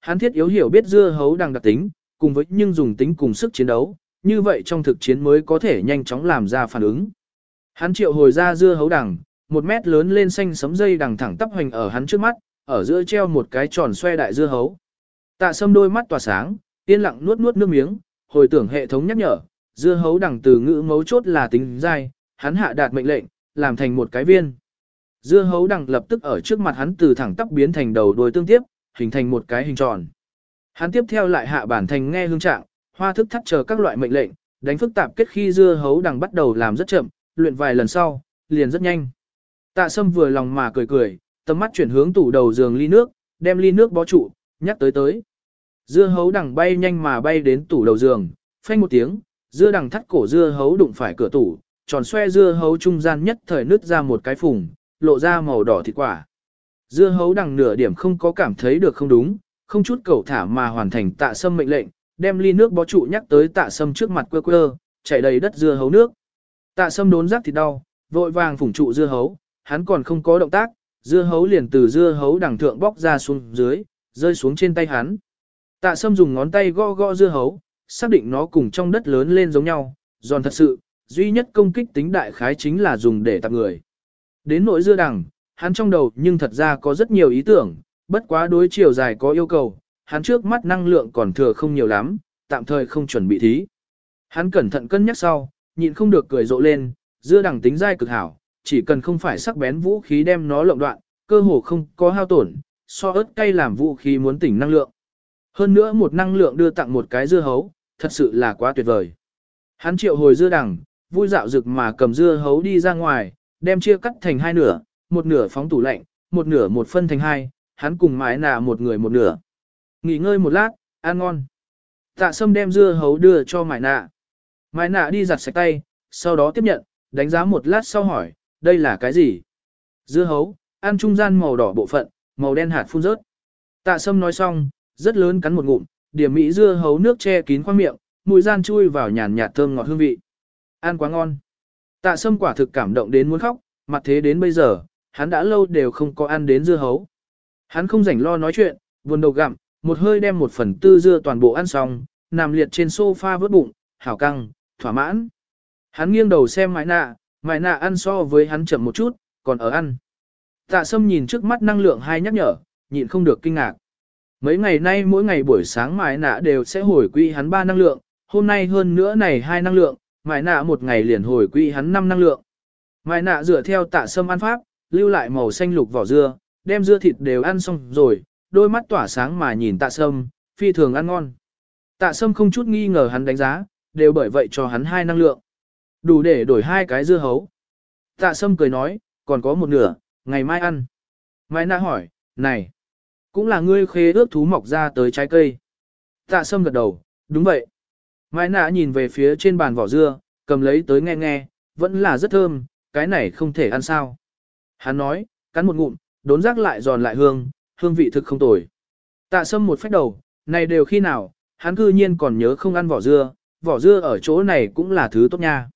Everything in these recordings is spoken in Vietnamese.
Hắn thiết yếu hiểu biết dưa hấu đang đặc tính, cùng với nhưng dùng tính cùng sức chiến đấu, như vậy trong thực chiến mới có thể nhanh chóng làm ra phản ứng. Hắn triệu hồi ra dưa hấu đằng, một mét lớn lên xanh sấm dây đằng thẳng tắp hoành ở hắn trước mắt, ở giữa treo một cái tròn xoe đại dưa hấu. Tạ sâm đôi mắt tỏa sáng, yên lặng nuốt nuốt nước miếng, hồi tưởng hệ thống nhắc nhở, dưa hấu đằng từ ngữ mấu chốt là tính dai, hắn hạ đạt mệnh lệnh, làm thành một cái viên. Dưa hấu đằng lập tức ở trước mặt hắn từ thẳng tắp biến thành đầu đuôi tương tiếp, hình thành một cái hình tròn. Hắn tiếp theo lại hạ bản thành nghe hương trạng, hoa thức thắt chờ các loại mệnh lệnh, đánh phức tạp kết khi dưa hấu đằng bắt đầu làm rất chậm, luyện vài lần sau, liền rất nhanh. Tạ Sâm vừa lòng mà cười cười, tầm mắt chuyển hướng tủ đầu giường ly nước, đem ly nước bó trụ, nhắc tới tới. Dưa hấu đằng bay nhanh mà bay đến tủ đầu giường, phanh một tiếng, dưa đằng thắt cổ dưa hấu đụng phải cửa tủ, tròn xoe dưa hấu trung gian nhất thời nứt ra một cái phùng, lộ ra màu đỏ thịt quả. Dưa hấu đằng nửa điểm không có cảm thấy được không đúng, không chút cầu thả mà hoàn thành tạ sâm mệnh lệnh, đem ly nước bó trụ nhắc tới tạ sâm trước mặt quơ quơ, chảy đầy đất dưa hấu nước. Tạ sâm đốn rắc thì đau, vội vàng phủng trụ dưa hấu, hắn còn không có động tác, dưa hấu liền từ dưa hấu đằng thượng bóc ra xuống dưới, rơi xuống trên tay hắn. Tạ sâm dùng ngón tay gõ gõ dưa hấu, xác định nó cùng trong đất lớn lên giống nhau, giòn thật sự, duy nhất công kích tính đại khái chính là dùng để tạp người. Đến nỗi dưa đằng, hắn trong đầu nhưng thật ra có rất nhiều ý tưởng, bất quá đối chiều dài có yêu cầu, hắn trước mắt năng lượng còn thừa không nhiều lắm, tạm thời không chuẩn bị thí. Hắn cẩn thận cân nhắc sau, nhịn không được cười rộ lên, dưa đẳng tính dai cực hảo, chỉ cần không phải sắc bén vũ khí đem nó lộng đoạn, cơ hồ không có hao tổn, so ớt cay làm vũ khí muốn tỉnh năng lượng. Hơn nữa một năng lượng đưa tặng một cái dưa hấu, thật sự là quá tuyệt vời. Hắn triệu hồi dưa đằng, vui dạo rực mà cầm dưa hấu đi ra ngoài, đem chia cắt thành hai nửa, một nửa phóng tủ lạnh, một nửa một phân thành hai, hắn cùng mái nà một người một nửa. Nghỉ ngơi một lát, ăn ngon. Tạ sâm đem dưa hấu đưa cho mái nạ. Mái nạ đi giặt sạch tay, sau đó tiếp nhận, đánh giá một lát sau hỏi, đây là cái gì? Dưa hấu, ăn trung gian màu đỏ bộ phận, màu đen hạt phun rớt. Tạ sâm nói xong, rất lớn cắn một ngụm, điểm mỹ dưa hấu nước che kín khoang miệng, mùi gian chui vào nhàn nhạt thơm ngọt hương vị. Ăn quá ngon. Tạ sâm quả thực cảm động đến muốn khóc, mặt thế đến bây giờ, hắn đã lâu đều không có ăn đến dưa hấu. Hắn không rảnh lo nói chuyện, buồn đầu gặm, một hơi đem một phần tư dưa toàn bộ ăn xong, nằm liệt trên sofa vớt bụng, hảo căng, thỏa mãn. Hắn nghiêng đầu xem mãi nạ, mãi nạ ăn so với hắn chậm một chút, còn ở ăn. Tạ sâm nhìn trước mắt năng lượng hai nhắc nhở, nhịn không được kinh ngạc. Mấy ngày nay mỗi ngày buổi sáng mãi nạ đều sẽ hồi quy hắn ba năng lượng, hôm nay hơn nữa này hai năng lượng, mãi nạ một ngày liền hồi quy hắn năm năng lượng. Mãi nạ dựa theo tạ sâm ăn pháp, lưu lại màu xanh lục vỏ dưa, đem dưa thịt đều ăn xong rồi, đôi mắt tỏa sáng mà nhìn tạ sâm, phi thường ăn ngon. Tạ sâm không chút nghi ngờ hắn đánh giá, đều bởi vậy cho hắn hai năng lượng. Đủ để đổi hai cái dưa hấu. Tạ sâm cười nói, còn có một nửa, ngày mai ăn. Mai Nã hỏi, này, cũng là ngươi khế ước thú mọc ra tới trái cây. Tạ sâm gật đầu, đúng vậy. Mai nạ nhìn về phía trên bàn vỏ dưa, cầm lấy tới nghe nghe, vẫn là rất thơm, cái này không thể ăn sao. Hắn nói, cắn một ngụm, đốn rác lại giòn lại hương, hương vị thực không tồi. Tạ sâm một phách đầu, này đều khi nào, hắn cư nhiên còn nhớ không ăn vỏ dưa, vỏ dưa ở chỗ này cũng là thứ tốt nha.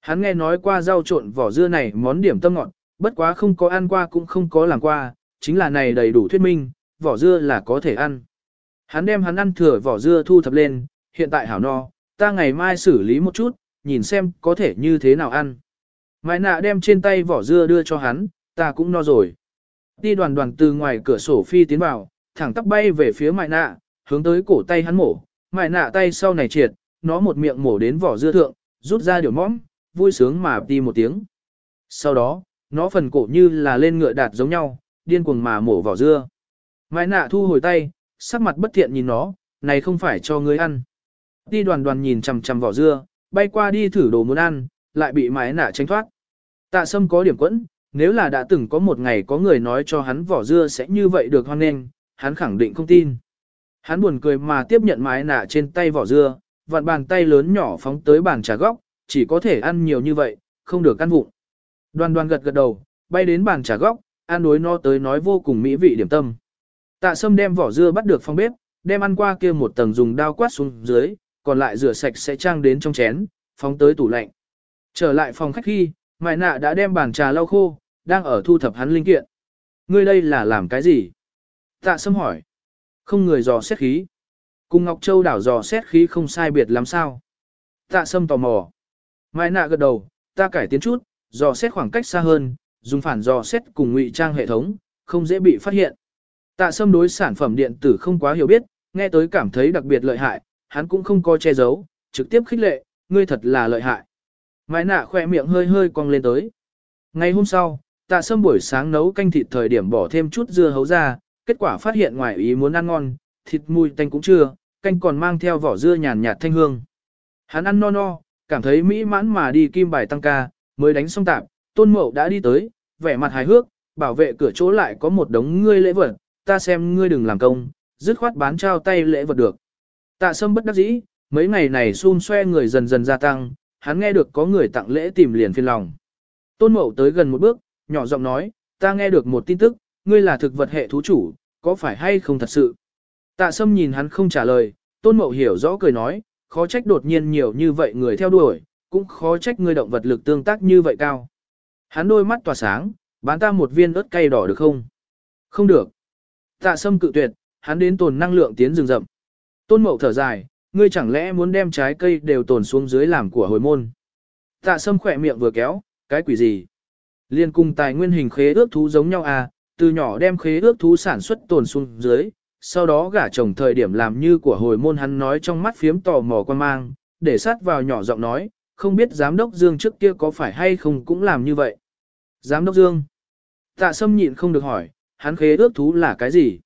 Hắn nghe nói qua rau trộn vỏ dưa này món điểm tâm ngọt, bất quá không có ăn qua cũng không có làm qua, chính là này đầy đủ thuyết minh, vỏ dưa là có thể ăn. Hắn đem hắn ăn thừa vỏ dưa thu thập lên, hiện tại hảo no, ta ngày mai xử lý một chút, nhìn xem có thể như thế nào ăn. Mai nạ đem trên tay vỏ dưa đưa cho hắn, ta cũng no rồi. Đi đoàn đoàn từ ngoài cửa sổ phi tiến vào, thẳng tắp bay về phía mại nạ, hướng tới cổ tay hắn mổ, mại nạ tay sau này triệt, nó một miệng mổ đến vỏ dưa thượng, rút ra điều mõm, vui sướng mà đi một tiếng. Sau đó, nó phần cổ như là lên ngựa đạt giống nhau, điên cuồng mà mổ vỏ dưa. mại nạ thu hồi tay, sắc mặt bất thiện nhìn nó, này không phải cho ngươi ăn. Đi đoàn đoàn nhìn chằm chằm vỏ dưa, bay qua đi thử đồ muốn ăn, lại bị mái nạ tránh thoát. Tạ sâm có điểm quẫn, nếu là đã từng có một ngày có người nói cho hắn vỏ dưa sẽ như vậy được hoan nghênh, hắn khẳng định không tin. Hắn buồn cười mà tiếp nhận mái nạ trên tay vỏ dưa, vặn bàn tay lớn nhỏ phóng tới bàn trà góc, chỉ có thể ăn nhiều như vậy, không được ăn vụn đoan đoan gật gật đầu, bay đến bàn trà góc, ăn đối no tới nói vô cùng mỹ vị điểm tâm. Tạ sâm đem vỏ dưa bắt được phong bếp, đem ăn qua kia một tầng dùng dao quát xuống dưới, còn lại rửa sạch sẽ trang đến trong chén, phóng tới tủ lạnh. Trở lại phòng khách khi, mại nạ đã đem bàn trà lau khô, đang ở thu thập hắn linh kiện. Ngươi đây là làm cái gì? Tạ sâm hỏi. Không người dò xét khí. Cùng Ngọc Châu đảo dò xét khí không sai biệt lắm sao. Tạ sâm tò mò. Mai nạ gật đầu, ta cải tiến chút, dò xét khoảng cách xa hơn, dùng phản dò xét cùng ngụy trang hệ thống, không dễ bị phát hiện. Tạ sâm đối sản phẩm điện tử không quá hiểu biết, nghe tới cảm thấy đặc biệt lợi hại, hắn cũng không có che giấu, trực tiếp khích lệ, ngươi thật là lợi hại. Mai nạ khoe miệng hơi hơi cong lên tới. Ngày hôm sau, tạ sâm buổi sáng nấu canh thịt thời điểm bỏ thêm chút dưa hấu ra, kết quả phát hiện ngoài ý muốn ăn ngon, thịt mùi tanh cũng chưa, canh còn mang theo vỏ dưa nhàn nhạt thanh hương. Hắn ăn no no, cảm thấy mỹ mãn mà đi kim bài tăng ca, mới đánh xong tạm, tôn mậu đã đi tới, vẻ mặt hài hước, bảo vệ cửa chỗ lại có một đống ngươi lễ vật, ta xem ngươi đừng làm công, dứt khoát bán trao tay lễ vật được. Tạ sâm bất đắc dĩ, mấy ngày này xun xoe người dần dần gia tăng, hắn nghe được có người tặng lễ tìm liền phiền lòng. Tôn mậu tới gần một bước, nhỏ giọng nói, ta nghe được một tin tức, ngươi là thực vật hệ thú chủ, có phải hay không thật sự? Tạ sâm nhìn hắn không trả lời, tôn mậu hiểu rõ cười nói, khó trách đột nhiên nhiều như vậy người theo đuổi, cũng khó trách ngươi động vật lực tương tác như vậy cao. Hắn đôi mắt tỏa sáng, bán ta một viên ớt cay đỏ được không? Không được. Tạ sâm cự tuyệt, hắn đến tồn năng lượng tiến rừng rậm. Tôn mậu thở dài, ngươi chẳng lẽ muốn đem trái cây đều tồn xuống dưới làm của hồi môn. Tạ sâm khỏe miệng vừa kéo, cái quỷ gì? Liên cùng tài nguyên hình khế ước thú giống nhau à, từ nhỏ đem khế ước thú sản xuất tồn xuống dưới, sau đó gả chồng thời điểm làm như của hồi môn hắn nói trong mắt phiếm tò mò quan mang, để sát vào nhỏ giọng nói, không biết giám đốc Dương trước kia có phải hay không cũng làm như vậy. Giám đốc Dương. Tạ sâm nhịn không được hỏi, hắn khế ước thú là cái gì?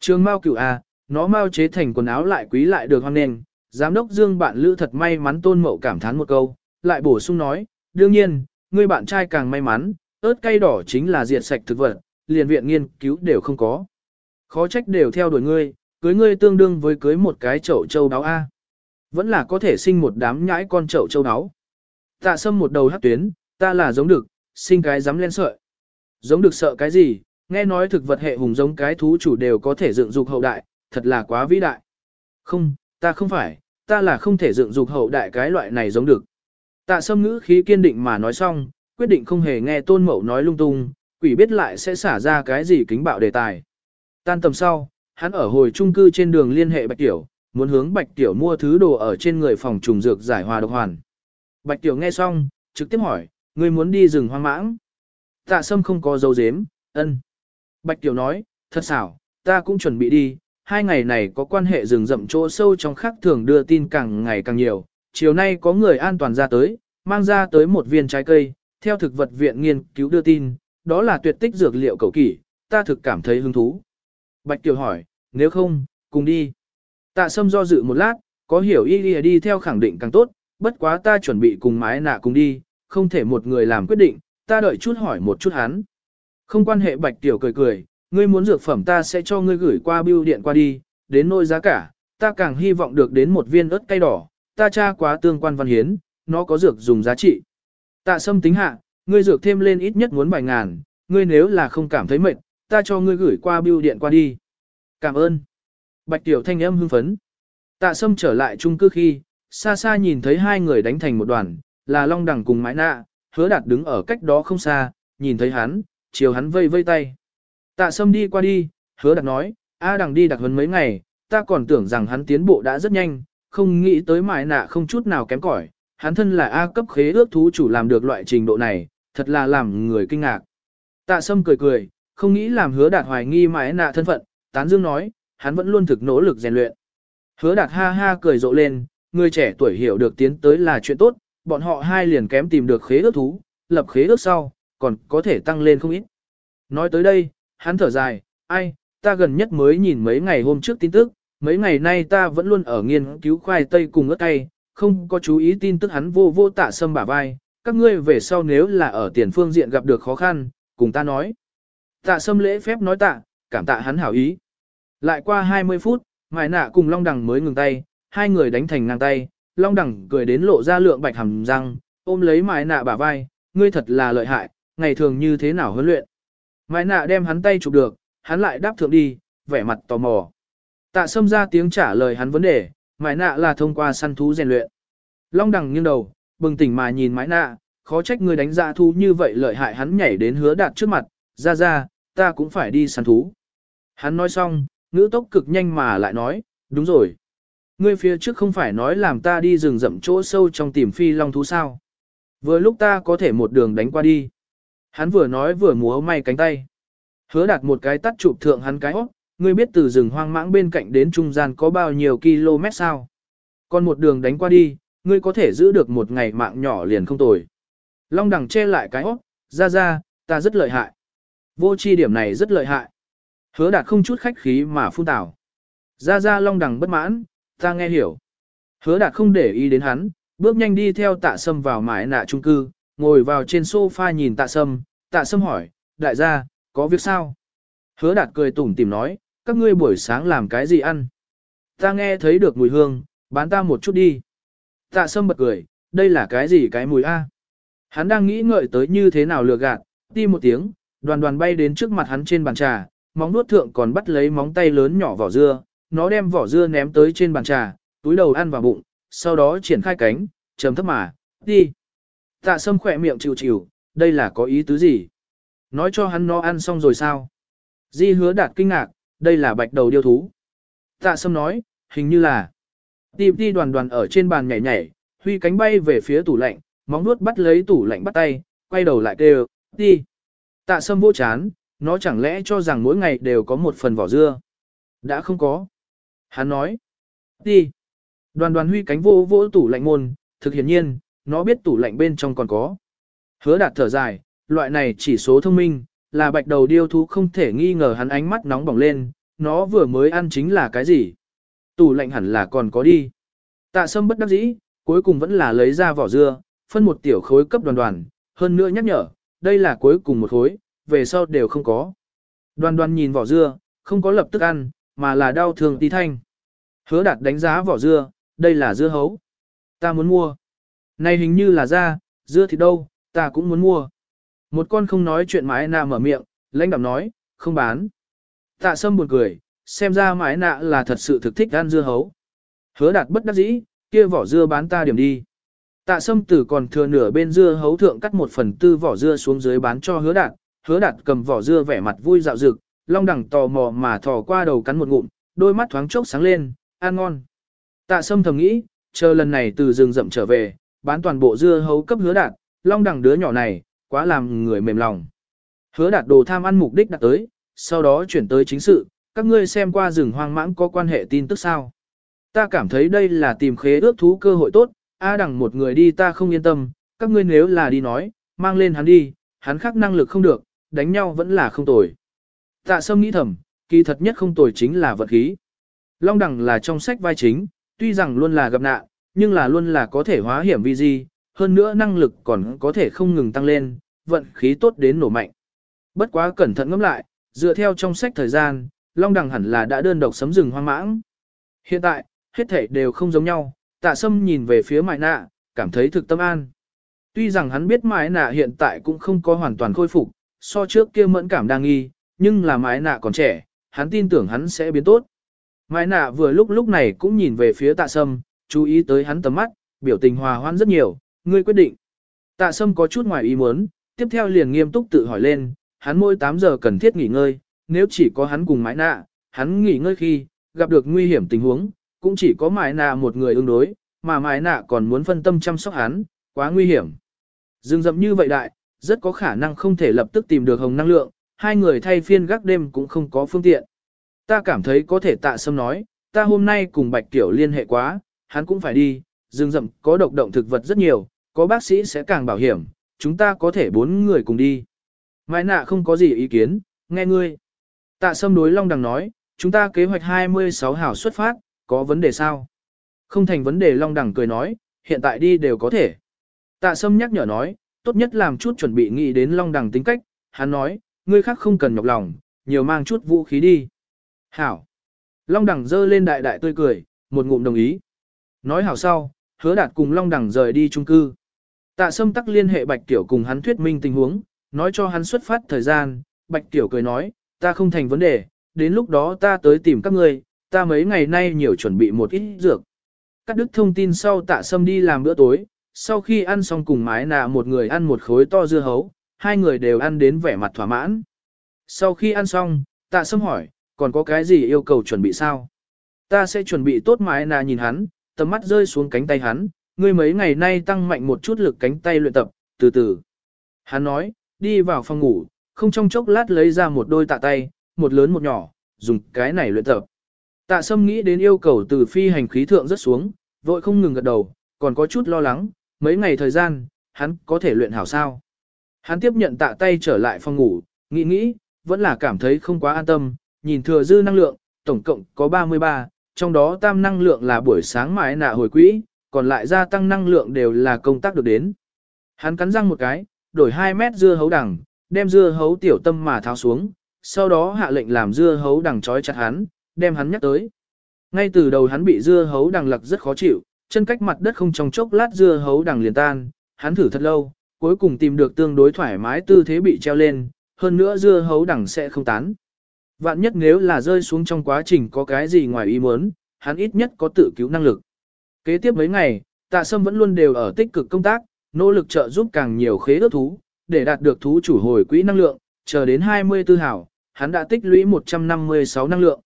Trường Mao cửu à, nó mau chế thành quần áo lại quý lại được hoan nền. Giám đốc Dương bạn lữ thật may mắn tôn mậu cảm thán một câu, lại bổ sung nói, đương nhiên, Ngươi bạn trai càng may mắn, ớt cay đỏ chính là diệt sạch thực vật, liền viện nghiên cứu đều không có. Khó trách đều theo đuổi ngươi, cưới ngươi tương đương với cưới một cái chậu châu đáo A. Vẫn là có thể sinh một đám nhãi con chậu châu đáo. Tạ sâm một đầu hát tuyến, ta là giống được, sinh cái dám lên sợi. Giống được sợ cái gì, nghe nói thực vật hệ hùng giống cái thú chủ đều có thể dựng dục hậu đại, thật là quá vĩ đại. Không, ta không phải, ta là không thể dựng dục hậu đại cái loại này giống được. Tạ sâm ngữ khí kiên định mà nói xong, quyết định không hề nghe tôn mậu nói lung tung, quỷ biết lại sẽ xả ra cái gì kính bạo đề tài. Tan tầm sau, hắn ở hồi trung cư trên đường liên hệ Bạch Tiểu, muốn hướng Bạch Tiểu mua thứ đồ ở trên người phòng trùng dược giải hòa độc hoàn. Bạch Tiểu nghe xong, trực tiếp hỏi, ngươi muốn đi rừng hoang mãng. Tạ Sâm không có dấu dếm, ân. Bạch Tiểu nói, thật xảo, ta cũng chuẩn bị đi, hai ngày này có quan hệ rừng rậm chỗ sâu trong khắc thường đưa tin càng ngày càng nhiều, chiều nay có người an toàn ra tới, mang ra tới một viên trái cây, theo thực vật viện nghiên cứu đưa tin, đó là tuyệt tích dược liệu cầu kỷ, ta thực cảm thấy hứng thú. Bạch Kiều hỏi, nếu không, cùng đi. Tạ Sâm do dự một lát, có hiểu y đi, đi theo khẳng định càng tốt, bất quá ta chuẩn bị cùng mái nạ cùng đi, không thể một người làm quyết định, ta đợi chút hỏi một chút hắn. Không quan hệ Bạch Kiều cười cười, ngươi muốn dược phẩm ta sẽ cho ngươi gửi qua bưu điện qua đi, đến nôi giá cả, ta càng hy vọng được đến một viên ớt cay đỏ, ta tra quá tương quan văn hiến, nó có dược dùng giá trị. Tạ Sâm tính hạ, ngươi dược thêm lên ít nhất muốn vài ngàn, ngươi nếu là không cảm thấy mệt, ta cho ngươi gửi qua bưu điện qua đi. Cảm ơn. Bạch Tiểu Thanh âm hưng phấn. Tạ Sâm trở lại chung cư khi, xa xa nhìn thấy hai người đánh thành một đoàn, là Long Đằng cùng Mãi Nạ, hứa đạt đứng ở cách đó không xa, nhìn thấy hắn, chiều hắn vây vây tay. Tạ Sâm đi qua đi, hứa đạt nói, A Đằng đi đặc huấn mấy ngày, ta còn tưởng rằng hắn tiến bộ đã rất nhanh, không nghĩ tới mại Nạ không chút nào kém cỏi. Hắn thân là A cấp khế ước thú chủ làm được loại trình độ này, thật là làm người kinh ngạc. Tạ Sâm cười cười, không nghĩ làm hứa đạt hoài nghi mãi nạ thân phận, tán dương nói, hắn vẫn luôn thực nỗ lực rèn luyện. Hứa đạt ha ha cười rộ lên, người trẻ tuổi hiểu được tiến tới là chuyện tốt, bọn họ hai liền kém tìm được khế ước thú, lập khế ước sau, còn có thể tăng lên không ít. Nói tới đây, hắn thở dài, ai, ta gần nhất mới nhìn mấy ngày hôm trước tin tức, mấy ngày nay ta vẫn luôn ở nghiên cứu khoai tây cùng ớt cay, không có chú ý tin tức hắn vô vô tạ sâm bả vai, các ngươi về sau nếu là ở tiền phương diện gặp được khó khăn, cùng ta nói. Tạ sâm lễ phép nói tạ, cảm tạ hắn hảo ý. Lại qua 20 phút, Mai nạ cùng Long Đằng mới ngừng tay, hai người đánh thành ngang tay, Long Đằng cười đến lộ ra lượng bạch hàm răng, ôm lấy Mai nạ bả vai, ngươi thật là lợi hại, ngày thường như thế nào huấn luyện. Mai nạ đem hắn tay chụp được, hắn lại đáp thượng đi, vẻ mặt tò mò. Tạ sâm ra tiếng trả lời hắn vấn đề, Mai nạ là thông qua săn thú rèn luyện. Long Đằng nghiêng đầu, bừng tỉnh mà nhìn Mai nạ, khó trách người đánh giá thú như vậy lợi hại hắn nhảy đến hứa đạt trước mặt, ra ra, ta cũng phải đi săn thú. Hắn nói xong, ngữ tốc cực nhanh mà lại nói, đúng rồi. Ngươi phía trước không phải nói làm ta đi rừng rậm chỗ sâu trong tìm phi long thú sao. Vừa lúc ta có thể một đường đánh qua đi. Hắn vừa nói vừa múa may cánh tay. Hứa Đạt một cái tắt chụp thượng hắn cái óc, ngươi biết từ rừng hoang mãng bên cạnh đến trung gian có bao nhiêu km sao. Còn một đường đánh qua đi, ngươi có thể giữ được một ngày mạng nhỏ liền không tồi. Long đằng che lại cái óc, ra ra, ta rất lợi hại. Vô chi điểm này rất lợi hại. Hứa đạt không chút khách khí mà phun tảo. Ra ra long đằng bất mãn, ta nghe hiểu. Hứa đạt không để ý đến hắn, bước nhanh đi theo tạ sâm vào mái nạ trung cư, ngồi vào trên sofa nhìn tạ sâm, tạ sâm hỏi, đại gia, có việc sao? Hứa đạt cười tủm tìm nói, các ngươi buổi sáng làm cái gì ăn? Ta nghe thấy được mùi hương, bán ta một chút đi. Tạ sâm bật cười, đây là cái gì cái mùi A? Hắn đang nghĩ ngợi tới như thế nào lừa gạt, đi một tiếng, đoàn đoàn bay đến trước mặt hắn trên bàn trà, móng nuốt thượng còn bắt lấy móng tay lớn nhỏ vỏ dưa, nó đem vỏ dưa ném tới trên bàn trà, túi đầu ăn vào bụng, sau đó triển khai cánh, trầm thấp mà, đi. Tạ sâm khỏe miệng chịu chịu, đây là có ý tứ gì? Nói cho hắn nó ăn xong rồi sao? Di hứa đạt kinh ngạc, đây là bạch đầu điêu thú. Tạ sâm nói, hình như là. Tìm ti đoàn đoàn ở trên bàn nhảy nhảy, huy cánh bay về phía tủ lạnh, móng nuốt bắt lấy tủ lạnh bắt tay, quay đầu lại kêu, đi. Tạ sâm vô chán, nó chẳng lẽ cho rằng mỗi ngày đều có một phần vỏ dưa. Đã không có. Hắn nói, đi. Đoàn đoàn huy cánh vô vỗ tủ lạnh môn, thực hiển nhiên, nó biết tủ lạnh bên trong còn có. Hứa đạt thở dài, loại này chỉ số thông minh, là bạch đầu điêu thú không thể nghi ngờ hắn ánh mắt nóng bỏng lên, nó vừa mới ăn chính là cái gì. Tủ lạnh hẳn là còn có đi. Tạ sâm bất đắc dĩ, cuối cùng vẫn là lấy ra vỏ dưa, phân một tiểu khối cấp đoàn đoàn, hơn nữa nhắc nhở, đây là cuối cùng một khối, về sau đều không có. Đoàn đoàn nhìn vỏ dưa, không có lập tức ăn, mà là đau thương tí thanh. Hứa đạt đánh giá vỏ dưa, đây là dưa hấu. Ta muốn mua. Này hình như là da, dưa thì đâu, ta cũng muốn mua. Một con không nói chuyện mãi nạ mở miệng, lãnh đạm nói, không bán. Tạ sâm buồn cười, xem ra mãi nạ là thật sự thực thích ăn dưa hấu. Hứa đạt bất đắc dĩ, kia vỏ dưa bán ta điểm đi. Tạ sâm tử còn thừa nửa bên dưa hấu thượng cắt một phần tư vỏ dưa xuống dưới bán cho hứa đạt. Hứa đạt cầm vỏ dưa vẻ mặt vui dạo dực, long đẳng tò mò mà thò qua đầu cắn một ngụm, đôi mắt thoáng chốc sáng lên, ăn ngon. Tạ sâm thầm nghĩ, chờ lần này từ rừng rậm trở về, bán toàn bộ dưa hấu cấp hứa đạt, long đẳng đứa nhỏ này, quá làm người mềm lòng. Hứa đạt đồ tham ăn mục đích đặt tới, sau đó chuyển tới chính sự, các ngươi xem qua rừng hoang mãng có quan hệ tin tức sao. Ta cảm thấy đây là tìm khế ước thú cơ hội tốt, A đẳng một người đi ta không yên tâm, các ngươi nếu là đi nói, mang lên hắn đi, hắn khác năng lực không được, đánh nhau vẫn là không tồi. Tạ sâm nghĩ thầm, kỳ thật nhất không tồi chính là vật khí. Long đẳng là trong sách vai chính, tuy rằng luôn là gặp nạn, nhưng là luôn là có thể hóa hiểm vi di, hơn nữa năng lực còn có thể không ngừng tăng lên, vận khí tốt đến nổ mạnh. Bất quá cẩn thận ngẫm lại, dựa theo trong sách thời gian, Long Đằng hẳn là đã đơn độc sấm rừng hoang mãng. Hiện tại, hết thể đều không giống nhau, tạ sâm nhìn về phía mại nạ, cảm thấy thực tâm an. Tuy rằng hắn biết mái nạ hiện tại cũng không có hoàn toàn khôi phục, so trước kia mẫn cảm đang nghi, nhưng là mái nạ còn trẻ, hắn tin tưởng hắn sẽ biến tốt. Mái nạ vừa lúc lúc này cũng nhìn về phía tạ sâm, chú ý tới hắn tầm mắt, biểu tình hòa hoan rất nhiều, ngươi quyết định. Tạ sâm có chút ngoài ý muốn, tiếp theo liền nghiêm túc tự hỏi lên, hắn mỗi 8 giờ cần thiết nghỉ ngơi, nếu chỉ có hắn cùng mái nạ, hắn nghỉ ngơi khi, gặp được nguy hiểm tình huống, cũng chỉ có mái nạ một người ứng đối, mà mái nạ còn muốn phân tâm chăm sóc hắn, quá nguy hiểm. Dương dậm như vậy đại, rất có khả năng không thể lập tức tìm được hồng năng lượng, hai người thay phiên gác đêm cũng không có phương tiện. Ta cảm thấy có thể tạ sâm nói, ta hôm nay cùng Bạch Tiểu liên hệ quá, hắn cũng phải đi, dương dậm có độc động thực vật rất nhiều, có bác sĩ sẽ càng bảo hiểm, chúng ta có thể bốn người cùng đi. Mai nạ không có gì ý kiến, nghe ngươi. Tạ sâm đối Long Đằng nói, chúng ta kế hoạch 26 hảo xuất phát, có vấn đề sao? Không thành vấn đề Long Đằng cười nói, hiện tại đi đều có thể. Tạ sâm nhắc nhở nói, tốt nhất làm chút chuẩn bị nghĩ đến Long Đằng tính cách, hắn nói, ngươi khác không cần nhọc lòng, nhiều mang chút vũ khí đi. Hảo. Long Đằng dơ lên đại đại tươi cười, một ngụm đồng ý. Nói hảo sau, hứa đạt cùng Long Đằng rời đi trung cư. Tạ Sâm tắc liên hệ Bạch Tiểu cùng hắn thuyết minh tình huống, nói cho hắn xuất phát thời gian, Bạch Tiểu cười nói, ta không thành vấn đề, đến lúc đó ta tới tìm các ngươi, ta mấy ngày nay nhiều chuẩn bị một ít dược. Cắt đứt thông tin sau Tạ Sâm đi làm bữa tối, sau khi ăn xong cùng mái nạ một người ăn một khối to dưa hấu, hai người đều ăn đến vẻ mặt thỏa mãn. Sau khi ăn xong, Tạ Sâm hỏi, còn có cái gì yêu cầu chuẩn bị sao? Ta sẽ chuẩn bị tốt mái nà nhìn hắn, tầm mắt rơi xuống cánh tay hắn, ngươi mấy ngày nay tăng mạnh một chút lực cánh tay luyện tập, từ từ. Hắn nói, đi vào phòng ngủ, không trong chốc lát lấy ra một đôi tạ tay, một lớn một nhỏ, dùng cái này luyện tập. Tạ sâm nghĩ đến yêu cầu từ phi hành khí thượng rất xuống, vội không ngừng gật đầu, còn có chút lo lắng, mấy ngày thời gian, hắn có thể luyện hảo sao. Hắn tiếp nhận tạ tay trở lại phòng ngủ, nghĩ nghĩ, vẫn là cảm thấy không quá an tâm, nhìn thừa dư năng lượng, tổng cộng có 33, trong đó tam năng lượng là buổi sáng mãi nạ hồi quỹ, còn lại gia tăng năng lượng đều là công tác được đến. Hắn cắn răng một cái, đổi 2 mét dưa hấu đằng, đem dưa hấu tiểu tâm mà tháo xuống, sau đó hạ lệnh làm dưa hấu đằng trói chặt hắn, đem hắn nhắc tới. Ngay từ đầu hắn bị dưa hấu đằng lặc rất khó chịu, chân cách mặt đất không trong chốc lát dưa hấu đằng liền tan, hắn thử thật lâu, cuối cùng tìm được tương đối thoải mái tư thế bị treo lên, hơn nữa dưa hấu đằng sẽ không tán. Vạn nhất nếu là rơi xuống trong quá trình có cái gì ngoài ý muốn, hắn ít nhất có tự cứu năng lực. Kế tiếp mấy ngày, tạ sâm vẫn luôn đều ở tích cực công tác, nỗ lực trợ giúp càng nhiều khế ước thú, để đạt được thú chủ hồi quỹ năng lượng, chờ đến 24 hảo, hắn đã tích lũy 156 năng lượng.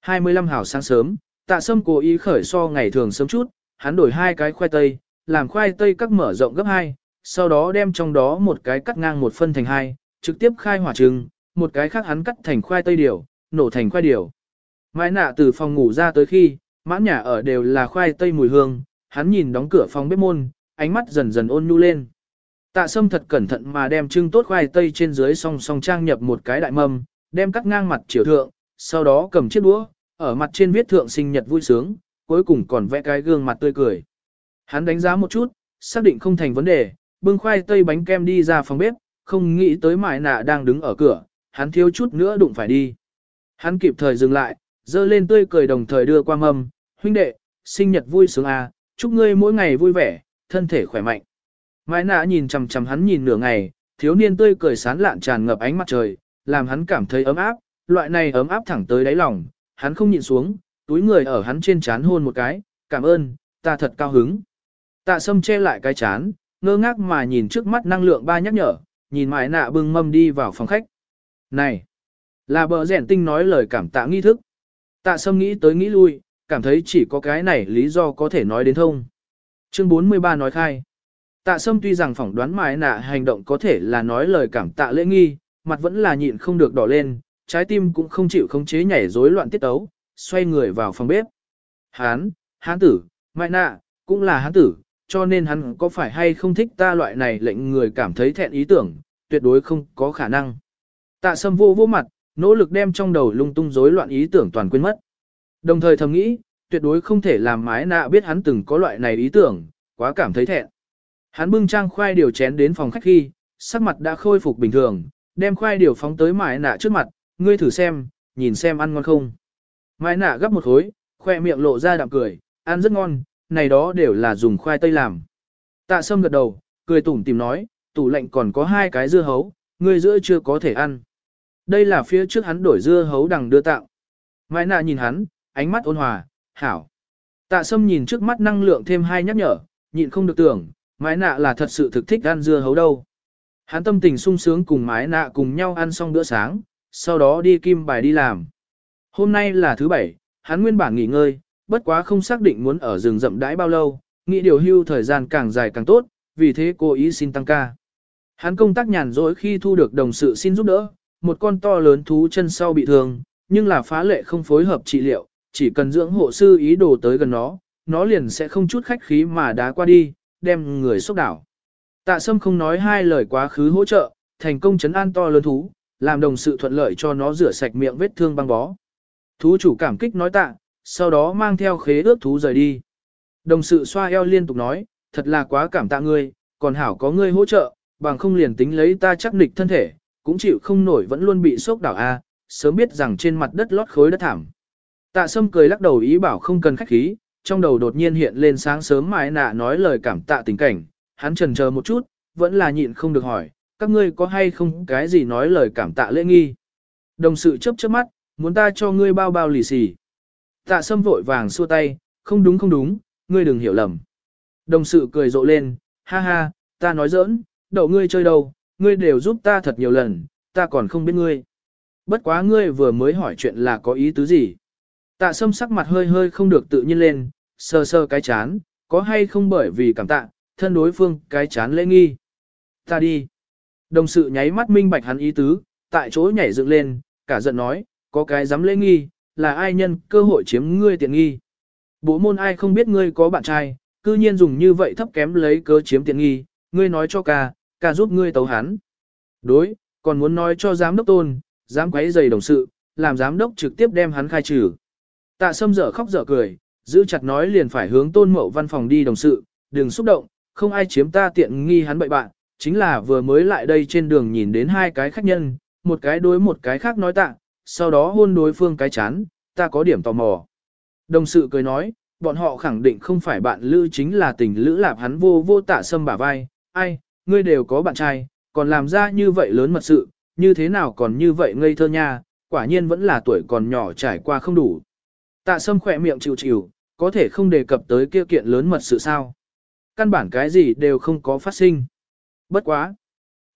25 hảo sáng sớm, tạ sâm cố ý khởi so ngày thường sớm chút, hắn đổi hai cái khoai tây, làm khoai tây cắt mở rộng gấp hai, sau đó đem trong đó một cái cắt ngang một phân thành hai, trực tiếp khai hỏa trừng, một cái khác hắn cắt thành khoai tây điều, nổ thành khoai điều. Mãi nạ từ phòng ngủ ra tới khi, mãn nhà ở đều là khoai tây mùi hương, hắn nhìn đóng cửa phòng bếp môn, ánh mắt dần dần ôn nhu lên. Tạ sâm thật cẩn thận mà đem trưng tốt khoai tây trên dưới song song trang nhập một cái đại mâm, đem cắt ngang mặt chiều thượng, sau đó cầm chiếc đũa, ở mặt trên viết thượng sinh nhật vui sướng, cuối cùng còn vẽ cái gương mặt tươi cười. Hắn đánh giá một chút, xác định không thành vấn đề, bưng khoai tây bánh kem đi ra phòng bếp, không nghĩ tới mại nạ đang đứng ở cửa, hắn thiếu chút nữa đụng phải đi. Hắn kịp thời dừng lại, dơ lên tươi cười đồng thời đưa qua mâm, huynh đệ, sinh nhật vui sướng à, chúc ngươi mỗi ngày vui vẻ, thân thể khỏe mạnh. Mai nạ nhìn chằm chằm hắn nhìn nửa ngày, thiếu niên tươi cười sán lạn tràn ngập ánh mặt trời, làm hắn cảm thấy ấm áp, loại này ấm áp thẳng tới đáy lòng, hắn không nhịn xuống, túi người ở hắn trên chán hôn một cái, cảm ơn, ta thật cao hứng. Tạ sâm che lại cái chán, ngơ ngác mà nhìn trước mắt năng lượng ba nhắc nhở, nhìn mãi nạ bưng mâm đi vào phòng khách. Này, là bờ rẻn tinh nói lời cảm tạ nghi thức. Tạ sâm nghĩ tới nghĩ lui, cảm thấy chỉ có cái này lý do có thể nói đến thông. Chương 43 nói khai. Tạ sâm tuy rằng phỏng đoán mãi nạ hành động có thể là nói lời cảm tạ lễ nghi, mặt vẫn là nhịn không được đỏ lên, trái tim cũng không chịu khống chế nhảy rối loạn tiết tấu, xoay người vào phòng bếp. Hán, hán tử, mãi nạ, cũng là hán tử, cho nên hắn có phải hay không thích ta loại này lệnh người cảm thấy thẹn ý tưởng, tuyệt đối không có khả năng. Tạ sâm vô vô mặt, nỗ lực đem trong đầu lung tung rối loạn ý tưởng toàn quên mất. Đồng thời thầm nghĩ, tuyệt đối không thể làm mái nạ biết hắn từng có loại này ý tưởng, quá cảm thấy thẹn. Hắn bưng trang khoai điều chén đến phòng khách khi, sắc mặt đã khôi phục bình thường, đem khoai điều phóng tới mái nạ trước mặt, ngươi thử xem, nhìn xem ăn ngon không. Mái nạ gấp một khối, khoe miệng lộ ra đạm cười, ăn rất ngon, này đó đều là dùng khoai tây làm. Tạ sâm gật đầu, cười tủm tìm nói, tủ lạnh còn có hai cái dưa hấu, ngươi giữa chưa có thể ăn. Đây là phía trước hắn đổi dưa hấu đằng đưa tạo. Mai nạ nhìn hắn, ánh mắt ôn hòa, hảo. Tạ sâm nhìn trước mắt năng lượng thêm hai nhắc nhở, nhịn không được tưởng, mái nạ là thật sự thực thích ăn dưa hấu đâu. Hắn tâm tình sung sướng cùng mái nạ cùng nhau ăn xong bữa sáng, sau đó đi kim bài đi làm. Hôm nay là thứ bảy, hắn nguyên bản nghỉ ngơi, bất quá không xác định muốn ở rừng rậm đãi bao lâu, nghĩ điều hưu thời gian càng dài càng tốt, vì thế cô ý xin tăng ca. Hắn công tác nhàn rỗi khi thu được đồng sự xin giúp đỡ, một con to lớn thú chân sau bị thương, nhưng là phá lệ không phối hợp trị liệu, chỉ cần dưỡng hộ sư ý đồ tới gần nó, nó liền sẽ không chút khách khí mà đá qua đi, đem người sốc đảo. Tạ Sâm không nói hai lời quá khứ hỗ trợ, thành công chấn an to lớn thú, làm đồng sự thuận lợi cho nó rửa sạch miệng vết thương băng bó. Thú chủ cảm kích nói tạ, sau đó mang theo khế ước thú rời đi. Đồng sự xoa eo liên tục nói, thật là quá cảm tạ ngươi, còn hảo có ngươi hỗ trợ, bằng không liền tính lấy ta chắc nịch thân thể, cũng chịu không nổi vẫn luôn bị sốc đảo a, sớm biết rằng trên mặt đất lót khối đất thảm. Tạ Sâm cười lắc đầu ý bảo không cần khách khí, trong đầu đột nhiên hiện lên sáng sớm mãi nạ nói lời cảm tạ tình cảnh, hắn chần chờ một chút, vẫn là nhịn không được hỏi, các ngươi có hay không cái gì nói lời cảm tạ lễ nghi. Đồng sự chớp chớp mắt, muốn ta cho ngươi bao bao lì xì. Tạ Sâm vội vàng xua tay, không đúng không đúng, ngươi đừng hiểu lầm. Đồng sự cười rộ lên, ha ha, ta nói giỡn, đậu ngươi chơi đâu, ngươi đều giúp ta thật nhiều lần, ta còn không biết ngươi. bất quá ngươi vừa mới hỏi chuyện là có ý tứ gì. Tạ sâm sắc mặt hơi hơi không được tự nhiên lên, sơ sơ cái chán, có hay không bởi vì cảm tạ, thân đối phương cái chán lễ nghi. Ta đi. Đồng sự nháy mắt minh bạch hắn ý tứ, tại chỗ nhảy dựng lên, cả giận nói, có cái dám lễ nghi, là ai nhân cơ hội chiếm ngươi tiện nghi. Bộ môn ai không biết ngươi có bạn trai, cư nhiên dùng như vậy thấp kém lấy cớ chiếm tiện nghi, ngươi nói cho ca, ca giúp ngươi tấu hắn. Đối, còn muốn nói cho giám đốc tôn, dám quấy giày đồng sự, làm giám đốc trực tiếp đem hắn khai trừ. Tạ sâm dở khóc dở cười, giữ chặt nói liền phải hướng tôn mậu văn phòng đi đồng sự, đừng xúc động, không ai chiếm ta tiện nghi hắn bậy bạn, chính là vừa mới lại đây trên đường nhìn đến hai cái khách nhân, một cái đối một cái khác nói tạ, sau đó hôn đối phương cái chán, ta có điểm tò mò. Đồng sự cười nói, bọn họ khẳng định không phải bạn lữ chính là tình lữ lạp hắn vô vô tạ sâm bả vai, ai, ngươi đều có bạn trai, còn làm ra như vậy lớn mật sự, như thế nào còn như vậy ngây thơ nha, quả nhiên vẫn là tuổi còn nhỏ trải qua không đủ. Tạ sâm khỏe miệng chịu chịu, có thể không đề cập tới kia kiện lớn mật sự sao. Căn bản cái gì đều không có phát sinh. Bất quá.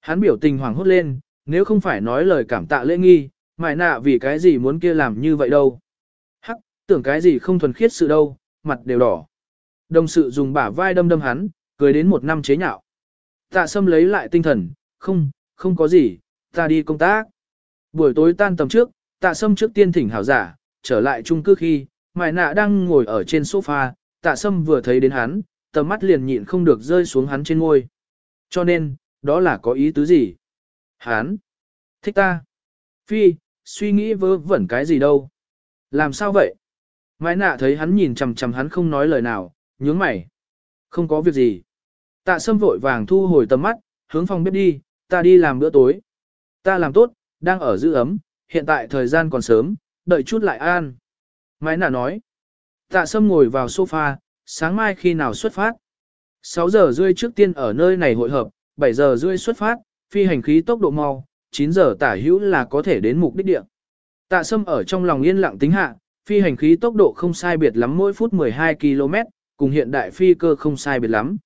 Hắn biểu tình hoảng hốt lên, nếu không phải nói lời cảm tạ lễ nghi, mại nạ vì cái gì muốn kia làm như vậy đâu. Hắc, tưởng cái gì không thuần khiết sự đâu, mặt đều đỏ. Đồng sự dùng bả vai đâm đâm hắn, cười đến một năm chế nhạo. Tạ sâm lấy lại tinh thần, không, không có gì, ta đi công tác. Buổi tối tan tầm trước, tạ sâm trước tiên thỉnh hảo giả, trở lại chung cư khi, mại nạ đang ngồi ở trên sofa, tạ sâm vừa thấy đến hắn, tầm mắt liền nhịn không được rơi xuống hắn trên ngôi. Cho nên, đó là có ý tứ gì? Hắn, thích ta. Phi, suy nghĩ vớ vẩn cái gì đâu. Làm sao vậy? Mãi nạ thấy hắn nhìn chằm chằm hắn không nói lời nào, nhướng mày. Không có việc gì. Tạ sâm vội vàng thu hồi tầm mắt, hướng phòng bếp đi, ta đi làm bữa tối. Ta làm tốt, đang ở giữ ấm, hiện tại thời gian còn sớm, đợi chút lại an. Mãi nả nói. Tạ sâm ngồi vào sofa, sáng mai khi nào xuất phát. 6 giờ rưỡi trước tiên ở nơi này hội hợp, 7 giờ rưỡi xuất phát, phi hành khí tốc độ mau, 9 giờ tả hữu là có thể đến mục đích địa. Tạ sâm ở trong lòng yên lặng tính hạ, phi hành khí tốc độ không sai biệt lắm mỗi phút 12 km, cùng hiện đại phi cơ không sai biệt lắm.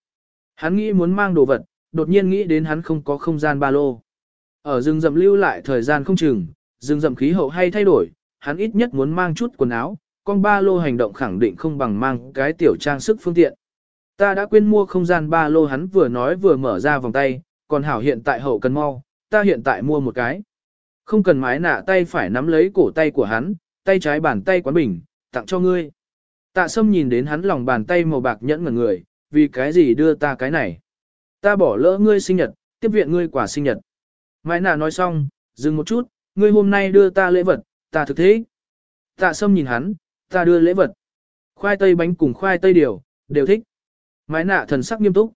Hắn nghĩ muốn mang đồ vật, đột nhiên nghĩ đến hắn không có không gian ba lô. Ở rừng rậm lưu lại thời gian không chừng, rừng rậm khí hậu hay thay đổi, hắn ít nhất muốn mang chút quần áo, con ba lô hành động khẳng định không bằng mang cái tiểu trang sức phương tiện. Ta đã quên mua không gian ba lô hắn vừa nói vừa mở ra vòng tay, còn hảo hiện tại hậu cần mau, ta hiện tại mua một cái. Không cần mái nạ tay phải nắm lấy cổ tay của hắn, tay trái bàn tay quán bình, tặng cho ngươi. Tạ sâm nhìn đến hắn lòng bàn tay màu bạc nhẫn ngần người, vì cái gì đưa ta cái này. Ta bỏ lỡ ngươi sinh nhật, tiếp viện ngươi quả sinh nhật. Mai nạ nói xong, dừng một chút, ngươi hôm nay đưa ta lễ vật, ta thực thế. Tạ sâm nhìn hắn, ta đưa lễ vật. Khoai tây bánh cùng khoai tây điều, đều thích. Mai nạ thần sắc nghiêm túc.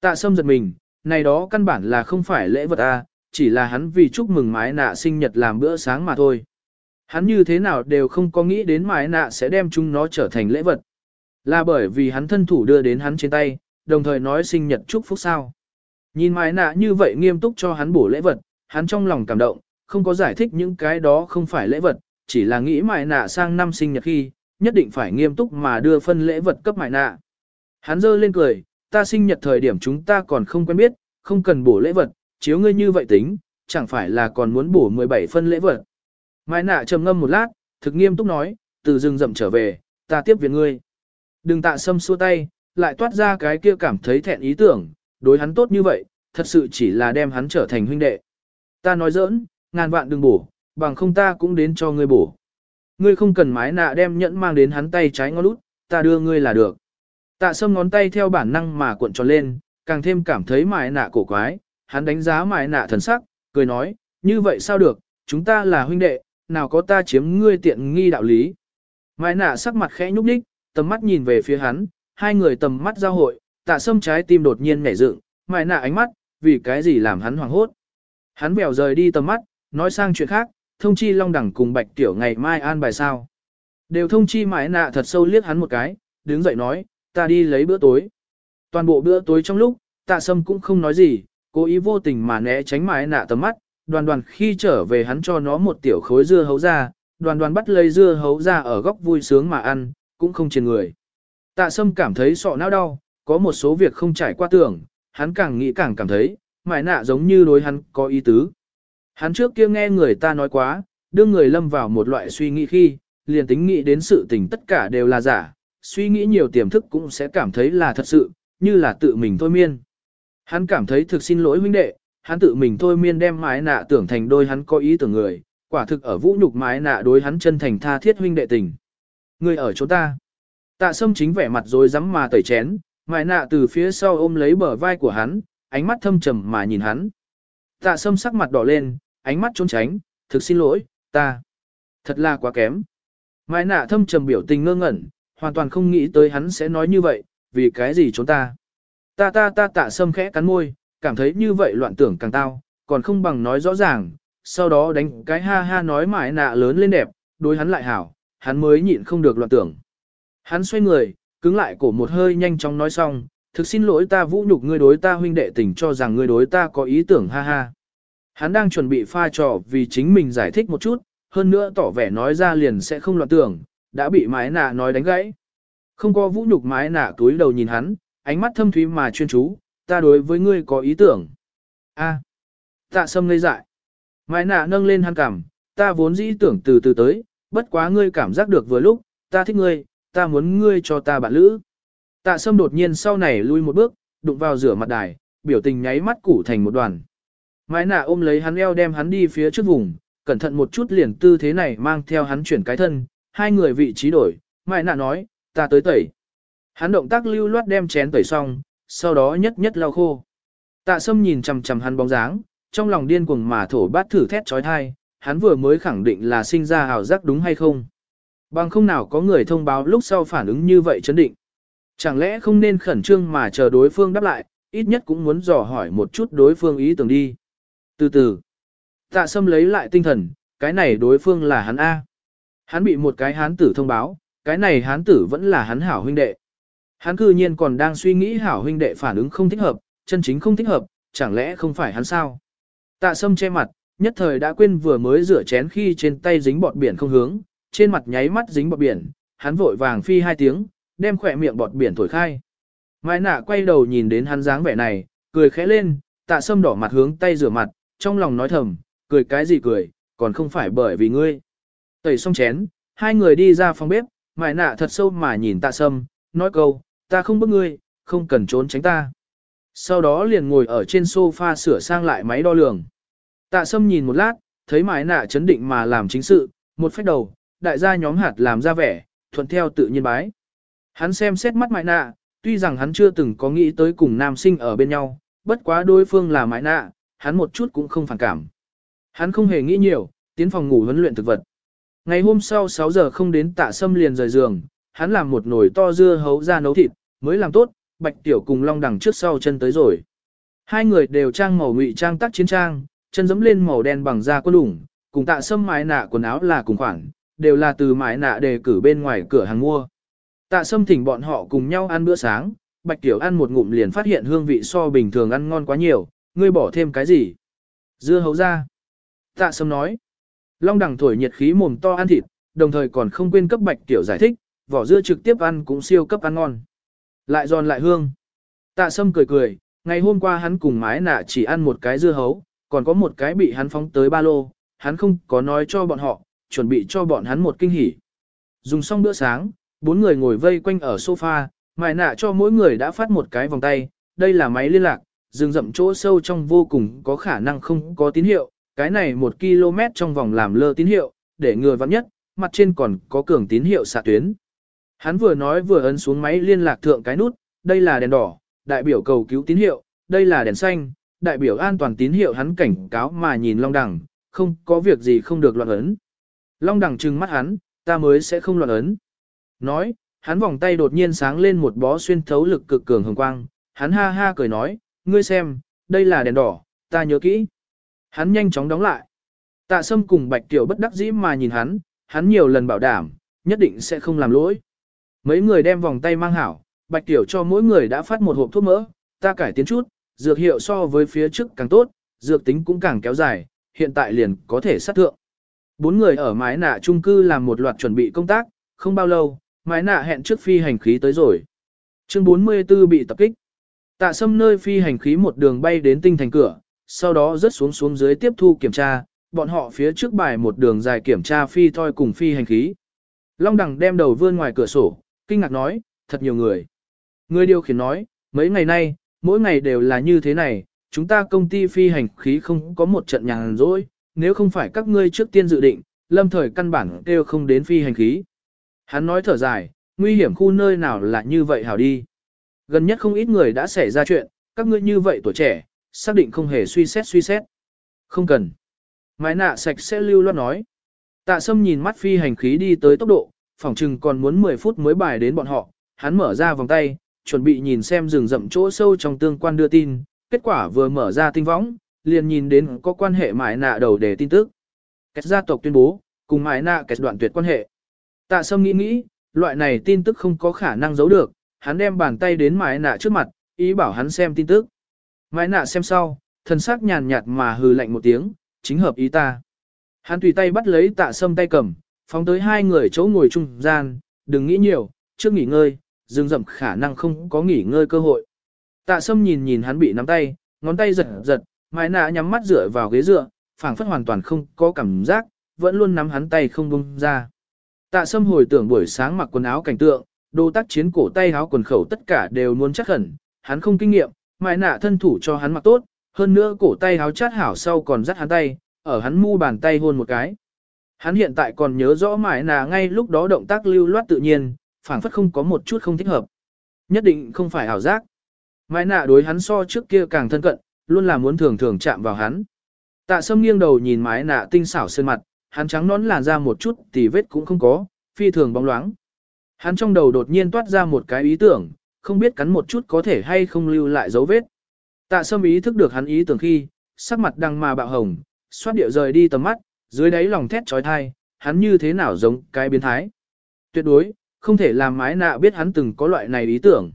Tạ sâm giật mình, này đó căn bản là không phải lễ vật a, chỉ là hắn vì chúc mừng mái nạ sinh nhật làm bữa sáng mà thôi. Hắn như thế nào đều không có nghĩ đến mái nạ sẽ đem chúng nó trở thành lễ vật. Là bởi vì hắn thân thủ đưa đến hắn trên tay, đồng thời nói sinh nhật chúc phúc sao. Nhìn mái nạ như vậy nghiêm túc cho hắn bổ lễ vật, hắn trong lòng cảm động, không có giải thích những cái đó không phải lễ vật, chỉ là nghĩ mại nạ sang năm sinh nhật khi, nhất định phải nghiêm túc mà đưa phân lễ vật cấp mại nạ. Hắn giơ lên cười, ta sinh nhật thời điểm chúng ta còn không quen biết, không cần bổ lễ vật, chiếu ngươi như vậy tính, chẳng phải là còn muốn bổ 17 phân lễ vật. Mai nạ trầm ngâm một lát, thực nghiêm túc nói, từ rừng rậm trở về, ta tiếp viện ngươi. Đừng tạ sâm xua tay, lại toát ra cái kia cảm thấy thẹn ý tưởng, đối hắn tốt như vậy, thật sự chỉ là đem hắn trở thành huynh đệ. Ta nói giỡn, ngàn vạn đừng bổ, bằng không ta cũng đến cho ngươi bổ. Ngươi không cần mái nạ đem nhẫn mang đến hắn tay trái ngón út, ta đưa ngươi là được. Tạ sâm ngón tay theo bản năng mà cuộn tròn lên, càng thêm cảm thấy mái nạ cổ quái, hắn đánh giá mái nạ thần sắc, cười nói, như vậy sao được, chúng ta là huynh đệ, nào có ta chiếm ngươi tiện nghi đạo lý. Mái nạ sắc mặt khẽ nhúc nhích tầm mắt nhìn về phía hắn, hai người tầm mắt giao hội, tạ sâm trái tim đột nhiên nhảy dựng, mái nạ ánh mắt, vì cái gì làm hắn hoảng hốt. Hắn bèo rời đi tầm mắt, nói sang chuyện khác, thông chi Long Đẳng cùng Bạch Tiểu ngày mai an bài sao. Đều thông chi mãi nạ thật sâu liếc hắn một cái, đứng dậy nói, ta đi lấy bữa tối. Toàn bộ bữa tối trong lúc, tạ sâm cũng không nói gì, cố ý vô tình mà né tránh mãi nạ tầm mắt, đoàn đoàn khi trở về hắn cho nó một tiểu khối dưa hấu ra, đoàn đoàn bắt lấy dưa hấu ra ở góc vui sướng mà ăn, cũng không trên người. Tạ sâm cảm thấy sọ não đau, có một số việc không trải qua tưởng, hắn càng nghĩ càng cảm thấy, mãi nạ giống như đối hắn có ý tứ. Hắn trước kia nghe người ta nói quá, đưa người lâm vào một loại suy nghĩ khi, liền tính nghĩ đến sự tình tất cả đều là giả, suy nghĩ nhiều tiềm thức cũng sẽ cảm thấy là thật sự, như là tự mình thôi miên. Hắn cảm thấy thực xin lỗi huynh đệ, hắn tự mình thôi miên đem mái nạ tưởng thành đôi hắn có ý tưởng người, quả thực ở vũ nhục mái nạ đối hắn chân thành tha thiết huynh đệ tình. Người ở chỗ ta. Tạ sâm chính vẻ mặt rồi rắm mà tẩy chén, mái nạ từ phía sau ôm lấy bờ vai của hắn, ánh mắt thâm trầm mà nhìn hắn. Tạ sâm sắc mặt đỏ lên, ánh mắt trốn tránh, thực xin lỗi, ta. Thật là quá kém. Mái nạ thâm trầm biểu tình ngơ ngẩn, hoàn toàn không nghĩ tới hắn sẽ nói như vậy, vì cái gì chúng ta. Ta ta ta tạ sâm khẽ cắn môi, cảm thấy như vậy loạn tưởng càng tao, còn không bằng nói rõ ràng, sau đó đánh cái ha ha nói mãi nạ lớn lên đẹp, đối hắn lại hảo, hắn mới nhịn không được loạn tưởng. Hắn xoay người, cứng lại cổ một hơi nhanh chóng nói xong, thực xin lỗi ta vũ nhục ngươi đối ta huynh đệ tình cho rằng ngươi đối ta có ý tưởng ha ha. Hắn đang chuẩn bị pha trò vì chính mình giải thích một chút, hơn nữa tỏ vẻ nói ra liền sẽ không loạn tưởng, đã bị mái nạ nói đánh gãy. Không có vũ nhục mái nạ túi đầu nhìn hắn, ánh mắt thâm thúy mà chuyên chú, ta đối với ngươi có ý tưởng. A. tạ sâm ngây dại. Mái nạ nâng lên hắn cằm, ta vốn dĩ tưởng từ từ tới, bất quá ngươi cảm giác được vừa lúc, ta thích ngươi, ta muốn ngươi cho ta bạn lữ. Tạ sâm đột nhiên sau này lui một bước, đụng vào rửa mặt đài, biểu tình nháy mắt củ thành một đoàn. Mãi nạ ôm lấy hắn eo đem hắn đi phía trước vùng, cẩn thận một chút liền tư thế này mang theo hắn chuyển cái thân, hai người vị trí đổi, mãi nạ nói, ta tới tẩy. Hắn động tác lưu loát đem chén tẩy xong, sau đó nhất nhất lau khô. Tạ sâm nhìn chằm chằm hắn bóng dáng, trong lòng điên cuồng mà thổ bát thử thét chói tai hắn vừa mới khẳng định là sinh ra ảo giác đúng hay không. Bằng không nào có người thông báo lúc sau phản ứng như vậy chấn định. Chẳng lẽ không nên khẩn trương mà chờ đối phương đáp lại, ít nhất cũng muốn dò hỏi một chút đối phương ý tưởng đi. Từ từ, tạ sâm lấy lại tinh thần, cái này đối phương là hắn A. Hắn bị một cái hán tử thông báo, cái này hán tử vẫn là hắn hảo huynh đệ. Hắn cư nhiên còn đang suy nghĩ hảo huynh đệ phản ứng không thích hợp, chân chính không thích hợp, chẳng lẽ không phải hắn sao? Tạ sâm che mặt, nhất thời đã quên vừa mới rửa chén khi trên tay dính bọt biển không hướng, trên mặt nháy mắt dính bọt biển, hắn vội vàng phi hai tiếng, đem khỏe miệng bọt biển thổi khai. Mai nạ quay đầu nhìn đến hắn dáng vẻ này, cười khẽ lên, tạ sâm đỏ mặt hướng tay rửa mặt, trong lòng nói thầm, cười cái gì cười, còn không phải bởi vì ngươi. Tẩy xong chén, hai người đi ra phòng bếp, mai nạ thật sâu mà nhìn tạ sâm, nói câu, ta không bức ngươi, không cần trốn tránh ta. Sau đó liền ngồi ở trên sofa sửa sang lại máy đo lường. Tạ sâm nhìn một lát, thấy mái nạ chấn định mà làm chính sự, một phách đầu, đại gia nhóm hạt làm ra vẻ, thuận theo tự nhiên bái. Hắn xem xét mắt mái nạ, tuy rằng hắn chưa từng có nghĩ tới cùng nam sinh ở bên nhau, bất quá đối phương là mái nạ, hắn một chút cũng không phản cảm. Hắn không hề nghĩ nhiều, tiến phòng ngủ huấn luyện thực vật. Ngày hôm sau 6 giờ không đến tạ sâm liền rời giường, hắn làm một nồi to dưa hấu ra nấu thịt, mới làm tốt, bạch tiểu cùng long đằng trước sau chân tới rồi. Hai người đều trang màu ngụy trang tác chiến trang, chân dẫm lên màu đen bằng da quân đủng, cùng tạ sâm mái nạ quần áo là cùng khoản, đều là từ mái nạ đề cử bên ngoài cửa hàng mua. Tạ sâm thỉnh bọn họ cùng nhau ăn bữa sáng, bạch tiểu ăn một ngụm liền phát hiện hương vị so bình thường ăn ngon quá nhiều, ngươi bỏ thêm cái gì? Dưa hấu ra. Tạ sâm nói. Long đằng thổi nhiệt khí mồm to ăn thịt, đồng thời còn không quên cấp bạch tiểu giải thích, vỏ dưa trực tiếp ăn cũng siêu cấp ăn ngon. Lại giòn lại hương. Tạ sâm cười cười, ngày hôm qua hắn cùng mái nạ chỉ ăn một cái dưa hấu, còn có một cái bị hắn phóng tới ba lô, hắn không có nói cho bọn họ, chuẩn bị cho bọn hắn một kinh hỉ. Dùng xong bữa sáng, bốn người ngồi vây quanh ở sofa, mài nạ cho mỗi người đã phát một cái vòng tay, đây là máy liên lạc, rừng rậm chỗ sâu trong vô cùng có khả năng không có tín hiệu, cái này một km trong vòng làm lơ tín hiệu, để người vắng nhất, mặt trên còn có cường tín hiệu xạ tuyến. Hắn vừa nói vừa ấn xuống máy liên lạc thượng cái nút, đây là đèn đỏ, đại biểu cầu cứu tín hiệu, đây là đèn xanh, đại biểu an toàn tín hiệu hắn cảnh cáo mà nhìn Long Đằng, không có việc gì không được loạn ấn. Long Đằng trừng mắt hắn, ta mới sẽ không loạn ấn. Nói, hắn vòng tay đột nhiên sáng lên một bó xuyên thấu lực cực cường hồng quang, hắn ha ha cười nói, ngươi xem, đây là đèn đỏ, ta nhớ kỹ. Hắn nhanh chóng đóng lại. Tạ Sâm cùng Bạch Tiểu bất đắc dĩ mà nhìn hắn, hắn nhiều lần bảo đảm, nhất định sẽ không làm lỗi. Mấy người đem vòng tay mang hảo, Bạch Tiểu cho mỗi người đã phát một hộp thuốc mỡ, ta cải tiến chút, dược hiệu so với phía trước càng tốt, dược tính cũng càng kéo dài, hiện tại liền có thể sát thượng. Bốn người ở mái nạ trung cư làm một loạt chuẩn bị công tác, không bao lâu, mái nạ hẹn trước phi hành khí tới rồi. Chương 44 bị tập kích. Tạ sâm nơi phi hành khí một đường bay đến tinh thành cửa, sau đó rớt xuống xuống dưới tiếp thu kiểm tra, bọn họ phía trước bài một đường dài kiểm tra phi thoi cùng phi hành khí. Long Đằng đem đầu vươn ngoài cửa sổ, kinh ngạc nói, thật nhiều người. Người điều khiển nói, mấy ngày nay, mỗi ngày đều là như thế này, chúng ta công ty phi hành khí không có một trận nhàn rỗi, nếu không phải các ngươi trước tiên dự định, lâm thời căn bản đều không đến phi hành khí. Hắn nói thở dài, nguy hiểm khu nơi nào là như vậy hảo đi. Gần nhất không ít người đã xảy ra chuyện, các ngươi như vậy tuổi trẻ, xác định không hề suy xét suy xét. Không cần. Mái nạ sạch sẽ lưu loát nói. Tạ sâm nhìn mắt phi hành khí đi tới tốc độ, phỏng chừng còn muốn 10 phút mới bài đến bọn họ, hắn mở ra vòng tay, chuẩn bị nhìn xem rừng rậm chỗ sâu trong tương quan đưa tin, kết quả vừa mở ra tinh võng, liền nhìn đến có quan hệ mãi nạ đầu để tin tức. Kết gia tộc tuyên bố, cùng mãi nạ kết đoạn tuyệt quan hệ. Tạ sâm nghĩ nghĩ, loại này tin tức không có khả năng giấu được, hắn đem bàn tay đến mãi nạ trước mặt, ý bảo hắn xem tin tức. Mãi nạ xem sau, thân xác nhàn nhạt mà hừ lạnh một tiếng, chính hợp ý ta. Hắn tùy tay bắt lấy tạ sâm tay cầm, phóng tới hai người chỗ ngồi trung gian, đừng nghĩ nhiều, trước nghỉ ngơi, rừng rậm khả năng không có nghỉ ngơi cơ hội. Tạ sâm nhìn nhìn hắn bị nắm tay, ngón tay giật giật, mái nạ nhắm mắt dựa vào ghế dựa, phảng phất hoàn toàn không có cảm giác, vẫn luôn nắm hắn tay không buông ra. Tạ sâm hồi tưởng buổi sáng mặc quần áo cảnh tượng, đồ tác chiến cổ tay áo quần khẩu tất cả đều muốn chắc hẳn, hắn không kinh nghiệm, mái nạ thân thủ cho hắn mặc tốt, hơn nữa cổ tay áo chát hảo sau còn dắt hắn tay, ở hắn mu bàn tay hôn một cái. Hắn hiện tại còn nhớ rõ mãi nà ngay lúc đó động tác lưu loát tự nhiên, phảng phất không có một chút không thích hợp. Nhất định không phải ảo giác. Mai nạ đối hắn so trước kia càng thân cận, luôn là muốn thường thường chạm vào hắn. Tạ sâm nghiêng đầu nhìn mái nạ tinh xảo sơn mặt, hắn trắng nón làn ra một chút thì vết cũng không có, phi thường bóng loáng. Hắn trong đầu đột nhiên toát ra một cái ý tưởng, không biết cắn một chút có thể hay không lưu lại dấu vết. Tạ sâm ý thức được hắn ý tưởng khi, sắc mặt đằng mà bạo hồng, xoát điệu rời đi tầm mắt, dưới đáy lòng thét trói thai, hắn như thế nào giống cái biến thái. Tuyệt đối, không thể làm mái nạ biết hắn từng có loại này ý tưởng.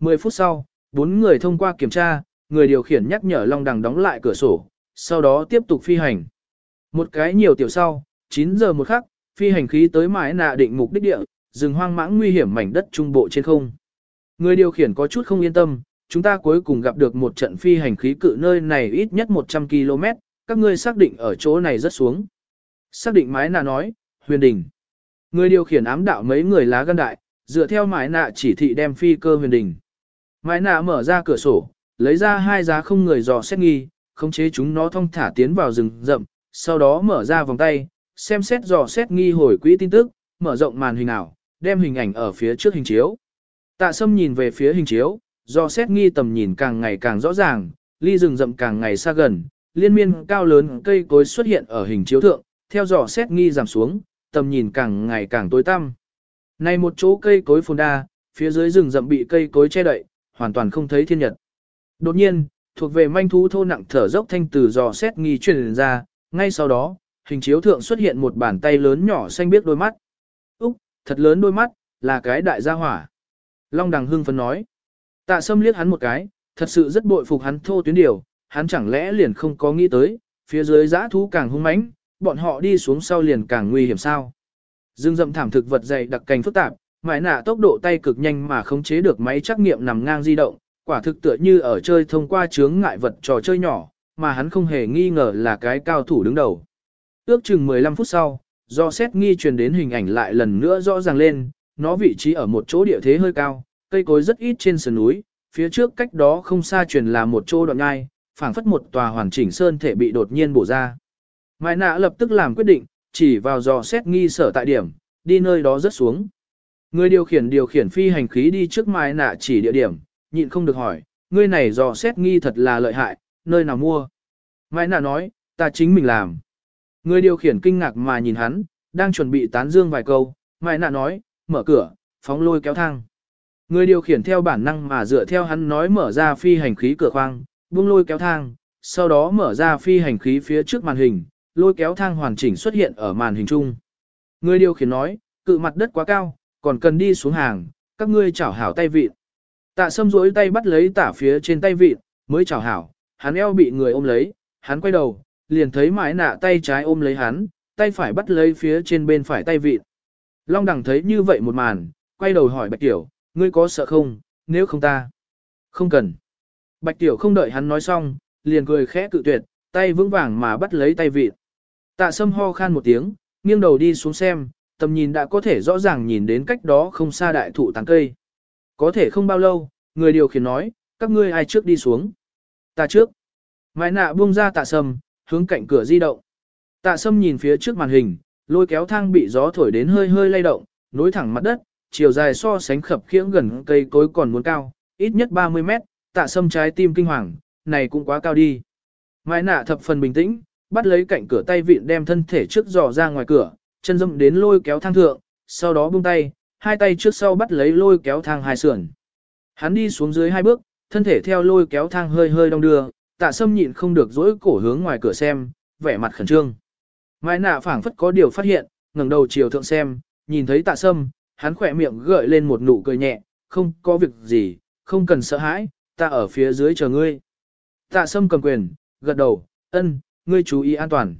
10 phút sau, bốn người thông qua kiểm tra, người điều khiển nhắc nhở Long Đằng đóng lại cửa sổ, sau đó tiếp tục phi hành. Một cái nhiều tiểu sau, 9 giờ một khắc, phi hành khí tới mái nạ định mục đích địa, rừng hoang mãng nguy hiểm mảnh đất trung bộ trên không. Người điều khiển có chút không yên tâm, chúng ta cuối cùng gặp được một trận phi hành khí cự nơi này ít nhất 100 km, các ngươi xác định ở chỗ này rất xuống. Xác định mái nạ nói, huyền đỉnh. Người điều khiển ám đạo mấy người lá gan đại, dựa theo mái nạ chỉ thị đem phi cơ huyền đình. Mái nạ mở ra cửa sổ, lấy ra hai giá không người dò xét nghi, khống chế chúng nó thông thả tiến vào rừng rậm, sau đó mở ra vòng tay, xem xét dò xét nghi hồi quỹ tin tức, mở rộng màn hình ảo, đem hình ảnh ở phía trước hình chiếu. Tạ Sâm nhìn về phía hình chiếu, dò xét nghi tầm nhìn càng ngày càng rõ ràng, ly rừng rậm càng ngày xa gần, liên miên cao lớn cây cối xuất hiện ở hình chiếu thượng, theo dò xét nghi giảm xuống, tầm nhìn càng ngày càng tối tăm. Này một chỗ cây cối phồn đa, phía dưới rừng rậm bị cây cối che đậy, hoàn toàn không thấy thiên nhật. Đột nhiên, thuộc về manh thú thô nặng thở dốc thanh từ dò xét nghi truyền ra, ngay sau đó, hình chiếu thượng xuất hiện một bàn tay lớn nhỏ xanh biếc đôi mắt. Úc, thật lớn đôi mắt, là cái đại gia hỏa. Long đằng hưng phấn nói. Tạ sâm liếc hắn một cái, thật sự rất bội phục hắn thô tuyến điều, hắn chẳng lẽ liền không có nghĩ tới, phía dưới giã thú càng hung mãnh, bọn họ đi xuống sau liền càng nguy hiểm sao. Dương rậm thảm thực vật dày đặc cành phức tạp, mãi nạ tốc độ tay cực nhanh mà khống chế được máy trắc nghiệm nằm ngang di động, quả thực tựa như ở chơi thông qua chướng ngại vật trò chơi nhỏ, mà hắn không hề nghi ngờ là cái cao thủ đứng đầu. Ước chừng 15 phút sau, do xét nghi truyền đến hình ảnh lại lần nữa rõ ràng lên, nó vị trí ở một chỗ địa thế hơi cao, cây cối rất ít trên sườn núi, phía trước cách đó không xa truyền là một chỗ đoạn ngai, phảng phất một tòa hoàn chỉnh sơn thể bị đột nhiên bổ ra. Mai nạ lập tức làm quyết định, chỉ vào dò xét nghi sở tại điểm, đi nơi đó rất xuống. Người điều khiển điều khiển phi hành khí đi trước mai nạ chỉ địa điểm, nhịn không được hỏi, ngươi này dò xét nghi thật là lợi hại, nơi nào mua. Mai nạ nói, ta chính mình làm. Người điều khiển kinh ngạc mà nhìn hắn, đang chuẩn bị tán dương vài câu, mai nạ nói, mở cửa, phóng lôi kéo thang. Người điều khiển theo bản năng mà dựa theo hắn nói mở ra phi hành khí cửa khoang, buông lôi kéo thang, sau đó mở ra phi hành khí phía trước màn hình, lôi kéo thang hoàn chỉnh xuất hiện ở màn hình chung. Người điều khiển nói, cự mặt đất quá cao, còn cần đi xuống hàng, các ngươi chảo hảo tay vịt. Tạ sâm rối tay bắt lấy tả phía trên tay vịt, mới chảo hảo, hắn eo bị người ôm lấy, hắn quay đầu, liền thấy mãi nạ tay trái ôm lấy hắn, tay phải bắt lấy phía trên bên phải tay vịt. Long đẳng thấy như vậy một màn, quay đầu hỏi bạch tiểu, ngươi có sợ không, nếu không ta. Không cần. Bạch Tiểu không đợi hắn nói xong, liền cười khẽ cự tuyệt, tay vững vàng mà bắt lấy tay vịt. Tạ sâm ho khan một tiếng, nghiêng đầu đi xuống xem, tầm nhìn đã có thể rõ ràng nhìn đến cách đó không xa đại thụ tàng cây. Có thể không bao lâu, người điều khiển nói, các ngươi ai trước đi xuống. Ta trước. Mai nạ buông ra tạ sâm, hướng cạnh cửa di động. Tạ sâm nhìn phía trước màn hình, lôi kéo thang bị gió thổi đến hơi hơi lay động, nối thẳng mặt đất, chiều dài so sánh khập khiễng gần cây cối còn muốn cao, ít nhất 30 mét, tạ sâm trái tim kinh hoàng, này cũng quá cao đi. Mai nạ thập phần bình tĩnh, bắt lấy cạnh cửa tay vịn đem thân thể trước dò ra ngoài cửa, chân dâm đến lôi kéo thang thượng, sau đó buông tay, hai tay trước sau bắt lấy lôi kéo thang hai sườn. Hắn đi xuống dưới hai bước, thân thể theo lôi kéo thang hơi hơi đong đưa, tạ sâm nhịn không được dỗi cổ hướng ngoài cửa xem, vẻ mặt khẩn trương. Mai nạ phảng phất có điều phát hiện, ngẩng đầu chiều thượng xem, nhìn thấy tạ sâm, hắn khỏe miệng gợi lên một nụ cười nhẹ, không có việc gì, không cần sợ hãi, ta ở phía dưới chờ ngươi. Tạ sâm cầm quyền, gật đầu, ân, ngươi chú ý an toàn.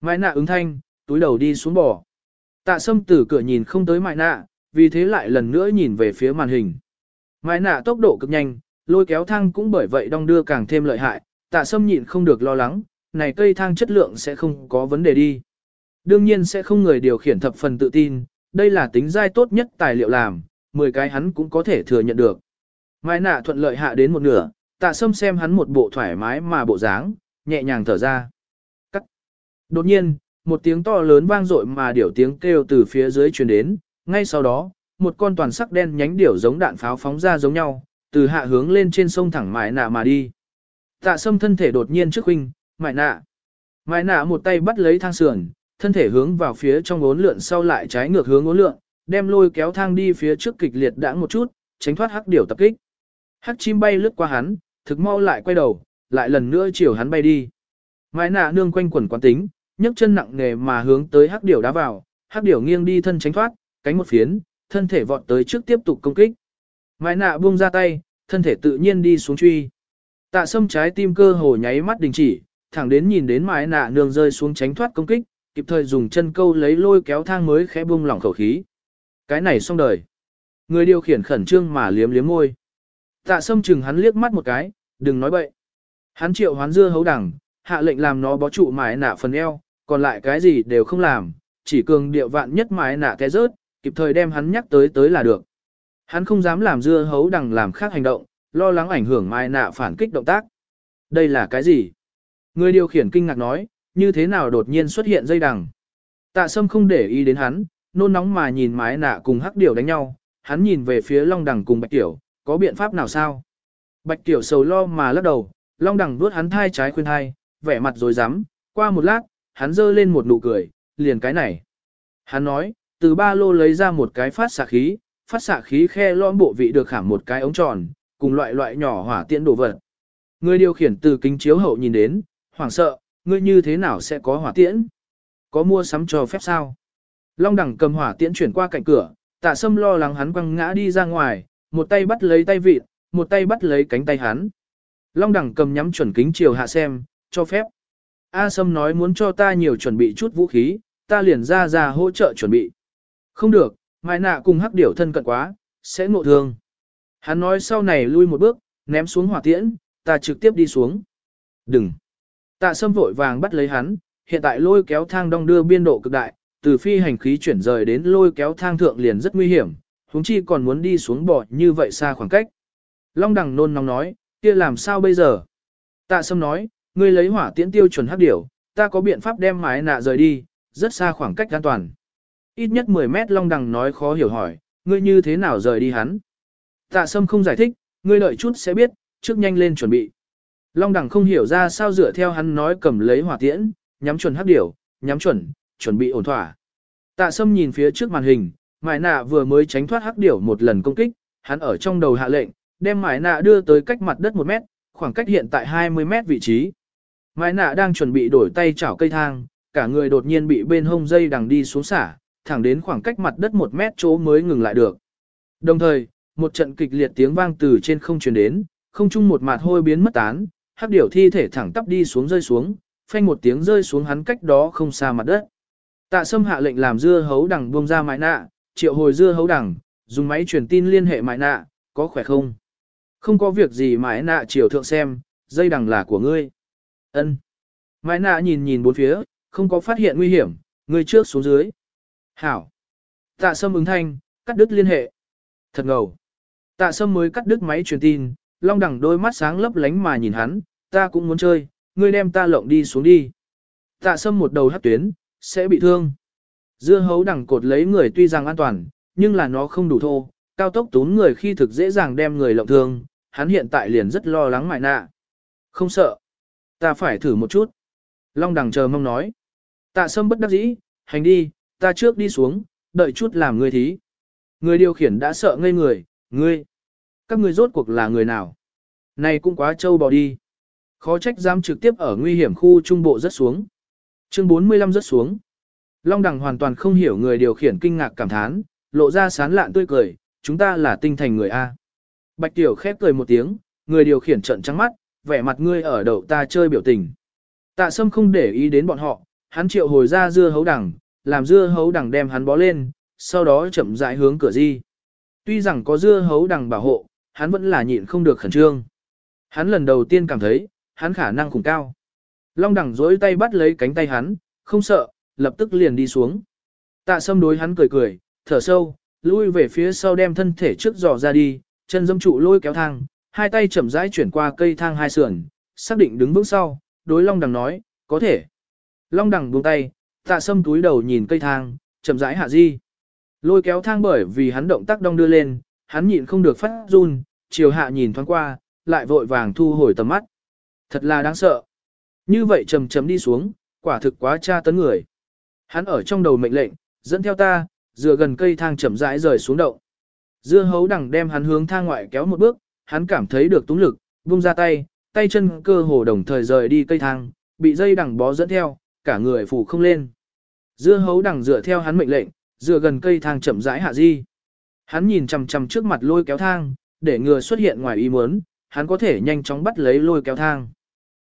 Mai nạ ứng thanh, túi đầu đi xuống bò. Tạ sâm từ cửa nhìn không tới mai nạ, vì thế lại lần nữa nhìn về phía màn hình. Mai nạ tốc độ cực nhanh, lôi kéo thang cũng bởi vậy đong đưa càng thêm lợi hại, tạ sâm nhịn không được lo lắng, này cây thang chất lượng sẽ không có vấn đề đi. Đương nhiên sẽ không người điều khiển thập phần tự tin, đây là tính giai tốt nhất tài liệu làm, 10 cái hắn cũng có thể thừa nhận được. Mai nạ thuận lợi hạ đến một nửa, tạ sâm xem hắn một bộ thoải mái mà bộ dáng, nhẹ nhàng thở ra. Đột nhiên, một tiếng to lớn vang dội mà điểu tiếng kêu từ phía dưới truyền đến, ngay sau đó, một con toàn sắc đen nhánh điểu giống đạn pháo phóng ra giống nhau, từ hạ hướng lên trên sông thẳng mại nạ mà đi. Tạ sâm thân thể đột nhiên trước huynh, mại nạ. Mại nạ một tay bắt lấy thang sườn, thân thể hướng vào phía trong ốn lượn sau lại trái ngược hướng ốn lượn, đem lôi kéo thang đi phía trước kịch liệt đãng một chút, tránh thoát hắc điểu tập kích. Hắc chim bay lướt qua hắn, thực mau lại quay đầu, lại lần nữa chiều hắn bay đi. Mãi nạ nương quanh quẩn quán tính, nhấc chân nặng nề mà hướng tới hắc điểu đá vào, hắc điểu nghiêng đi thân tránh thoát, cánh một phiến, thân thể vọt tới trước tiếp tục công kích. Mãi nạ buông ra tay, thân thể tự nhiên đi xuống truy. Tạ sâm trái tim cơ hồ nháy mắt đình chỉ, thẳng đến nhìn đến mãi nạ nương rơi xuống tránh thoát công kích, kịp thời dùng chân câu lấy lôi kéo thang mới khẽ buông lỏng khẩu khí. Cái này xong đời. Người điều khiển khẩn trương mà liếm liếm môi. Tạ sâm chừng hắn liếc mắt một cái, đừng nói bậy. Hắn triệu hoán dưa hấu đẳng, hạ lệnh làm nó bó trụ mái nạ phần eo, còn lại cái gì đều không làm, chỉ cường điệu vạn nhất mái nạ té rớt, kịp thời đem hắn nhắc tới tới là được. Hắn không dám làm dưa hấu đằng làm khác hành động, lo lắng ảnh hưởng mái nạ phản kích động tác. Đây là cái gì? Người điều khiển kinh ngạc nói, như thế nào đột nhiên xuất hiện dây đằng. Tạ sâm không để ý đến hắn, nôn nóng mà nhìn mái nạ cùng hắc điểu đánh nhau, hắn nhìn về phía long đằng cùng bạch tiểu, có biện pháp nào sao? Bạch tiểu sầu lo mà lắc đầu, long đằng vuốt hắn thai trái khuyên thai, vẻ mặt rồi dám, qua một lát, hắn giơ lên một nụ cười, liền cái này. Hắn nói, từ ba lô lấy ra một cái phát xạ khí, phát xạ khí khe lõm bộ vị được khảm một cái ống tròn, cùng loại loại nhỏ hỏa tiễn đồ vật. Người điều khiển từ kính chiếu hậu nhìn đến, hoảng sợ, ngươi như thế nào sẽ có hỏa tiễn? Có mua sắm cho phép sao? Long đẳng cầm hỏa tiễn chuyển qua cạnh cửa, tạ sâm lo lắng hắn quăng ngã đi ra ngoài, một tay bắt lấy tay vịt, một tay bắt lấy cánh tay hắn. Long đẳng cầm nhắm chuẩn kính chiều hạ xem, cho phép. A Sâm nói muốn cho ta nhiều chuẩn bị chút vũ khí, ta liền ra ra hỗ trợ chuẩn bị. Không được, mai nạ cùng hắc điểu thân cận quá, sẽ ngộ thương. Hắn nói sau này lui một bước, ném xuống hỏa tiễn, ta trực tiếp đi xuống. Đừng. Tạ Sâm vội vàng bắt lấy hắn, hiện tại lôi kéo thang đong đưa biên độ cực đại, từ phi hành khí chuyển rời đến lôi kéo thang thượng liền rất nguy hiểm, huống chi còn muốn đi xuống bỏ như vậy xa khoảng cách. Long đằng nôn nóng nói, kia làm sao bây giờ? Tạ Sâm nói, ngươi lấy hỏa tiễn tiêu chuẩn hắc điểu, ta có biện pháp đem mái nạ rời đi, rất xa khoảng cách an toàn. Ít nhất 10 mét long đằng nói khó hiểu hỏi, ngươi như thế nào rời đi hắn? Tạ Sâm không giải thích, ngươi đợi chút sẽ biết, trước nhanh lên chuẩn bị. Long đằng không hiểu ra sao dựa theo hắn nói cầm lấy hỏa tiễn, nhắm chuẩn hắc điểu, nhắm chuẩn, chuẩn bị ổn thỏa. Tạ Sâm nhìn phía trước màn hình, mái nạ vừa mới tránh thoát hắc điểu một lần công kích, hắn ở trong đầu hạ lệnh, đem mái nạ đưa tới cách mặt đất một mét, khoảng cách hiện tại 20 mét vị trí. Mai nạ đang chuẩn bị đổi tay chảo cây thang, cả người đột nhiên bị bên hông dây đằng đi xuống xả, thẳng đến khoảng cách mặt đất một mét chỗ mới ngừng lại được. Đồng thời, một trận kịch liệt tiếng vang từ trên không truyền đến, không chung một mạt hôi biến mất tán, hắc điểu thi thể thẳng tắp đi xuống rơi xuống, phanh một tiếng rơi xuống hắn cách đó không xa mặt đất. Tạ Sâm hạ lệnh làm dưa hấu đằng buông ra mái nạ, triệu hồi dưa hấu đằng, dùng máy truyền tin liên hệ mái nạ, có khỏe không? Không có việc gì mái nạ chiều thượng xem, dây đằng là của ngươi. Ân. Mai nạ nhìn nhìn bốn phía, không có phát hiện nguy hiểm, người trước xuống dưới. Hảo. Tạ sâm ứng thanh, cắt đứt liên hệ. Thật ngầu. Tạ sâm mới cắt đứt máy truyền tin, long đẳng đôi mắt sáng lấp lánh mà nhìn hắn, ta cũng muốn chơi, ngươi đem ta lộng đi xuống đi. Tạ sâm một đầu hắt tuyến, sẽ bị thương. Dưa hấu đẳng cột lấy người tuy rằng an toàn, nhưng là nó không đủ thô, cao tốc tún người khi thực dễ dàng đem người lộng thương, hắn hiện tại liền rất lo lắng mại nạ. Không sợ. Ta phải thử một chút. Long đằng chờ mong nói. Tạ sâm bất đắc dĩ, hành đi, ta trước đi xuống, đợi chút làm người thí. Người điều khiển đã sợ ngây người, ngươi. Các ngươi rốt cuộc là người nào? Này cũng quá trâu bò đi. Khó trách dám trực tiếp ở nguy hiểm khu trung bộ rất xuống. Chương 45 rất xuống. Long đằng hoàn toàn không hiểu người điều khiển kinh ngạc cảm thán, lộ ra sán lạn tươi cười, chúng ta là tinh thành người A. Bạch Tiểu khép cười một tiếng, người điều khiển trận trắng mắt, vẻ mặt ngươi ở đầu ta chơi biểu tình. Tạ Sâm không để ý đến bọn họ, hắn triệu hồi ra dưa hấu đằng, làm dưa hấu đằng đem hắn bó lên, sau đó chậm rãi hướng cửa di. Tuy rằng có dưa hấu đằng bảo hộ, hắn vẫn là nhịn không được khẩn trương. Hắn lần đầu tiên cảm thấy, hắn khả năng khủng cao. Long đằng dối tay bắt lấy cánh tay hắn, không sợ, lập tức liền đi xuống. Tạ sâm đối hắn cười cười, thở sâu, lui về phía sau đem thân thể trước dò ra đi, chân dâm trụ lôi kéo thang, hai tay chậm rãi chuyển qua cây thang hai sườn, xác định đứng vững sau, đối Long Đằng nói, có thể. Long Đằng buông tay, tạ sâm túi đầu nhìn cây thang, chậm rãi hạ di. Lôi kéo thang bởi vì hắn động tác đong đưa lên, hắn nhịn không được phát run, chiều hạ nhìn thoáng qua, lại vội vàng thu hồi tầm mắt. Thật là đáng sợ. Như vậy chầm chầm đi xuống, quả thực quá tra tấn người. Hắn ở trong đầu mệnh lệnh, dẫn theo ta, dựa gần cây thang chậm rãi rời xuống động. Dưa hấu đằng đem hắn hướng thang ngoại kéo một bước, hắn cảm thấy được túng lực, vung ra tay, tay chân cơ hồ đồng thời rời đi cây thang, bị dây đằng bó dẫn theo, cả người phủ không lên. Dưa hấu đằng dựa theo hắn mệnh lệnh, dựa gần cây thang chậm rãi hạ di. Hắn nhìn chằm chằm trước mặt lôi kéo thang, để ngừa xuất hiện ngoài ý muốn, hắn có thể nhanh chóng bắt lấy lôi kéo thang.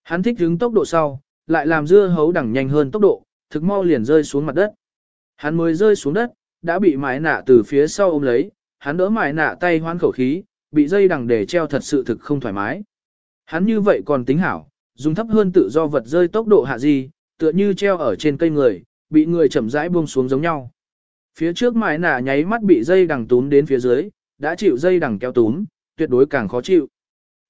Hắn thích đứng tốc độ sau, lại làm dưa hấu đằng nhanh hơn tốc độ, thực mau liền rơi xuống mặt đất. Hắn mới rơi xuống đất, đã bị mái nạ từ phía sau ôm lấy, hắn đỡ mái nạ tay hoan khẩu khí, bị dây đằng để treo thật sự thực không thoải mái. Hắn như vậy còn tính hảo, dùng thấp hơn tự do vật rơi tốc độ hạ gì, tựa như treo ở trên cây người, bị người chậm rãi buông xuống giống nhau. Phía trước mái nả nháy mắt bị dây đằng túm đến phía dưới, đã chịu dây đằng kéo túm, tuyệt đối càng khó chịu.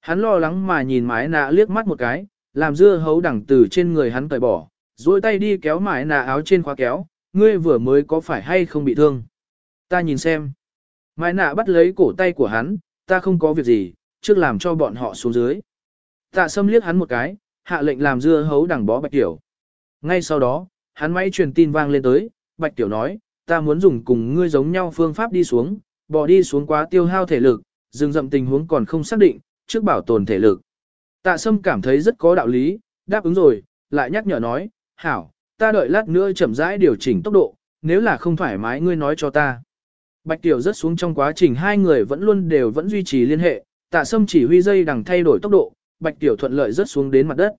Hắn lo lắng mà nhìn mái nạ liếc mắt một cái, làm dưa hấu đằng từ trên người hắn tẩy bỏ, duỗi tay đi kéo mái nạ áo trên khóa kéo, ngươi vừa mới có phải hay không bị thương? Ta nhìn xem. Mai nạ bắt lấy cổ tay của hắn, ta không có việc gì, trước làm cho bọn họ xuống dưới. Tạ sâm liếc hắn một cái, hạ lệnh làm dưa hấu đằng bó bạch tiểu. Ngay sau đó, hắn máy truyền tin vang lên tới, bạch tiểu nói, ta muốn dùng cùng ngươi giống nhau phương pháp đi xuống, bỏ đi xuống quá tiêu hao thể lực, dừng dậm tình huống còn không xác định, trước bảo tồn thể lực. Tạ sâm cảm thấy rất có đạo lý, đáp ứng rồi, lại nhắc nhở nói, hảo, ta đợi lát nữa chậm rãi điều chỉnh tốc độ, nếu là không thoải mái ngươi nói cho ta. Bạch Tiểu rất xuống trong quá trình hai người vẫn luôn đều vẫn duy trì liên hệ, tạ sâm chỉ huy dây đằng thay đổi tốc độ, Bạch Tiểu thuận lợi rất xuống đến mặt đất.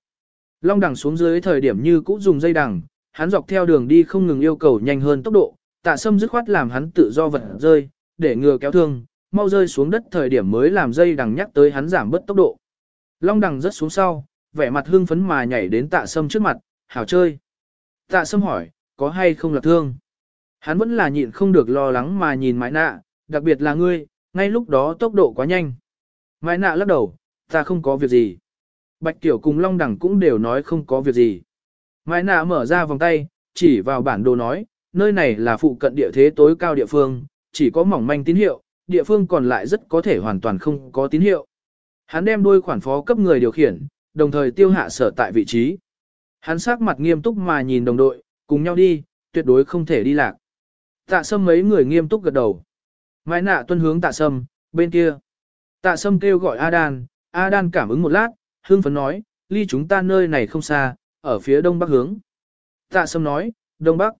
Long đằng xuống dưới thời điểm như cũ dùng dây đằng, hắn dọc theo đường đi không ngừng yêu cầu nhanh hơn tốc độ, tạ sâm dứt khoát làm hắn tự do vật rơi, để ngừa kéo thương, mau rơi xuống đất thời điểm mới làm dây đằng nhắc tới hắn giảm bớt tốc độ. Long đằng rất xuống sau, vẻ mặt hưng phấn mà nhảy đến tạ sâm trước mặt, hảo chơi. Tạ sâm hỏi, có hay không là thương? Hắn vẫn là nhịn không được lo lắng mà nhìn mãi nạ, đặc biệt là ngươi, ngay lúc đó tốc độ quá nhanh. Mãi nạ lắc đầu, ta không có việc gì. Bạch Tiểu cùng Long Đẳng cũng đều nói không có việc gì. Mãi nạ mở ra vòng tay, chỉ vào bản đồ nói, nơi này là phụ cận địa thế tối cao địa phương, chỉ có mỏng manh tín hiệu, địa phương còn lại rất có thể hoàn toàn không có tín hiệu. Hắn đem đuôi khoản phó cấp người điều khiển, đồng thời tiêu hạ sở tại vị trí. Hắn sắc mặt nghiêm túc mà nhìn đồng đội, cùng nhau đi, tuyệt đối không thể đi lạc. Tạ sâm mấy người nghiêm túc gật đầu. Mai nạ tuân hướng tạ sâm, bên kia. Tạ sâm kêu gọi Adan, Adan cảm ứng một lát, hương phấn nói, ly chúng ta nơi này không xa, ở phía đông bắc hướng. Tạ sâm nói, đông bắc.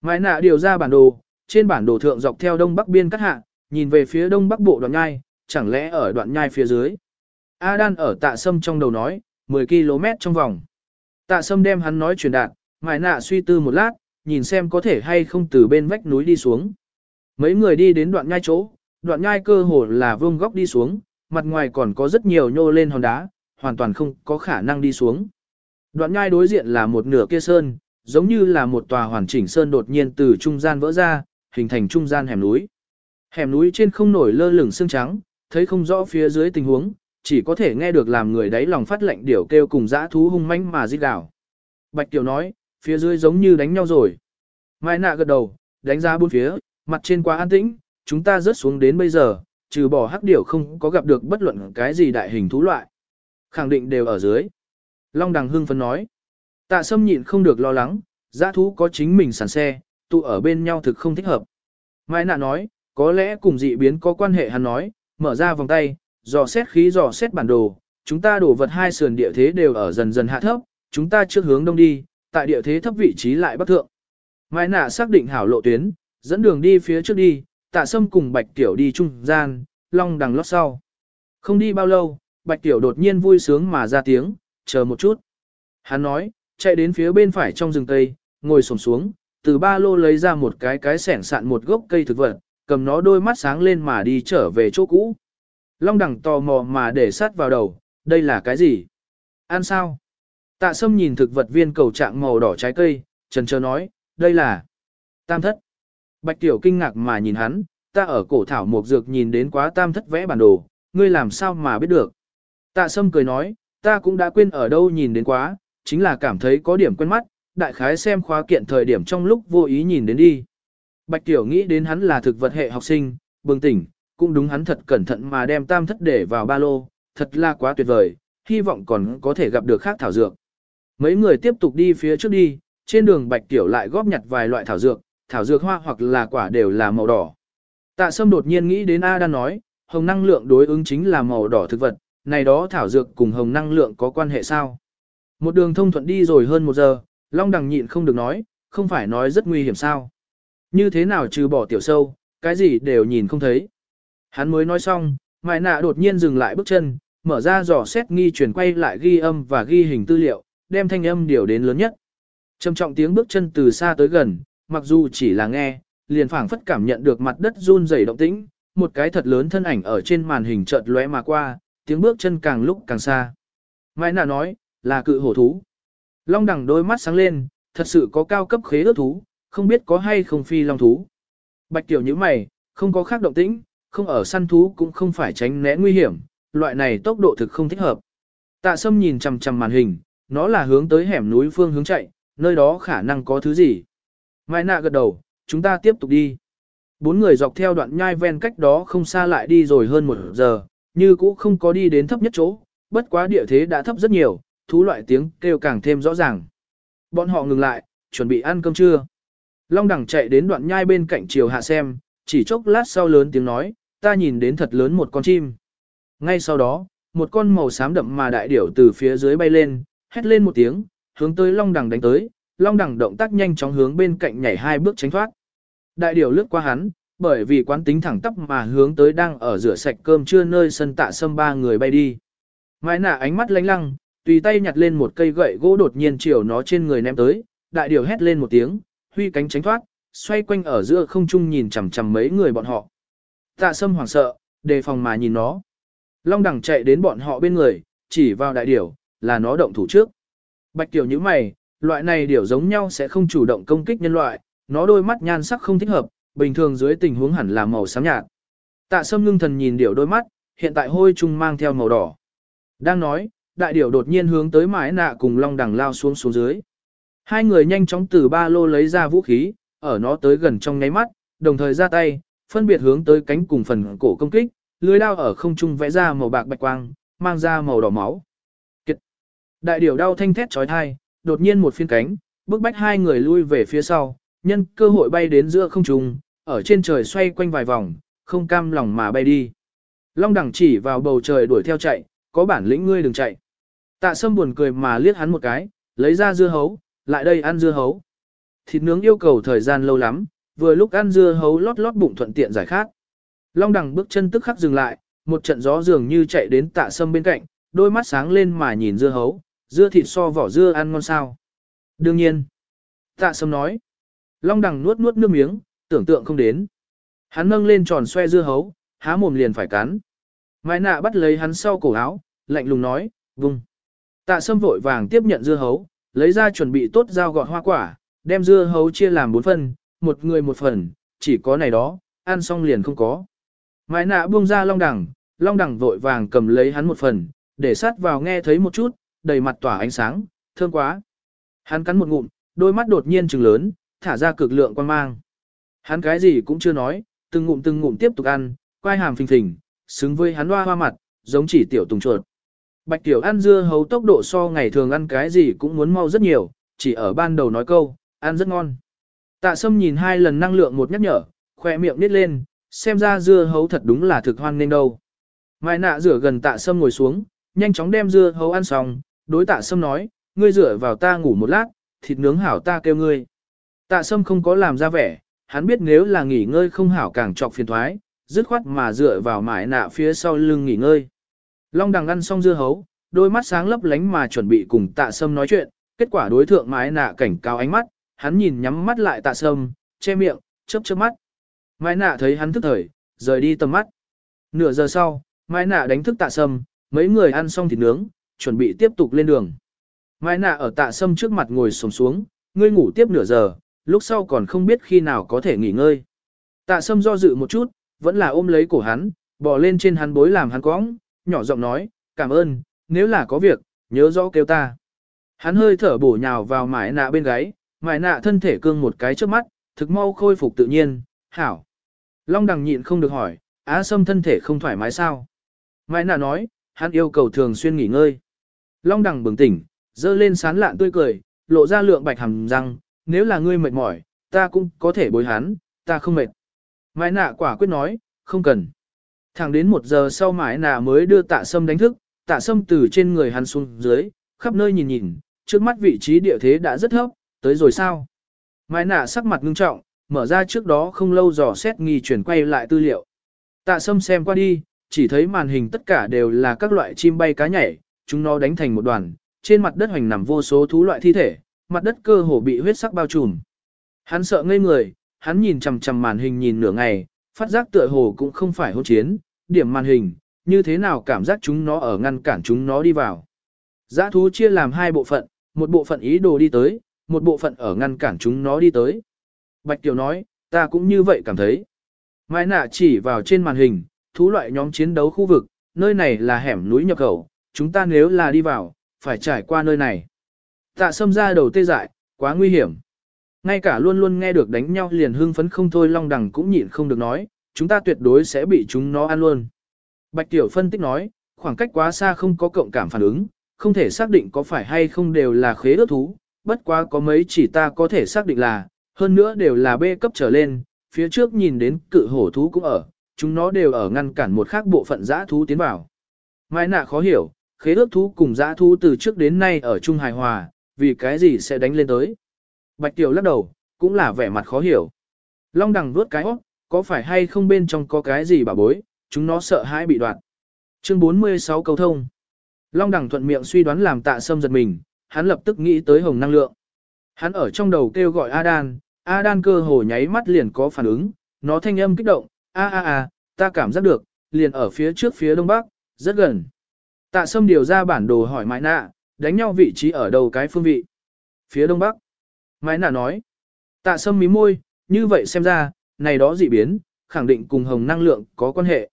Mai nạ điều ra bản đồ, trên bản đồ thượng dọc theo đông bắc biên cắt hạ, nhìn về phía đông bắc bộ đoạn nhai, chẳng lẽ ở đoạn nhai phía dưới. Adan ở tạ sâm trong đầu nói, 10 km trong vòng. Tạ sâm đem hắn nói truyền đạt, Mai nạ suy tư một lát, nhìn xem có thể hay không từ bên vách núi đi xuống. Mấy người đi đến đoạn nhai chỗ, đoạn nhai cơ hồ là vương góc đi xuống, mặt ngoài còn có rất nhiều nhô lên hòn đá, hoàn toàn không có khả năng đi xuống. Đoạn nhai đối diện là một nửa kia sơn, giống như là một tòa hoàn chỉnh sơn đột nhiên từ trung gian vỡ ra, hình thành trung gian hẻm núi. Hẻm núi trên không nổi lơ lửng xương trắng, thấy không rõ phía dưới tình huống, chỉ có thể nghe được làm người đáy lòng phát lệnh điểu kêu cùng dã thú hung manh mà rít gào. Bạch Tiểu nói, phía dưới giống như đánh nhau rồi. Mai nạ gật đầu, đánh ra bốn phía, mặt trên quá an tĩnh, chúng ta rớt xuống đến bây giờ, trừ bỏ hắc điểu không có gặp được bất luận cái gì đại hình thú loại. Khẳng định đều ở dưới. Long đằng hưng phấn nói. Tạ sâm nhịn không được lo lắng, giã thú có chính mình sàn xe, tụ ở bên nhau thực không thích hợp. Mai nạ nói, có lẽ cùng dị biến có quan hệ hắn nói, mở ra vòng tay, dò xét khí dò xét bản đồ, chúng ta đổ vật hai sườn địa thế đều ở dần dần hạ thấp, chúng ta trước hướng đông đi, tại địa thế thấp vị trí lại bắc thượng. Mai nạ xác định hảo lộ tuyến, dẫn đường đi phía trước đi, tạ sâm cùng bạch tiểu đi trung gian, long đằng lót sau. Không đi bao lâu, bạch tiểu đột nhiên vui sướng mà ra tiếng, chờ một chút. Hắn nói, chạy đến phía bên phải trong rừng cây, ngồi xổm xuống, từ ba lô lấy ra một cái cái sẻng sạn một gốc cây thực vật, cầm nó đôi mắt sáng lên mà đi trở về chỗ cũ. Long đẳng tò mò mà để sát vào đầu, đây là cái gì? Ăn sao? Tạ sâm nhìn thực vật viên cầu trạng màu đỏ trái cây, trần chờ nói, đây là tam thất. Bạch tiểu kinh ngạc mà nhìn hắn, ta ở cổ thảo mộc dược nhìn đến quá tam thất vẽ bản đồ, ngươi làm sao mà biết được? Tạ sâm cười nói, ta cũng đã quên ở đâu nhìn đến quá, chính là cảm thấy có điểm quen mắt, đại khái xem khóa kiện thời điểm trong lúc vô ý nhìn đến đi. Bạch Tiểu nghĩ đến hắn là thực vật hệ học sinh, bừng tỉnh, cũng đúng hắn thật cẩn thận mà đem tam thất để vào ba lô, thật là quá tuyệt vời, hy vọng còn có thể gặp được khác thảo dược. Mấy người tiếp tục đi phía trước đi, trên đường Bạch Tiểu lại góp nhặt vài loại thảo dược, thảo dược hoa hoặc là quả đều là màu đỏ. Tạ Sâm đột nhiên nghĩ đến A đang nói, hồng năng lượng đối ứng chính là màu đỏ thực vật, này đó thảo dược cùng hồng năng lượng có quan hệ sao? Một đường thông thuận đi rồi hơn một giờ, Long Đằng nhịn không được nói, không phải nói rất nguy hiểm sao? Như thế nào trừ bỏ tiểu sâu, cái gì đều nhìn không thấy. Hắn mới nói xong, Mai nạ đột nhiên dừng lại bước chân, mở ra dò xét nghi truyền quay lại ghi âm và ghi hình tư liệu, đem thanh âm điều đến lớn nhất. Trầm trọng tiếng bước chân từ xa tới gần, mặc dù chỉ là nghe, liền phảng phất cảm nhận được mặt đất run rẩy động tĩnh, một cái thật lớn thân ảnh ở trên màn hình chợt lóe mà qua, tiếng bước chân càng lúc càng xa. Mai nạ nói, là cự hổ thú. Long đẳng đôi mắt sáng lên, thật sự có cao cấp khế ước thú, không biết có hay không phi long thú. Bạch tiểu như mày, không có khác động tĩnh, không ở săn thú cũng không phải tránh né nguy hiểm, loại này tốc độ thực không thích hợp. Tạ sâm nhìn chằm chằm màn hình, nó là hướng tới hẻm núi phương hướng chạy, nơi đó khả năng có thứ gì. Mai nạ gật đầu, chúng ta tiếp tục đi. Bốn người dọc theo đoạn nhai ven cách đó không xa lại đi rồi hơn một giờ, như cũ không có đi đến thấp nhất chỗ, bất quá địa thế đã thấp rất nhiều, thú loại tiếng kêu càng thêm rõ ràng. Bọn họ ngừng lại, chuẩn bị ăn cơm trưa. Long đẳng chạy đến đoạn nhai bên cạnh chiều hạ xem, chỉ chốc lát sau lớn tiếng nói, ta nhìn đến thật lớn một con chim. Ngay sau đó, một con màu xám đậm mà đại điểu từ phía dưới bay lên, hét lên một tiếng, hướng tới long Đằng đánh tới, long Đằng động tác nhanh chóng hướng bên cạnh nhảy hai bước tránh thoát. Đại điểu lướt qua hắn, bởi vì quán tính thẳng tắp mà hướng tới đang ở rửa sạch cơm trưa nơi sân tạ sâm ba người bay đi. Mai nạ ánh mắt lánh lăng, tùy tay nhặt lên một cây gậy gỗ đột nhiên chiều nó trên người ném tới, đại điểu hét lên một tiếng, huy cánh tránh thoát, xoay quanh ở giữa không trung nhìn chằm chằm mấy người bọn họ. Tạ sâm hoảng sợ, đề phòng mà nhìn nó. Long đẳng chạy đến bọn họ bên người, chỉ vào đại điểu, là nó động thủ trước. Bạch tiểu như mày, loại này điểu giống nhau sẽ không chủ động công kích nhân loại, nó đôi mắt nhan sắc không thích hợp, bình thường dưới tình huống hẳn là màu xám nhạt. Tạ sâm ngưng thần nhìn điểu đôi mắt, hiện tại hôi trung mang theo màu đỏ. Đang nói, đại điểu đột nhiên hướng tới mái nạ cùng long đằng lao xuống xuống dưới. Hai người nhanh chóng từ ba lô lấy ra vũ khí, ở nó tới gần trong nháy mắt, đồng thời ra tay, phân biệt hướng tới cánh cùng phần cổ công kích, lưới đao ở không trung vẽ ra màu bạc bạch quang, mang ra màu đỏ máu. Đại điểu đau thanh thét chói tai, đột nhiên một phiên cánh, bước bách hai người lui về phía sau, nhân cơ hội bay đến giữa không trung, ở trên trời xoay quanh vài vòng, không cam lòng mà bay đi. Long đẳng chỉ vào bầu trời đuổi theo chạy, có bản lĩnh ngươi đừng chạy. Tạ sâm buồn cười mà liếc hắn một cái, lấy ra dưa hấu, lại đây ăn dưa hấu. Thịt nướng yêu cầu thời gian lâu lắm, vừa lúc ăn dưa hấu lót lót bụng thuận tiện giải khát. Long đằng bước chân tức khắc dừng lại, một trận gió dường như chạy đến tạ sâm bên cạnh, đôi mắt sáng lên mà nhìn dưa hấu, dưa thịt so vỏ dưa ăn ngon sao. Đương nhiên. Tạ sâm nói. Long đằng nuốt nuốt nước miếng, tưởng tượng không đến. Hắn nâng lên tròn xoe dưa hấu, há mồm liền phải cắn. Mai nạ bắt lấy hắn sau cổ áo, lạnh lùng nói, vung. Tạ sâm vội vàng tiếp nhận dưa hấu, lấy ra chuẩn bị tốt dao gọt hoa quả, đem dưa hấu chia làm bốn phần, một người một phần, chỉ có này đó, ăn xong liền không có. Mai nạ buông ra long đẳng, long đẳng vội vàng cầm lấy hắn một phần, để sát vào nghe thấy một chút, đầy mặt tỏa ánh sáng, thơm quá. Hắn cắn một ngụm, đôi mắt đột nhiên trừng lớn, thả ra cực lượng quan mang. Hắn cái gì cũng chưa nói, từng ngụm từng ngụm tiếp tục ăn, quai hàm phình phình, xứng với hắn hoa hoa mặt, giống chỉ tiểu tùng chuột. Bạch tiểu ăn dưa hấu tốc độ so ngày thường ăn cái gì cũng muốn mau rất nhiều, chỉ ở ban đầu nói câu, ăn rất ngon. Tạ sâm nhìn hai lần năng lượng một nhắc nhở, khỏe miệng nít lên, xem ra dưa hấu thật đúng là thực hoan nên đâu. Mai nạ rửa gần tạ sâm ngồi xuống, nhanh chóng đem dưa hấu ăn xong, đối tạ sâm nói, ngươi dựa vào ta ngủ một lát, thịt nướng hảo ta kêu ngươi. Tạ sâm không có làm ra vẻ, hắn biết nếu là nghỉ ngơi không hảo càng trọc phiền thoái, dứt khoát mà dựa vào mải nạ phía sau lưng nghỉ ngơi. Long đằng ăn xong dưa hấu, đôi mắt sáng lấp lánh mà chuẩn bị cùng tạ sâm nói chuyện, kết quả đối thượng mái nạ cảnh cáo ánh mắt, hắn nhìn nhắm mắt lại tạ sâm, che miệng, chớp chớp mắt. Mái nạ thấy hắn thức thời, rời đi tầm mắt. Nửa giờ sau, mái nạ đánh thức tạ sâm, mấy người ăn xong thịt nướng, chuẩn bị tiếp tục lên đường. Mai nạ ở tạ sâm trước mặt ngồi sồm xuống, ngươi ngủ tiếp nửa giờ, lúc sau còn không biết khi nào có thể nghỉ ngơi. Tạ sâm do dự một chút, vẫn là ôm lấy cổ hắn, bò lên trên hắn bối làm hắn cõng, nhỏ giọng nói, cảm ơn, nếu là có việc, nhớ rõ kêu ta. Hắn hơi thở bổ nhào vào mái nạ bên gáy, mái nạ thân thể cương một cái trước mắt, thực mau khôi phục tự nhiên, hảo. Long đằng nhịn không được hỏi, á sâm thân thể không thoải mái sao? Mái nạ nói, hắn yêu cầu thường xuyên nghỉ ngơi. Long đằng bừng tỉnh, dơ lên sán lạn tươi cười, lộ ra lượng bạch hàm răng, nếu là ngươi mệt mỏi, ta cũng có thể bối hắn, ta không mệt. Mai nạ quả quyết nói, không cần. Thẳng đến một giờ sau mãi nạ mới đưa tạ sâm đánh thức, tạ sâm từ trên người hắn xuống dưới, khắp nơi nhìn nhìn, trước mắt vị trí địa thế đã rất thấp, tới rồi sao? Mai nạ sắc mặt ngưng trọng, mở ra trước đó không lâu dò xét nghi chuyển quay lại tư liệu. Tạ sâm xem qua đi, chỉ thấy màn hình tất cả đều là các loại chim bay cá nhảy, chúng nó đánh thành một đoàn, trên mặt đất hoành nằm vô số thú loại thi thể, mặt đất cơ hồ bị huyết sắc bao trùm. Hắn sợ ngây người, hắn nhìn chằm chằm màn hình nhìn nửa ngày, phát giác tựa hồ cũng không phải hỗn chiến, điểm màn hình, như thế nào cảm giác chúng nó ở ngăn cản chúng nó đi vào. Giã thú chia làm hai bộ phận, một bộ phận ý đồ đi tới, một bộ phận ở ngăn cản chúng nó đi tới. Bạch Kiều nói, ta cũng như vậy cảm thấy. Mai nạ chỉ vào trên màn hình, thú loại nhóm chiến đấu khu vực, nơi này là hẻm núi nhập khẩu, chúng ta nếu là đi vào, phải trải qua nơi này. Tạ sâm ra đầu tê dại, quá nguy hiểm. Ngay cả luôn luôn nghe được đánh nhau liền hưng phấn không thôi long đằng cũng nhịn không được nói, chúng ta tuyệt đối sẽ bị chúng nó ăn luôn. Bạch Tiểu phân tích nói, khoảng cách quá xa không có cộng cảm phản ứng, không thể xác định có phải hay không đều là khế ước thú, bất quá có mấy chỉ ta có thể xác định là, hơn nữa đều là B cấp trở lên, phía trước nhìn đến cự hổ thú cũng ở, chúng nó đều ở ngăn cản một khác bộ phận giã thú tiến vào. Mai nạ khó hiểu, khế ước thú cùng Dã thú từ trước đến nay ở chung hài hòa, vì cái gì sẽ đánh lên tới. Bạch Tiểu lắc đầu, cũng là vẻ mặt khó hiểu. Long đằng vuốt cái óc, có phải hay không bên trong có cái gì bà bối, chúng nó sợ hãi bị đoạt. Chương 46 cầu thông. Long đằng thuận miệng suy đoán làm tạ sâm giật mình, hắn lập tức nghĩ tới hồng năng lượng. Hắn ở trong đầu kêu gọi Adan, Adan cơ hồ nháy mắt liền có phản ứng, nó thanh âm kích động, a a a, ta cảm giác được, liền ở phía trước phía đông bắc, rất gần. Tạ sâm điều ra bản đồ hỏi Mai Nạ, đánh nhau vị trí ở đầu cái phương vị. Phía đông bắc. Mai Nạ nói. Tạ sâm mí môi, như vậy xem ra, này đó dị biến, khẳng định cùng hồng năng lượng có quan hệ.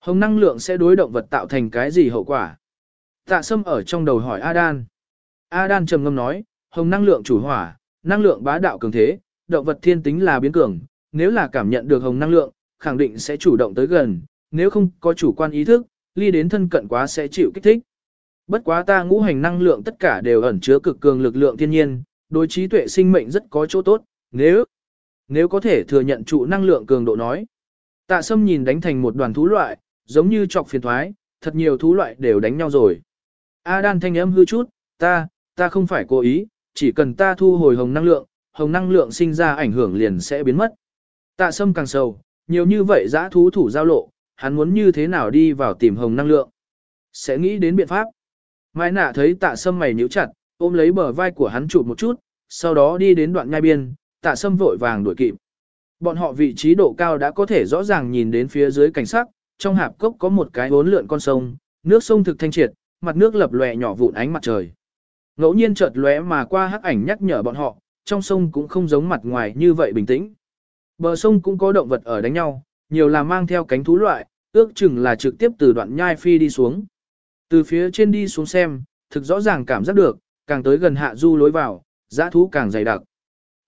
Hồng năng lượng sẽ đối động vật tạo thành cái gì hậu quả? Tạ sâm ở trong đầu hỏi Adan. Adan trầm ngâm nói, hồng năng lượng chủ hỏa, năng lượng bá đạo cường thế, động vật thiên tính là biến cường, nếu là cảm nhận được hồng năng lượng, khẳng định sẽ chủ động tới gần, nếu không có chủ quan ý thức, ly đến thân cận quá sẽ chịu kích thích. Bất quá ta ngũ hành năng lượng tất cả đều ẩn chứa cực cường lực lượng thiên nhiên, đối trí tuệ sinh mệnh rất có chỗ tốt, nếu nếu có thể thừa nhận trụ năng lượng cường độ nói. Tạ Sâm nhìn đánh thành một đoàn thú loại, giống như chọc phiền thoái, thật nhiều thú loại đều đánh nhau rồi. A đan thanh âm hư chút, ta, ta không phải cố ý, chỉ cần ta thu hồi hồng năng lượng, hồng năng lượng sinh ra ảnh hưởng liền sẽ biến mất. Tạ Sâm càng sầu, nhiều như vậy giã thú thủ giao lộ, hắn muốn như thế nào đi vào tìm hồng năng lượng. Sẽ nghĩ đến biện pháp. Mai nạ thấy tạ Sâm mày nhíu chặt, ôm lấy bờ vai của hắn chụp một chút, sau đó đi đến đoạn ngai biên, tạ Sâm vội vàng đuổi kịp. Bọn họ vị trí độ cao đã có thể rõ ràng nhìn đến phía dưới cảnh sắc, trong hạp cốc có một cái bốn lượn con sông, nước sông thực thanh triệt, mặt nước lập lòe nhỏ vụn ánh mặt trời. Ngẫu nhiên chợt lóe mà qua hắc ảnh nhắc nhở bọn họ, trong sông cũng không giống mặt ngoài như vậy bình tĩnh. Bờ sông cũng có động vật ở đánh nhau, nhiều là mang theo cánh thú loại, ước chừng là trực tiếp từ đoạn nhai phi đi xuống. Từ phía trên đi xuống xem, thực rõ ràng cảm giác được, càng tới gần hạ du lối vào, dã thú càng dày đặc.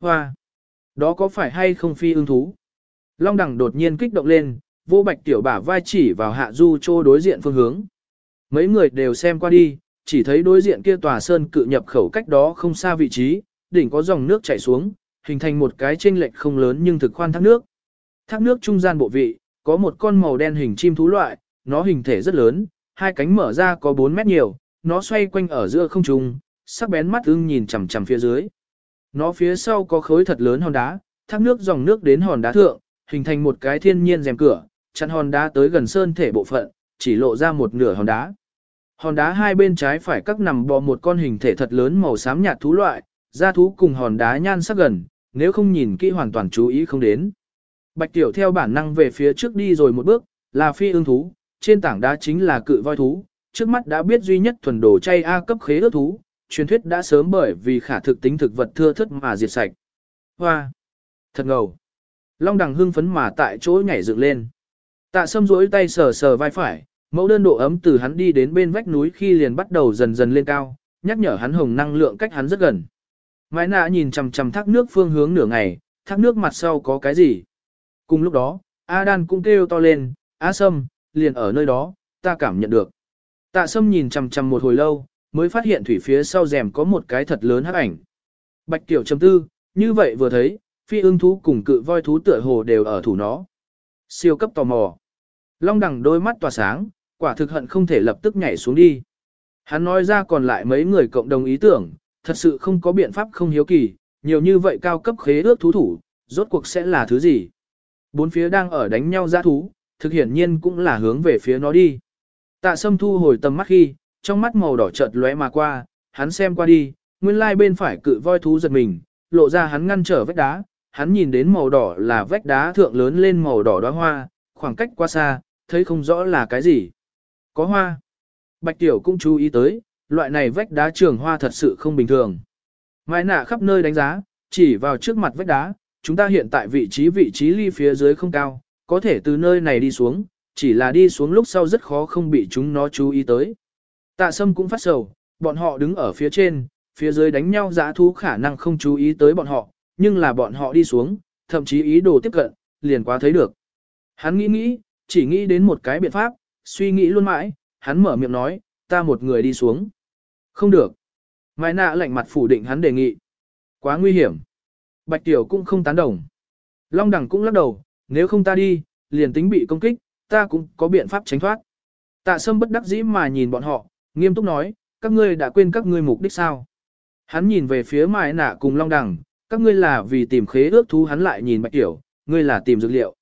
Hoa! Đó có phải hay không phi ưng thú? Long đẳng đột nhiên kích động lên, vô bạch tiểu bả vai chỉ vào hạ du chô đối diện phương hướng. Mấy người đều xem qua đi, chỉ thấy đối diện kia tòa sơn cự nhập khẩu cách đó không xa vị trí, đỉnh có dòng nước chảy xuống, hình thành một cái chênh lệch không lớn nhưng thực khoan thác nước. Thác nước trung gian bộ vị, có một con màu đen hình chim thú loại, nó hình thể rất lớn, hai cánh mở ra có 4 mét nhiều, nó xoay quanh ở giữa không trung, sắc bén mắt ưng nhìn chằm chằm phía dưới. Nó phía sau có khối thật lớn hòn đá, thác nước dòng nước đến hòn đá thượng, hình thành một cái thiên nhiên rèm cửa, chặn hòn đá tới gần sơn thể bộ phận, chỉ lộ ra một nửa hòn đá. Hòn đá hai bên trái phải các nằm bò một con hình thể thật lớn màu xám nhạt thú loại, da thú cùng hòn đá nhan sắc gần, nếu không nhìn kỹ hoàn toàn chú ý không đến. Bạch Tiểu theo bản năng về phía trước đi rồi một bước, là phi ương thú, trên tảng đá chính là cự voi thú, trước mắt đã biết duy nhất thuần đồ chay A cấp khế ước thú, truyền thuyết đã sớm bởi vì khả thực tính thực vật thưa thất mà diệt sạch. Hoa! Thật ngầu! Long đằng hưng phấn mà tại chỗ nhảy dựng lên. Tạ sâm rỗi tay sờ sờ vai phải, mẫu đơn độ ấm từ hắn đi đến bên vách núi khi liền bắt đầu dần dần lên cao, nhắc nhở hắn hồng năng lượng cách hắn rất gần. Mãi nạ nhìn chằm chằm thác nước phương hướng nửa ngày, thác nước mặt sau có cái gì? Cùng lúc đó, A Đan cũng kêu to lên, A Sâm, liền ở nơi đó, ta cảm nhận được. Tạ Sâm nhìn chằm chằm một hồi lâu, mới phát hiện thủy phía sau rèm có một cái thật lớn hắc ảnh. Bạch Tiểu chấm tư, như vậy vừa thấy, phi ưng thú cùng cự voi thú tựa hồ đều ở thủ nó. Siêu cấp tò mò. Long đằng đôi mắt tỏa sáng, quả thực hận không thể lập tức nhảy xuống đi. Hắn nói ra còn lại mấy người cộng đồng ý tưởng, thật sự không có biện pháp không hiếu kỳ, nhiều như vậy cao cấp khế ước thú thủ, rốt cuộc sẽ là thứ gì. Bốn phía đang ở đánh nhau giã thú, thực hiển nhiên cũng là hướng về phía nó đi. Tạ sâm thu hồi tầm mắt khi, trong mắt màu đỏ chợt lóe mà qua, hắn xem qua đi, nguyên lai bên phải cự voi thú giật mình, lộ ra hắn ngăn trở vách đá, hắn nhìn đến màu đỏ là vách đá thượng lớn lên màu đỏ đóa hoa, khoảng cách quá xa, thấy không rõ là cái gì. Có hoa. Bạch Tiểu cũng chú ý tới, loại này vách đá trường hoa thật sự không bình thường. Mai nạ khắp nơi đánh giá, chỉ vào trước mặt vách đá, chúng ta hiện tại vị trí vị trí ly phía dưới không cao, có thể từ nơi này đi xuống, chỉ là đi xuống lúc sau rất khó không bị chúng nó chú ý tới. Tạ sâm cũng phát sầu, bọn họ đứng ở phía trên, phía dưới đánh nhau giã thú khả năng không chú ý tới bọn họ, nhưng là bọn họ đi xuống, thậm chí ý đồ tiếp cận, liền quá thấy được. Hắn nghĩ nghĩ, chỉ nghĩ đến một cái biện pháp, suy nghĩ luôn mãi, hắn mở miệng nói, ta một người đi xuống. Không được. Mai nạ lạnh mặt phủ định hắn đề nghị. Quá nguy hiểm. Bạch Tiểu cũng không tán đồng. Long đẳng cũng lắc đầu, nếu không ta đi, liền tính bị công kích, ta cũng có biện pháp tránh thoát. Tạ sâm bất đắc dĩ mà nhìn bọn họ, nghiêm túc nói, các ngươi đã quên các ngươi mục đích sao. Hắn nhìn về phía Mai nạ cùng Long đẳng, các ngươi là vì tìm khế ước thú hắn lại nhìn Bạch Tiểu, ngươi là tìm dược liệu.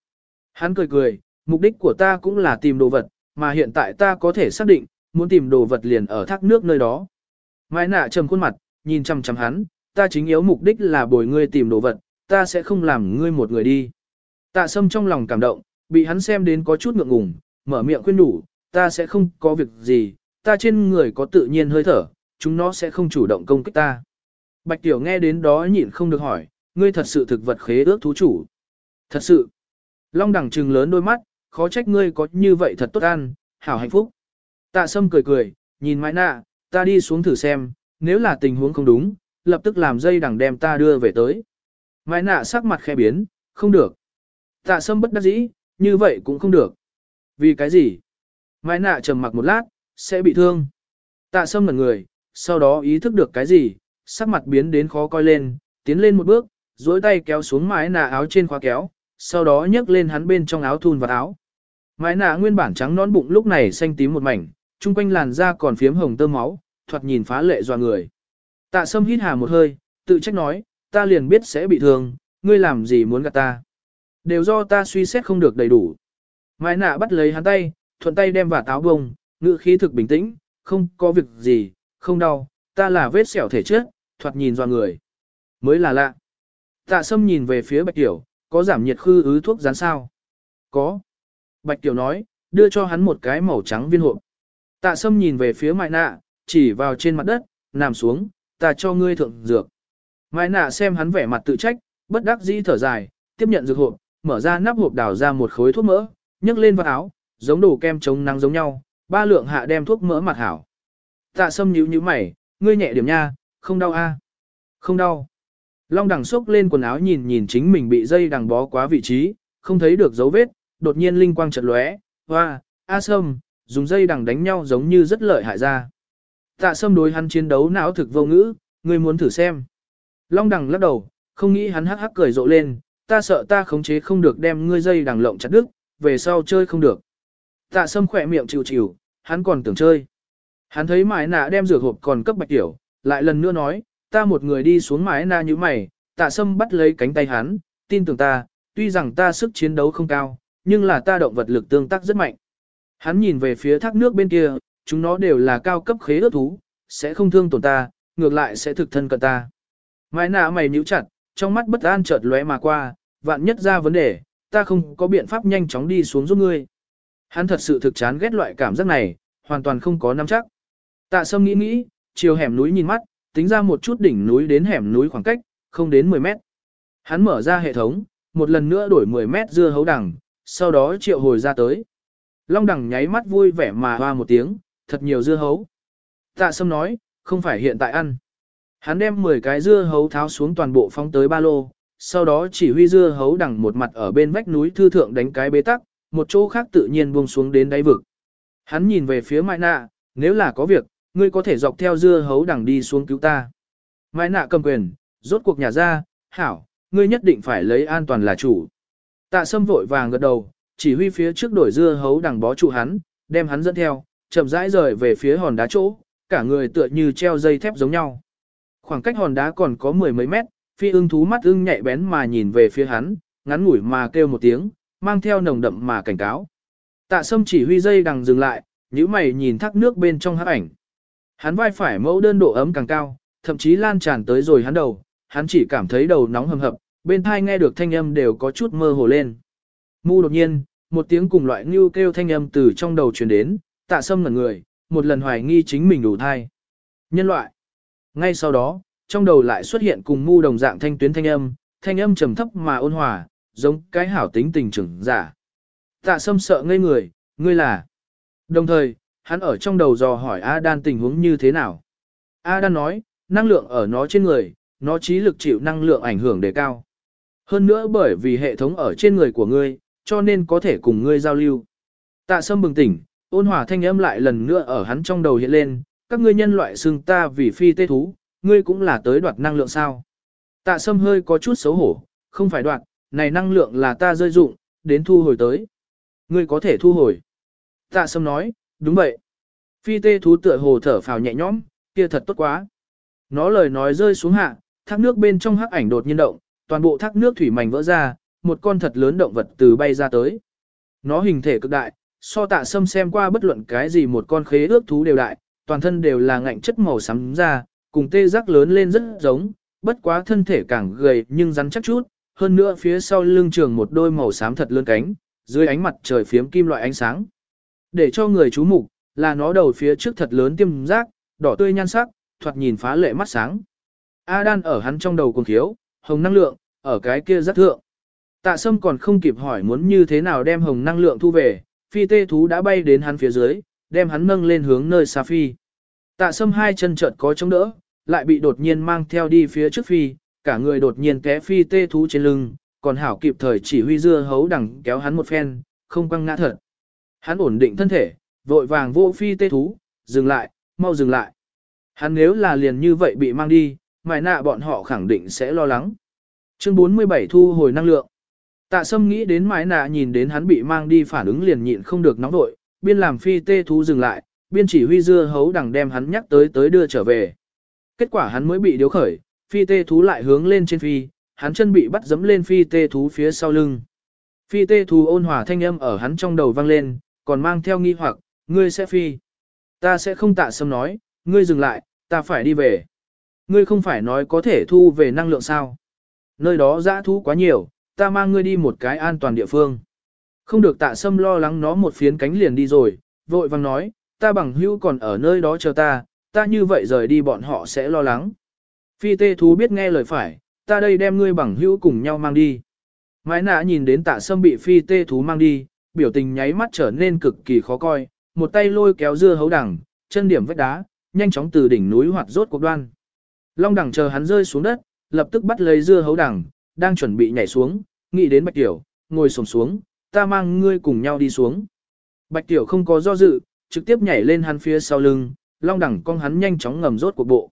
Hắn cười cười, mục đích của ta cũng là tìm đồ vật, mà hiện tại ta có thể xác định, muốn tìm đồ vật liền ở thác nước nơi đó. Mai nạ trầm khuôn mặt, nhìn chăm chăm hắn, ta chính yếu mục đích là bồi ngươi tìm đồ vật, ta sẽ không làm ngươi một người đi. Tạ sâm trong lòng cảm động, bị hắn xem đến có chút ngượng ngùng, mở miệng khuyên đủ, ta sẽ không có việc gì, ta trên người có tự nhiên hơi thở, chúng nó sẽ không chủ động công kích ta. Bạch Tiểu nghe đến đó nhịn không được hỏi, ngươi thật sự thực vật khế ước thú chủ. Thật sự. Long đẳng trừng lớn đôi mắt, khó trách ngươi có như vậy thật tốt ăn, hảo hạnh phúc. Tạ sâm cười cười, nhìn mãi nạ, ta đi xuống thử xem, nếu là tình huống không đúng, lập tức làm dây đằng đem ta đưa về tới. Mai nạ sắc mặt khẽ biến, không được. Tạ sâm bất đắc dĩ, như vậy cũng không được. Vì cái gì? Mai nạ trầm mặc một lát, sẽ bị thương. Tạ sâm ngẩn người, sau đó ý thức được cái gì, sắc mặt biến đến khó coi lên, tiến lên một bước, duỗi tay kéo xuống mái nạ áo trên khóa kéo, sau đó nhấc lên hắn bên trong áo thun và áo. Mái nạ nguyên bản trắng nón bụng lúc này xanh tím một mảnh, chung quanh làn da còn phiếm hồng tơ máu, thoạt nhìn phá lệ doa người. Tạ sâm hít hà một hơi, tự trách nói, ta liền biết sẽ bị thương, ngươi làm gì muốn gạt ta. Đều do ta suy xét không được đầy đủ. Mai nạ bắt lấy hắn tay, thuận tay đem vào táo bông, ngữ khí thực bình tĩnh, không có việc gì, không đau, ta là vết sẹo thể trước, thoạt nhìn doan người. Mới là lạ. Tạ sâm nhìn về phía bạch tiểu, có giảm nhiệt khư ứ thuốc rán sao? Có. Bạch tiểu nói, đưa cho hắn một cái màu trắng viên hộp. Tạ sâm nhìn về phía mai nạ, chỉ vào trên mặt đất, nằm xuống, ta cho ngươi thượng dược. Mai nạ xem hắn vẻ mặt tự trách, bất đắc dĩ thở dài, tiếp nhận dược hộp, mở ra nắp hộp đào ra một khối thuốc mỡ, nhấc lên vào áo, giống đồ kem chống nắng giống nhau, ba lượng hạ đem thuốc mỡ mặt hảo. Tạ sâm nhíu nhíu mày, ngươi nhẹ điểm nha, không đau a? Không đau. Long đằng xốc lên quần áo nhìn nhìn chính mình bị dây đằng bó quá vị trí, không thấy được dấu vết, đột nhiên linh quang chợt lóe, hoa, a sâm, dùng dây đằng đánh nhau giống như rất lợi hại ra. Tạ sâm đối hắn chiến đấu não thực vô ngữ, ngươi muốn thử xem. Long đằng lắc đầu, không nghĩ hắn hắc hắc cười rộ lên, ta sợ ta khống chế không được đem ngươi dây đằng lộng chặt đứt, về sau chơi không được. Tạ sâm khỏe miệng chịu chịu, hắn còn tưởng chơi. Hắn thấy mái nạ đem dược hộp còn cấp bạch tiểu, lại lần nữa nói, ta một người đi xuống mái nạ như mày, tạ sâm bắt lấy cánh tay hắn, tin tưởng ta, tuy rằng ta sức chiến đấu không cao, nhưng là ta động vật lực tương tác rất mạnh. Hắn nhìn về phía thác nước bên kia, chúng nó đều là cao cấp khế ước thú, sẽ không thương tổn ta, ngược lại sẽ thực thân cận ta. mai nạ mày níu chặt, trong mắt bất an chợt lóe mà qua, vạn nhất ra vấn đề, ta không có biện pháp nhanh chóng đi xuống giúp ngươi. Hắn thật sự thực chán ghét loại cảm giác này, hoàn toàn không có nắm chắc. Tạ sâm nghĩ nghĩ, chiều hẻm núi nhìn mắt, tính ra một chút đỉnh núi đến hẻm núi khoảng cách, không đến 10 mét. Hắn mở ra hệ thống, một lần nữa đổi 10 mét dưa hấu đằng, sau đó triệu hồi ra tới. Long đằng nháy mắt vui vẻ mà hoa một tiếng, thật nhiều dưa hấu. Tạ sâm nói, không phải hiện tại ăn. Hắn đem 10 cái dưa hấu tháo xuống toàn bộ phóng tới ba lô, sau đó chỉ huy dưa hấu đằng một mặt ở bên vách núi thư thượng đánh cái bế tắc, một chỗ khác tự nhiên buông xuống đến đáy vực. Hắn nhìn về phía Mai Nạ, nếu là có việc, ngươi có thể dọc theo dưa hấu đằng đi xuống cứu ta. Mai Nạ cầm quyền, rốt cuộc nhà ra, hảo, ngươi nhất định phải lấy an toàn là chủ. Tạ sâm vội vàng gật đầu, chỉ huy phía trước đổi dưa hấu đằng bó trụ hắn, đem hắn dẫn theo, chậm rãi rời về phía hòn đá chỗ, cả người tựa như treo dây thép giống nhau. Khoảng cách hòn đá còn có mười mấy mét, phi ưng thú mắt ưng nhạy bén mà nhìn về phía hắn, ngắn ngủi mà kêu một tiếng, mang theo nồng đậm mà cảnh cáo. Tạ sâm chỉ huy dây đằng dừng lại, nhíu mày nhìn thác nước bên trong hắc ảnh. Hắn vai phải mẫu đơn độ ấm càng cao, thậm chí lan tràn tới rồi hắn đầu, hắn chỉ cảm thấy đầu nóng hầm hập, bên thai nghe được thanh âm đều có chút mơ hồ lên. Mu đột nhiên, một tiếng cùng loại như kêu thanh âm từ trong đầu truyền đến, tạ sâm ngẩn người, một lần hoài nghi chính mình đủ thai. Nhân loại. Ngay sau đó, trong đầu lại xuất hiện cùng mu đồng dạng thanh tuyến thanh âm, thanh âm trầm thấp mà ôn hòa, giống cái hảo tính tình trưởng giả. Tạ sâm sợ ngây người, ngươi là. Đồng thời, hắn ở trong đầu dò hỏi A Đan tình huống như thế nào. A Đan nói, năng lượng ở nó trên người, nó trí lực chịu năng lượng ảnh hưởng đề cao. Hơn nữa bởi vì hệ thống ở trên người của ngươi, cho nên có thể cùng ngươi giao lưu. Tạ sâm bừng tỉnh, ôn hòa thanh âm lại lần nữa ở hắn trong đầu hiện lên, các ngươi nhân loại xưng ta vì phi tê thú, ngươi cũng là tới đoạt năng lượng sao. Tạ sâm hơi có chút xấu hổ, không phải đoạt, này năng lượng là ta rơi dụng, đến thu hồi tới. Ngươi có thể thu hồi. Tạ sâm nói, đúng vậy. Phi tê thú tựa hồ thở phào nhẹ nhõm, kia thật tốt quá. Nó lời nói rơi xuống hạ, thác nước bên trong hắc ảnh đột nhiên động, toàn bộ thác nước thủy mảnh vỡ ra, một con thật lớn động vật từ bay ra tới. Nó hình thể cực đại, so tạ sâm xem qua bất luận cái gì một con khế ước thú đều đại, toàn thân đều là ngạnh chất màu xám da, cùng tê giác lớn lên rất giống, bất quá thân thể càng gầy nhưng rắn chắc chút, hơn nữa phía sau lưng trường một đôi màu xám thật lớn cánh, dưới ánh mặt trời phiếm kim loại ánh sáng. Để cho người chú mục là nó đầu phía trước thật lớn tiêm giác, đỏ tươi nhan sắc, thoạt nhìn phá lệ mắt sáng. A đan ở hắn trong đầu cùng thiếu, hồng năng lượng, ở cái kia rất thượng. Tạ sâm còn không kịp hỏi muốn như thế nào đem hồng năng lượng thu về, phi tê thú đã bay đến hắn phía dưới, đem hắn nâng lên hướng nơi xa phi. Tạ sâm hai chân chợt có chống đỡ, lại bị đột nhiên mang theo đi phía trước phi, cả người đột nhiên té phi tê thú trên lưng, còn hảo kịp thời chỉ huy dưa hấu đằng kéo hắn một phen, không quăng ngã thật. Hắn ổn định thân thể, vội vàng vô phi tê thú, dừng lại, mau dừng lại. Hắn nếu là liền như vậy bị mang đi, mài nạ bọn họ khẳng định sẽ lo lắng. Chương 47 thu hồi năng lượng. Tạ sâm nghĩ đến mái nạ nhìn đến hắn bị mang đi phản ứng liền nhịn không được nóng vội, biên làm phi tê thú dừng lại, biên chỉ huy dưa hấu đằng đem hắn nhắc tới tới đưa trở về. Kết quả hắn mới bị điếu khởi, phi tê thú lại hướng lên trên phi, hắn chân bị bắt dẫm lên phi tê thú phía sau lưng. Phi tê thú ôn hòa thanh âm ở hắn trong đầu vang lên, còn mang theo nghi hoặc, ngươi sẽ phi. Ta sẽ không tạ sâm nói, ngươi dừng lại, ta phải đi về. Ngươi không phải nói có thể thu về năng lượng sao. Nơi đó dã thú quá nhiều, ta mang ngươi đi một cái an toàn địa phương. Không được tạ sâm lo lắng nó một phiến cánh liền đi rồi, vội vàng nói, ta bằng hữu còn ở nơi đó chờ ta, ta như vậy rời đi bọn họ sẽ lo lắng. Phi tê thú biết nghe lời phải, ta đây đem ngươi bằng hữu cùng nhau mang đi. Mãi nạ nhìn đến tạ sâm bị phi tê thú mang đi, biểu tình nháy mắt trở nên cực kỳ khó coi, một tay lôi kéo dưa hấu đằng, chân điểm vách đá, nhanh chóng từ đỉnh núi hoạt rốt cuộc đoan. Long đằng chờ hắn rơi xuống đất, lập tức bắt lấy dưa hấu đằng, đang chuẩn bị nhảy xuống, nghĩ đến Bạch Tiểu, ngồi xổm xuống, ta mang ngươi cùng nhau đi xuống. Bạch Tiểu không có do dự, trực tiếp nhảy lên hắn phía sau lưng, long đẳng con hắn nhanh chóng ngầm rốt cuộc bộ.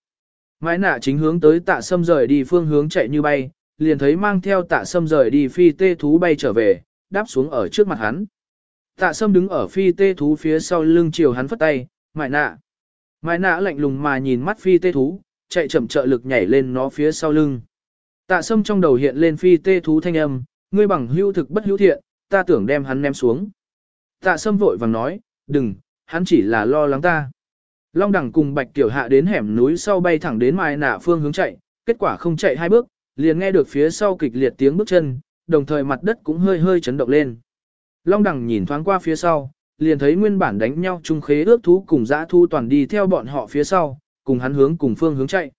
Mãi nạ chính hướng tới tạ sâm rời đi phương hướng chạy như bay, liền thấy mang theo tạ sâm rời đi phi tê thú bay trở về, đáp xuống ở trước mặt hắn. Tạ sâm đứng ở phi tê thú phía sau lưng chiều hắn phất tay, mãi nạ. Mãi nạ lạnh lùng mà nhìn mắt phi tê thú, chạy chậm trợ lực nhảy lên nó phía sau lưng. Tạ sâm trong đầu hiện lên phi tê thú thanh âm, ngươi bằng hữu thực bất hữu thiện, ta tưởng đem hắn ném xuống. Tạ sâm vội vàng nói, đừng, hắn chỉ là lo lắng ta. Long đẳng cùng bạch tiểu hạ đến hẻm núi sau bay thẳng đến mai nạ phương hướng chạy, kết quả không chạy hai bước, liền nghe được phía sau kịch liệt tiếng bước chân, đồng thời mặt đất cũng hơi hơi chấn động lên. Long đẳng nhìn thoáng qua phía sau, liền thấy nguyên bản đánh nhau chung khế ước thú cùng dã thu toàn đi theo bọn họ phía sau, cùng hắn hướng cùng phương hướng chạy.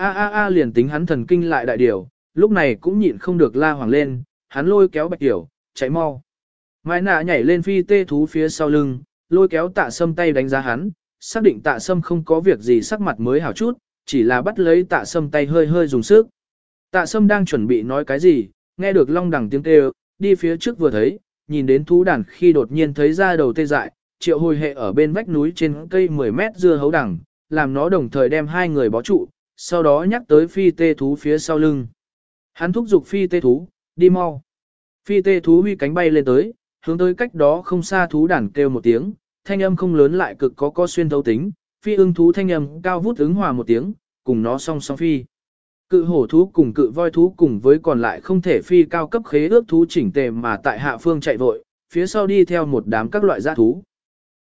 A a a liền tính hắn thần kinh lại đại điều, lúc này cũng nhịn không được la hoàng lên, hắn lôi kéo bạch tiểu, chạy mau. Mai nạ nhảy lên phi tê thú phía sau lưng, lôi kéo tạ sâm tay đánh giá hắn, xác định tạ sâm không có việc gì sắc mặt mới hảo chút, chỉ là bắt lấy tạ sâm tay hơi hơi dùng sức. Tạ sâm đang chuẩn bị nói cái gì, nghe được long đằng tiếng kêu, đi phía trước vừa thấy, nhìn đến thú đàn khi đột nhiên thấy ra đầu tê dại, triệu hồi hệ ở bên vách núi trên cây 10 mét dưa hấu đằng, làm nó đồng thời đem hai người bó trụ, sau đó nhắc tới phi tê thú phía sau lưng. Hắn thúc giục phi tê thú, đi mau. Phi tê thú huy cánh bay lên tới, hướng tới cách đó không xa thú đàn kêu một tiếng, thanh âm không lớn lại cực có có xuyên thấu tính, phi ưng thú thanh âm cao vút ứng hòa một tiếng, cùng nó song song phi. Cự hổ thú cùng cự voi thú cùng với còn lại không thể phi cao cấp khế ước thú chỉnh tề mà tại hạ phương chạy vội, phía sau đi theo một đám các loại gia thú.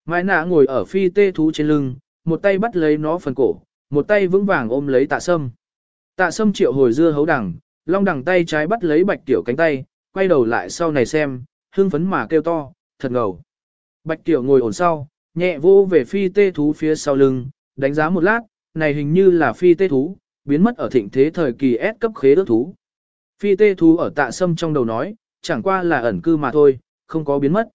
Mai nạ ngồi ở phi tê thú trên lưng, một tay bắt lấy nó phần cổ, một tay vững vàng ôm lấy tạ sâm. Tạ sâm triệu hồi dưa hấu đằng, long đằng tay trái bắt lấy bạch tiểu cánh tay, quay đầu lại sau này xem, hưng phấn mà kêu to, thật ngầu. Bạch tiểu ngồi ổn sau, nhẹ vô về phi tê thú phía sau lưng, đánh giá một lát, này hình như là phi tê thú, biến mất ở thịnh thế thời kỳ S cấp khế ước thú. Phi tê thú ở tạ sâm trong đầu nói, chẳng qua là ẩn cư mà thôi, không có biến mất.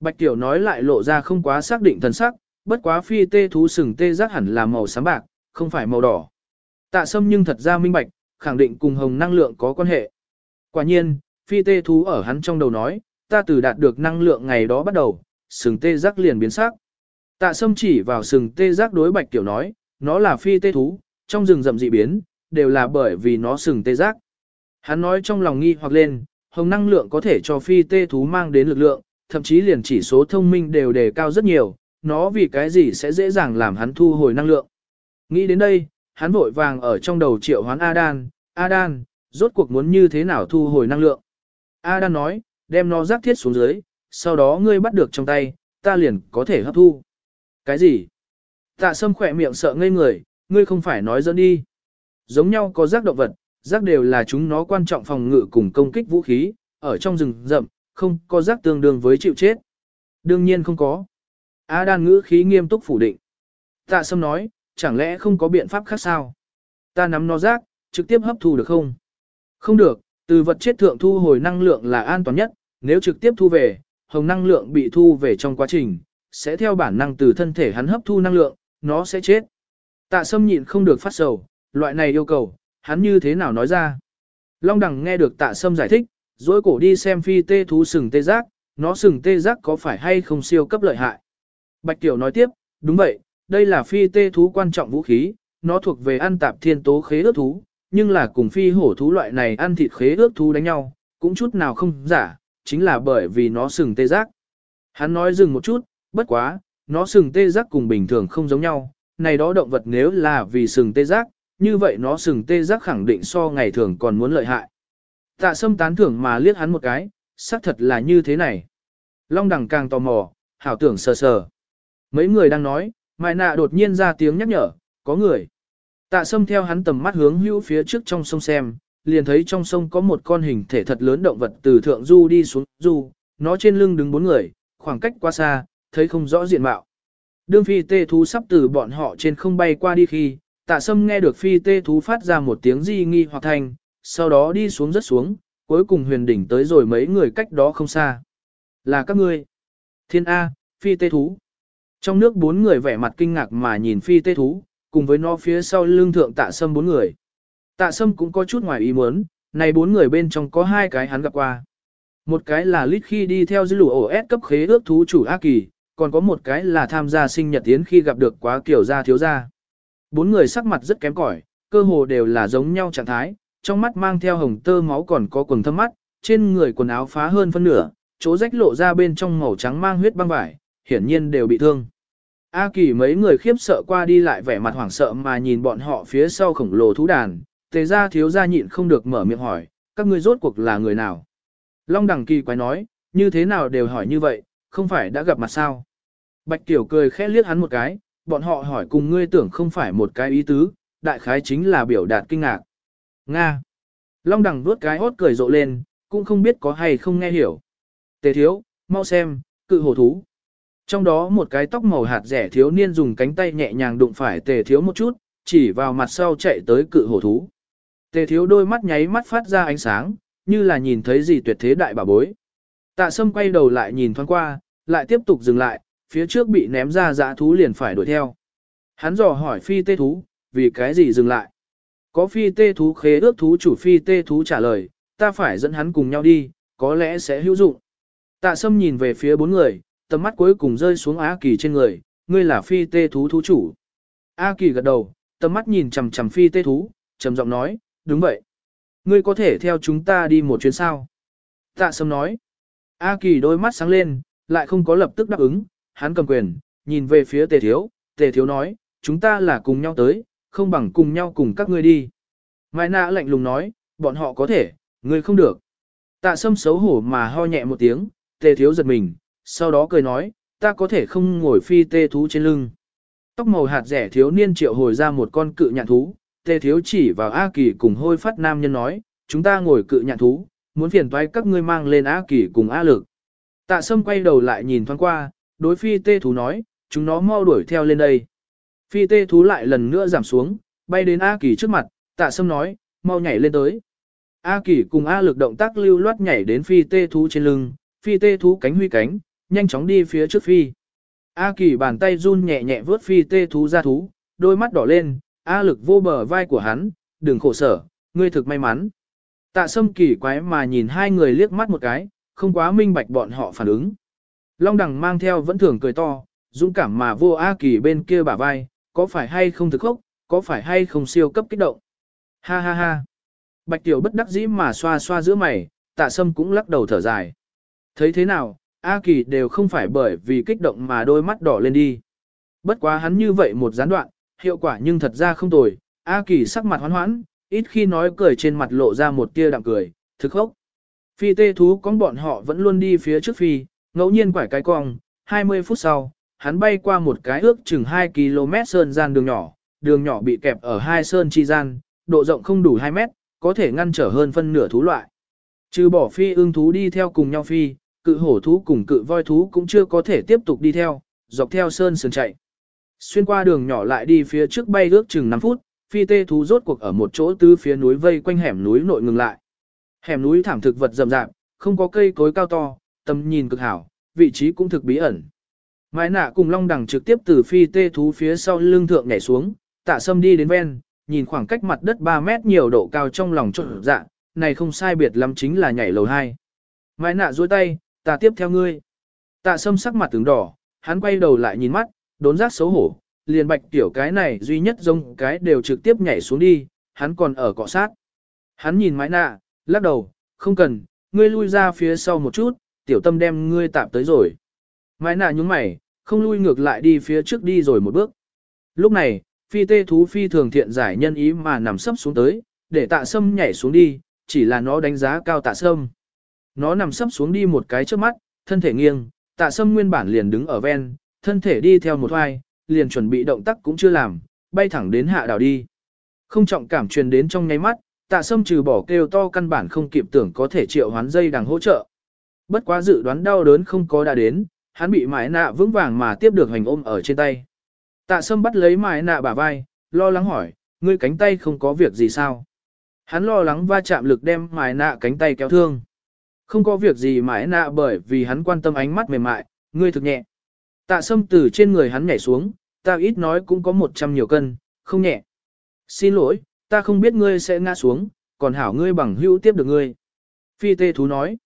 Bạch tiểu nói lại lộ ra không quá xác định thần sắc, bất quá phi tê thú sừng tê giác hẳn là màu xám bạc, không phải màu đỏ. Tạ sâm nhưng thật ra minh bạch, khẳng định cùng hồng năng lượng có quan hệ. Quả nhiên, phi tê thú ở hắn trong đầu nói, ta từ đạt được năng lượng ngày đó bắt đầu, sừng tê giác liền biến sắc. Tạ sâm chỉ vào sừng tê giác đối bạch tiểu nói, nó là phi tê thú, trong rừng rậm dị biến, đều là bởi vì nó sừng tê giác. Hắn nói trong lòng nghi hoặc lên, hồng năng lượng có thể cho phi tê thú mang đến lực lượng, thậm chí liền chỉ số thông minh đều đề cao rất nhiều, nó vì cái gì sẽ dễ dàng làm hắn thu hồi năng lượng. Nghĩ đến đây, hắn vội vàng ở trong đầu triệu hoán Adan, Adan, rốt cuộc muốn như thế nào thu hồi năng lượng. Adan nói, đem nó rác thiết xuống dưới, sau đó ngươi bắt được trong tay, ta liền có thể hấp thu. Cái gì? Tạ sâm khỏe miệng sợ ngây người, ngươi không phải nói dẫn đi. Giống nhau có rác động vật, rác đều là chúng nó quan trọng phòng ngự cùng công kích vũ khí, ở trong rừng rậm, không có rác tương đương với chịu chết. Đương nhiên không có. A đan ngữ khí nghiêm túc phủ định. Tạ sâm nói, chẳng lẽ không có biện pháp khác sao? Ta nắm nó rác, trực tiếp hấp thu được không? Không được, từ vật chết thượng thu hồi năng lượng là an toàn nhất, nếu trực tiếp thu về, hồng năng lượng bị thu về trong quá trình, sẽ theo bản năng từ thân thể hắn hấp thu năng lượng, nó sẽ chết. Tạ sâm nhịn không được phát sầu, loại này yêu cầu, hắn như thế nào nói ra. Long đằng nghe được tạ sâm giải thích, dối cổ đi xem phi tê thú sừng tê giác, nó sừng tê giác có phải hay không siêu cấp lợi hại. Bạch Tiểu nói tiếp, đúng vậy, đây là phi tê thú quan trọng vũ khí, nó thuộc về ăn tạp thiên tố khế ước thú, nhưng là cùng phi hổ thú loại này ăn thịt khế ước thú đánh nhau, cũng chút nào không giả, chính là bởi vì nó sừng tê giác. Hắn nói dừng một chút, bất quá, nó sừng tê giác cùng bình thường không giống nhau, này đó động vật nếu là vì sừng tê giác, như vậy nó sừng tê giác khẳng định so ngày thường còn muốn lợi hại. Tạ sâm tán thưởng mà liếc hắn một cái, xác thật là như thế này. Long đằng càng tò mò, hảo tưởng sờ sờ. Mấy người đang nói, Mai nạ đột nhiên ra tiếng nhắc nhở, có người. Tạ sâm theo hắn tầm mắt hướng hữu phía trước trong sông xem, liền thấy trong sông có một con hình thể thật lớn động vật từ thượng du đi xuống du, nó trên lưng đứng bốn người, khoảng cách quá xa, thấy không rõ diện mạo. Đương phi tê thú sắp từ bọn họ trên không bay qua đi khi, tạ sâm nghe được phi tê thú phát ra một tiếng di nghi hoặc thanh, sau đó đi xuống rất xuống, cuối cùng huyền đỉnh tới rồi mấy người cách đó không xa. Là các ngươi. Thiên A, phi tê thú. Trong nước bốn người vẻ mặt kinh ngạc mà nhìn phi tê thú, cùng với nó phía sau lưng thượng tạ sâm bốn người. Tạ sâm cũng có chút ngoài ý muốn, này bốn người bên trong có hai cái hắn gặp qua. Một cái là lít khi đi theo dư lũ ổ S cấp khế ước thú chủ A Kỳ, còn có một cái là tham gia sinh nhật tiến khi gặp được quá kiểu gia thiếu gia. Bốn người sắc mặt rất kém cỏi, cơ hồ đều là giống nhau trạng thái, trong mắt mang theo hồng tơ máu còn có quần thâm mắt, trên người quần áo phá hơn phân nửa, chỗ rách lộ ra bên trong màu trắng mang huyết băng vải, hiển nhiên đều bị thương. A Kỳ mấy người khiếp sợ qua đi lại vẻ mặt hoảng sợ mà nhìn bọn họ phía sau khổng lồ thú đàn, tề gia thiếu gia nhịn không được mở miệng hỏi, các ngươi rốt cuộc là người nào? Long đẳng kỳ quái nói, như thế nào đều hỏi như vậy, không phải đã gặp mặt sao? Bạch Tiểu cười khẽ liếc hắn một cái, bọn họ hỏi cùng ngươi tưởng không phải một cái ý tứ, đại khái chính là biểu đạt kinh ngạc. Nga. Long đẳng vuốt cái hốt cười rộ lên, cũng không biết có hay không nghe hiểu. Tề thiếu, mau xem, cự hổ thú. Trong đó một cái tóc màu hạt rẻ thiếu niên dùng cánh tay nhẹ nhàng đụng phải tề thiếu một chút, chỉ vào mặt sau chạy tới cự hổ thú. Tề thiếu đôi mắt nháy mắt phát ra ánh sáng, như là nhìn thấy gì tuyệt thế đại bà bối. Tạ sâm quay đầu lại nhìn thoáng qua, lại tiếp tục dừng lại, phía trước bị ném ra dã thú liền phải đuổi theo. Hắn dò hỏi phi tê thú, vì cái gì dừng lại? Có phi tê thú khế ước thú chủ phi tê thú trả lời, ta phải dẫn hắn cùng nhau đi, có lẽ sẽ hữu dụng. Tạ sâm nhìn về phía bốn người, tầm mắt cuối cùng rơi xuống A Kỳ trên người, ngươi là phi tê thú thú chủ. A Kỳ gật đầu, tầm mắt nhìn chằm chằm phi tê thú, trầm giọng nói, đúng vậy. Ngươi có thể theo chúng ta đi một chuyến sao? Tạ sâm nói. A Kỳ đôi mắt sáng lên, lại không có lập tức đáp ứng, hắn cầm quyền, nhìn về phía tề thiếu, tề thiếu nói, chúng ta là cùng nhau tới, không bằng cùng nhau cùng các ngươi đi. Mai nạ lạnh lùng nói, bọn họ có thể, ngươi không được. Tạ sâm xấu hổ mà ho nhẹ một tiếng, tề thiếu giật mình, sau đó cười nói, ta có thể không ngồi phi tê thú trên lưng. Tóc màu hạt rẻ thiếu niên triệu hồi ra một con cự nhạn thú, tê thiếu chỉ vào A Kỳ cùng hôi phát nam nhân nói, chúng ta ngồi cự nhạn thú, muốn phiền toái các ngươi mang lên A Kỳ cùng A lực. Tạ sâm quay đầu lại nhìn thoáng qua, đối phi tê thú nói, chúng nó mau đuổi theo lên đây. Phi tê thú lại lần nữa giảm xuống, bay đến A Kỳ trước mặt, tạ sâm nói, mau nhảy lên tới. A Kỳ cùng A lực động tác lưu loát nhảy đến phi tê thú trên lưng, phi tê thú cánh huy cánh, nhanh chóng đi phía trước phi. A Kỳ bàn tay run nhẹ nhẹ vớt phi tê thú ra thú, đôi mắt đỏ lên, A lực vô bờ vai của hắn, đừng khổ sở, ngươi thực may mắn. Tạ sâm kỳ quái mà nhìn hai người liếc mắt một cái, không quá minh bạch bọn họ phản ứng. Long đằng mang theo vẫn thường cười to, dũng cảm mà vô A kỳ bên kia bả vai, có phải hay không thực khốc, có phải hay không siêu cấp kích động. Ha ha ha. Bạch tiểu bất đắc dĩ mà xoa xoa giữa mày, tạ sâm cũng lắc đầu thở dài. Thấy thế nào, A kỳ đều không phải bởi vì kích động mà đôi mắt đỏ lên đi. Bất quá hắn như vậy một gián đoạn, hiệu quả nhưng thật ra không tồi, A kỳ sắc mặt hoán hoãn, ít khi nói cười trên mặt lộ ra một tia đạm cười, thực hốc. Phi tê thú con bọn họ vẫn luôn đi phía trước phi, ngẫu nhiên quải cái cong, 20 phút sau, hắn bay qua một cái ước chừng 2 km sơn gian đường nhỏ, đường nhỏ bị kẹp ở hai sơn chi gian, độ rộng không đủ 2 mét, có thể ngăn trở hơn phân nửa thú loại. Trừ bỏ phi ương thú đi theo cùng nhau phi, cự hổ thú cùng cự voi thú cũng chưa có thể tiếp tục đi theo, dọc theo sơn sườn chạy. Xuyên qua đường nhỏ lại đi phía trước bay ước chừng 5 phút, phi tê thú rốt cuộc ở một chỗ tứ phía núi vây quanh hẻm núi nội ngừng lại. Hẻm núi thảm thực vật rậm rạp, không có cây cối cao to, tầm nhìn cực hảo, vị trí cũng thực bí ẩn. Mai nạ cùng long đằng trực tiếp từ phi tê thú phía sau lưng thượng nhảy xuống, tạ sâm đi đến ven, nhìn khoảng cách mặt đất 3 mét nhiều độ cao trong lòng trộn dạ, này không sai biệt lắm chính là nhảy lầu 2. Mai nạ duỗi tay, ta tiếp theo ngươi. Tạ sâm sắc mặt tướng đỏ, hắn quay đầu lại nhìn mắt, đốn giác xấu hổ, liền bạch tiểu cái này duy nhất dông cái đều trực tiếp nhảy xuống đi, hắn còn ở cọ sát. Hắn nhìn mãi nạ, lắc đầu, không cần, ngươi lui ra phía sau một chút, tiểu tâm đem ngươi tạm tới rồi. Mãi nạ nhúng mày, không lui ngược lại đi phía trước đi rồi một bước. Lúc này, phi tê thú phi thường thiện giải nhân ý mà nằm sấp xuống tới, để tạ sâm nhảy xuống đi, chỉ là nó đánh giá cao tạ sâm. Nó nằm sấp xuống đi một cái trước mắt, thân thể nghiêng, tạ sâm nguyên bản liền đứng ở ven, thân thể đi theo một hoài, liền chuẩn bị động tác cũng chưa làm, bay thẳng đến hạ đảo đi. Không trọng cảm truyền đến trong nháy mắt, tạ sâm trừ bỏ kêu to căn bản không kịp tưởng có thể triệu hoán dây đằng hỗ trợ. Bất quá dự đoán đau đớn không có đã đến, hắn bị mái nạ vững vàng mà tiếp được hành ôm ở trên tay. Tạ sâm bắt lấy mái nạ bả vai, lo lắng hỏi, ngươi cánh tay không có việc gì sao? Hắn lo lắng va chạm lực đem mái nạ cánh tay kéo thương. Không có việc gì mái nạ bởi vì hắn quan tâm ánh mắt mềm mại, ngươi thực nhẹ. Tạ sâm từ trên người hắn nhảy xuống, ta ít nói cũng có 100 nhiều cân, không nhẹ. Xin lỗi, ta không biết ngươi sẽ ngã xuống, còn hảo ngươi bằng hữu tiếp được ngươi. Phi tê thú nói.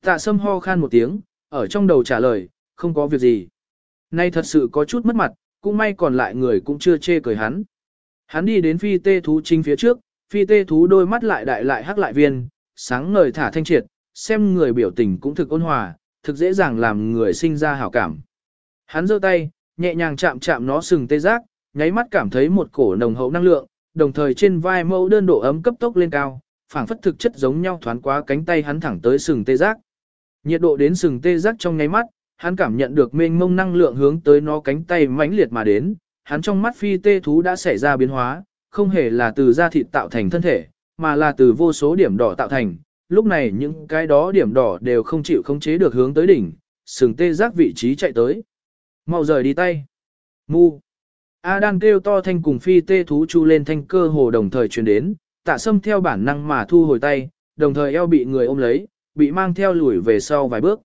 Tạ sâm ho khan một tiếng, ở trong đầu trả lời, không có việc gì. Nay thật sự có chút mất mặt, cũng may còn lại người cũng chưa chê cười hắn. Hắn đi đến phi tê thú chính phía trước, phi tê thú đôi mắt lại đại lại hắc lại viên, sáng ngời thả thanh triệt, xem người biểu tình cũng thực ôn hòa, thực dễ dàng làm người sinh ra hảo cảm. Hắn giơ tay, nhẹ nhàng chạm chạm nó sừng tê giác, nháy mắt cảm thấy một cổ nồng hậu năng lượng, đồng thời trên vai mẫu đơn độ ấm cấp tốc lên cao, phảng phất thực chất giống nhau thoáng qua cánh tay hắn thẳng tới sừng tê giác. Nhiệt độ đến sừng tê giác trong nháy mắt, hắn cảm nhận được mênh mông năng lượng hướng tới nó cánh tay mãnh liệt mà đến, hắn trong mắt phi tê thú đã xảy ra biến hóa, không hề là từ da thịt tạo thành thân thể, mà là từ vô số điểm đỏ tạo thành. Lúc này những cái đó điểm đỏ đều không chịu khống chế được hướng tới đỉnh, sừng tê giác vị trí chạy tới. Mau rời đi tay. Mu. A đang kêu to thanh cùng phi tê thú chu lên thanh cơ hồ đồng thời truyền đến, tạ sâm theo bản năng mà thu hồi tay, đồng thời eo bị người ôm lấy, bị mang theo lùi về sau vài bước.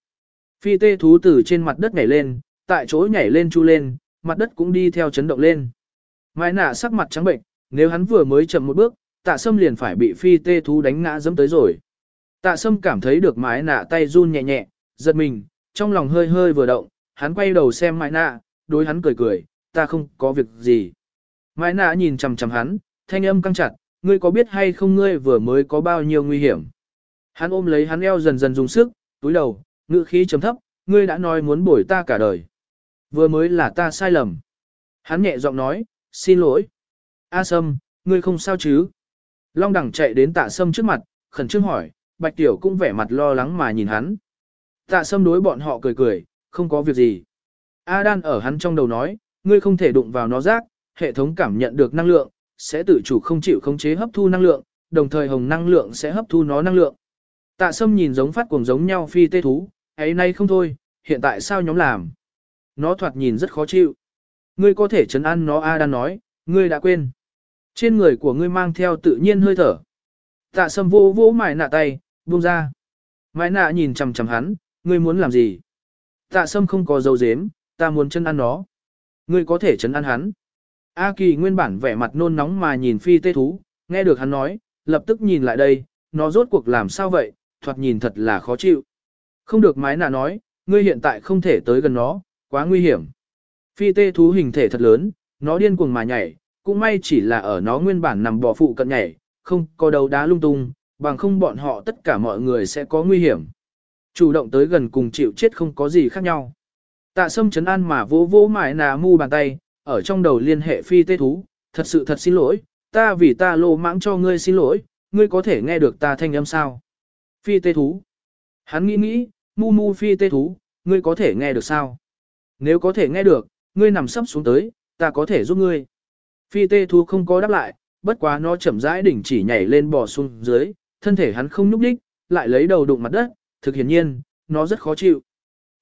Phi tê thú từ trên mặt đất nhảy lên, tại chỗ nhảy lên chu lên, mặt đất cũng đi theo chấn động lên. Mai nạ sắc mặt trắng bệnh, nếu hắn vừa mới chậm một bước, tạ sâm liền phải bị phi tê thú đánh ngã dẫm tới rồi. Tạ sâm cảm thấy được mái nạ tay run nhẹ nhẹ, giật mình, trong lòng hơi hơi vừa động, hắn quay đầu xem mái nạ, đối hắn cười cười, ta không có việc gì. Mái nạ nhìn chằm chằm hắn, thanh âm căng chặt, ngươi có biết hay không ngươi vừa mới có bao nhiêu nguy hiểm. Hắn ôm lấy hắn eo dần dần dùng sức, túi đầu, ngữ khí chấm thấp, ngươi đã nói muốn bồi ta cả đời. Vừa mới là ta sai lầm. Hắn nhẹ giọng nói, xin lỗi. A Sâm, ngươi không sao chứ? Long đẳng chạy đến tạ Sâm trước mặt, khẩn trương hỏi, Bạch Tiểu cũng vẻ mặt lo lắng mà nhìn hắn. Tạ Sâm đối bọn họ cười cười, không có việc gì. A Đan ở hắn trong đầu nói, ngươi không thể đụng vào nó rác, hệ thống cảm nhận được năng lượng, sẽ tự chủ không chịu khống chế hấp thu năng lượng, đồng thời hồng năng lượng sẽ hấp thu nó năng lượng. Tạ Sâm nhìn giống phát cuồng giống nhau phi tê thú, ấy nay không thôi, hiện tại sao nhóm làm? Nó thoạt nhìn rất khó chịu. Ngươi có thể chấn an nó A Đan nói, ngươi đã quên. Trên người của ngươi mang theo tự nhiên hơi thở. Tạ Sâm vô vô mải nạ tay, buông ra. Mai nạ nhìn chằm chằm hắn, ngươi muốn làm gì? Tạ Sâm không có dấu dếm, ta muốn chân ăn nó. Ngươi có thể chân ăn hắn. A Kỳ nguyên bản vẻ mặt nôn nóng mà nhìn phi tê thú, nghe được hắn nói, lập tức nhìn lại đây, nó rốt cuộc làm sao vậy, thoạt nhìn thật là khó chịu. Không được mái nạ nói, ngươi hiện tại không thể tới gần nó, quá nguy hiểm. Phi tê thú hình thể thật lớn, nó điên cuồng mà nhảy, cũng may chỉ là ở nó nguyên bản nằm bò phụ cận nhảy, không có đầu đá lung tung, bằng không bọn họ tất cả mọi người sẽ có nguy hiểm. Chủ động tới gần cùng chịu chết không có gì khác nhau. Tạ sâm chấn an mà vỗ vỗ mải nà mu bàn tay, ở trong đầu liên hệ phi tê thú, thật sự thật xin lỗi, ta vì ta lô mãng cho ngươi xin lỗi, ngươi có thể nghe được ta thanh âm sao. Phi tê thú. Hắn nghĩ nghĩ, mu mu phi tê thú, ngươi có thể nghe được sao? Nếu có thể nghe được, ngươi nằm sấp xuống tới, ta có thể giúp ngươi. Phi tê thú không có đáp lại, bất quá nó chậm rãi đỉnh chỉ nhảy lên bò xuống dưới, thân thể hắn không nhúc đích, lại lấy đầu đụng mặt đất, thực hiển nhiên, nó rất khó chịu.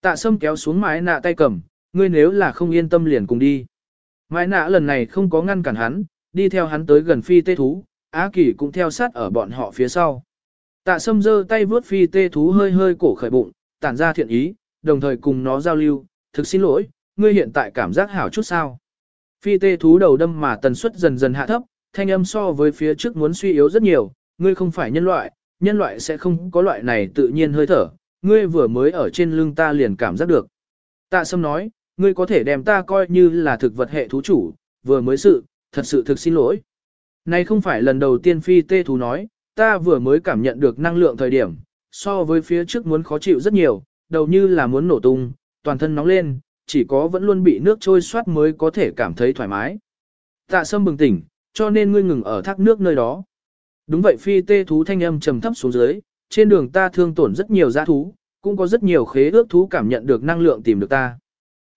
Tạ sâm kéo xuống mái nạ tay cầm, ngươi nếu là không yên tâm liền cùng đi. Mái nạ lần này không có ngăn cản hắn, đi theo hắn tới gần phi tê thú, Á Kỳ cũng theo sát ở bọn họ phía sau. Tạ sâm giơ tay vướt phi tê thú hơi hơi cổ khởi bụng, tản ra thiện ý, đồng thời cùng nó giao lưu, thực xin lỗi, ngươi hiện tại cảm giác hảo chút sao. Phi tê thú đầu đâm mà tần suất dần dần hạ thấp, thanh âm so với phía trước muốn suy yếu rất nhiều, ngươi không phải nhân loại, nhân loại sẽ không có loại này tự nhiên hơi thở, ngươi vừa mới ở trên lưng ta liền cảm giác được. Tạ sâm nói, ngươi có thể đem ta coi như là thực vật hệ thú chủ, vừa mới sự, thật sự thực xin lỗi. Này không phải lần đầu tiên phi tê thú nói, ta vừa mới cảm nhận được năng lượng thời điểm, so với phía trước muốn khó chịu rất nhiều, đầu như là muốn nổ tung, toàn thân nóng lên, chỉ có vẫn luôn bị nước trôi soát mới có thể cảm thấy thoải mái. Tạ sâm bừng tỉnh, cho nên ngươi ngừng ở thác nước nơi đó. Đúng vậy phi tê thú thanh âm trầm thấp xuống dưới, trên đường ta thương tổn rất nhiều giã thú, cũng có rất nhiều khế ước thú cảm nhận được năng lượng tìm được ta.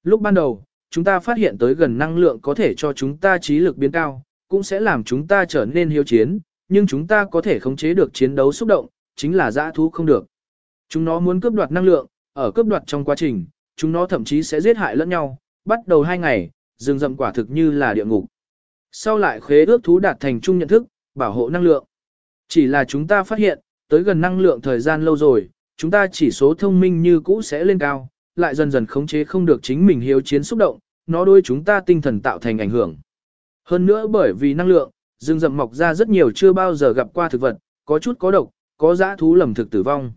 Lúc ban đầu, chúng ta phát hiện tới gần năng lượng có thể cho chúng ta trí lực biến cao, cũng sẽ làm chúng ta trở nên hiếu chiến, nhưng chúng ta có thể khống chế được chiến đấu xúc động, chính là dã thú không được. Chúng nó muốn cướp đoạt năng lượng, ở cướp đoạt trong quá trình, chúng nó thậm chí sẽ giết hại lẫn nhau, bắt đầu hai ngày, rừng rậm quả thực như là địa ngục. Sau lại khế ước thú đạt thành chung nhận thức, bảo hộ năng lượng. Chỉ là chúng ta phát hiện, tới gần năng lượng thời gian lâu rồi, chúng ta chỉ số thông minh như cũ sẽ lên cao, lại dần dần khống chế không được chính mình hiếu chiến xúc động, nó đối chúng ta tinh thần tạo thành ảnh hưởng. Hơn nữa bởi vì năng lượng, rừng rậm mọc ra rất nhiều chưa bao giờ gặp qua thực vật, có chút có độc, có dã thú lầm thực tử vong.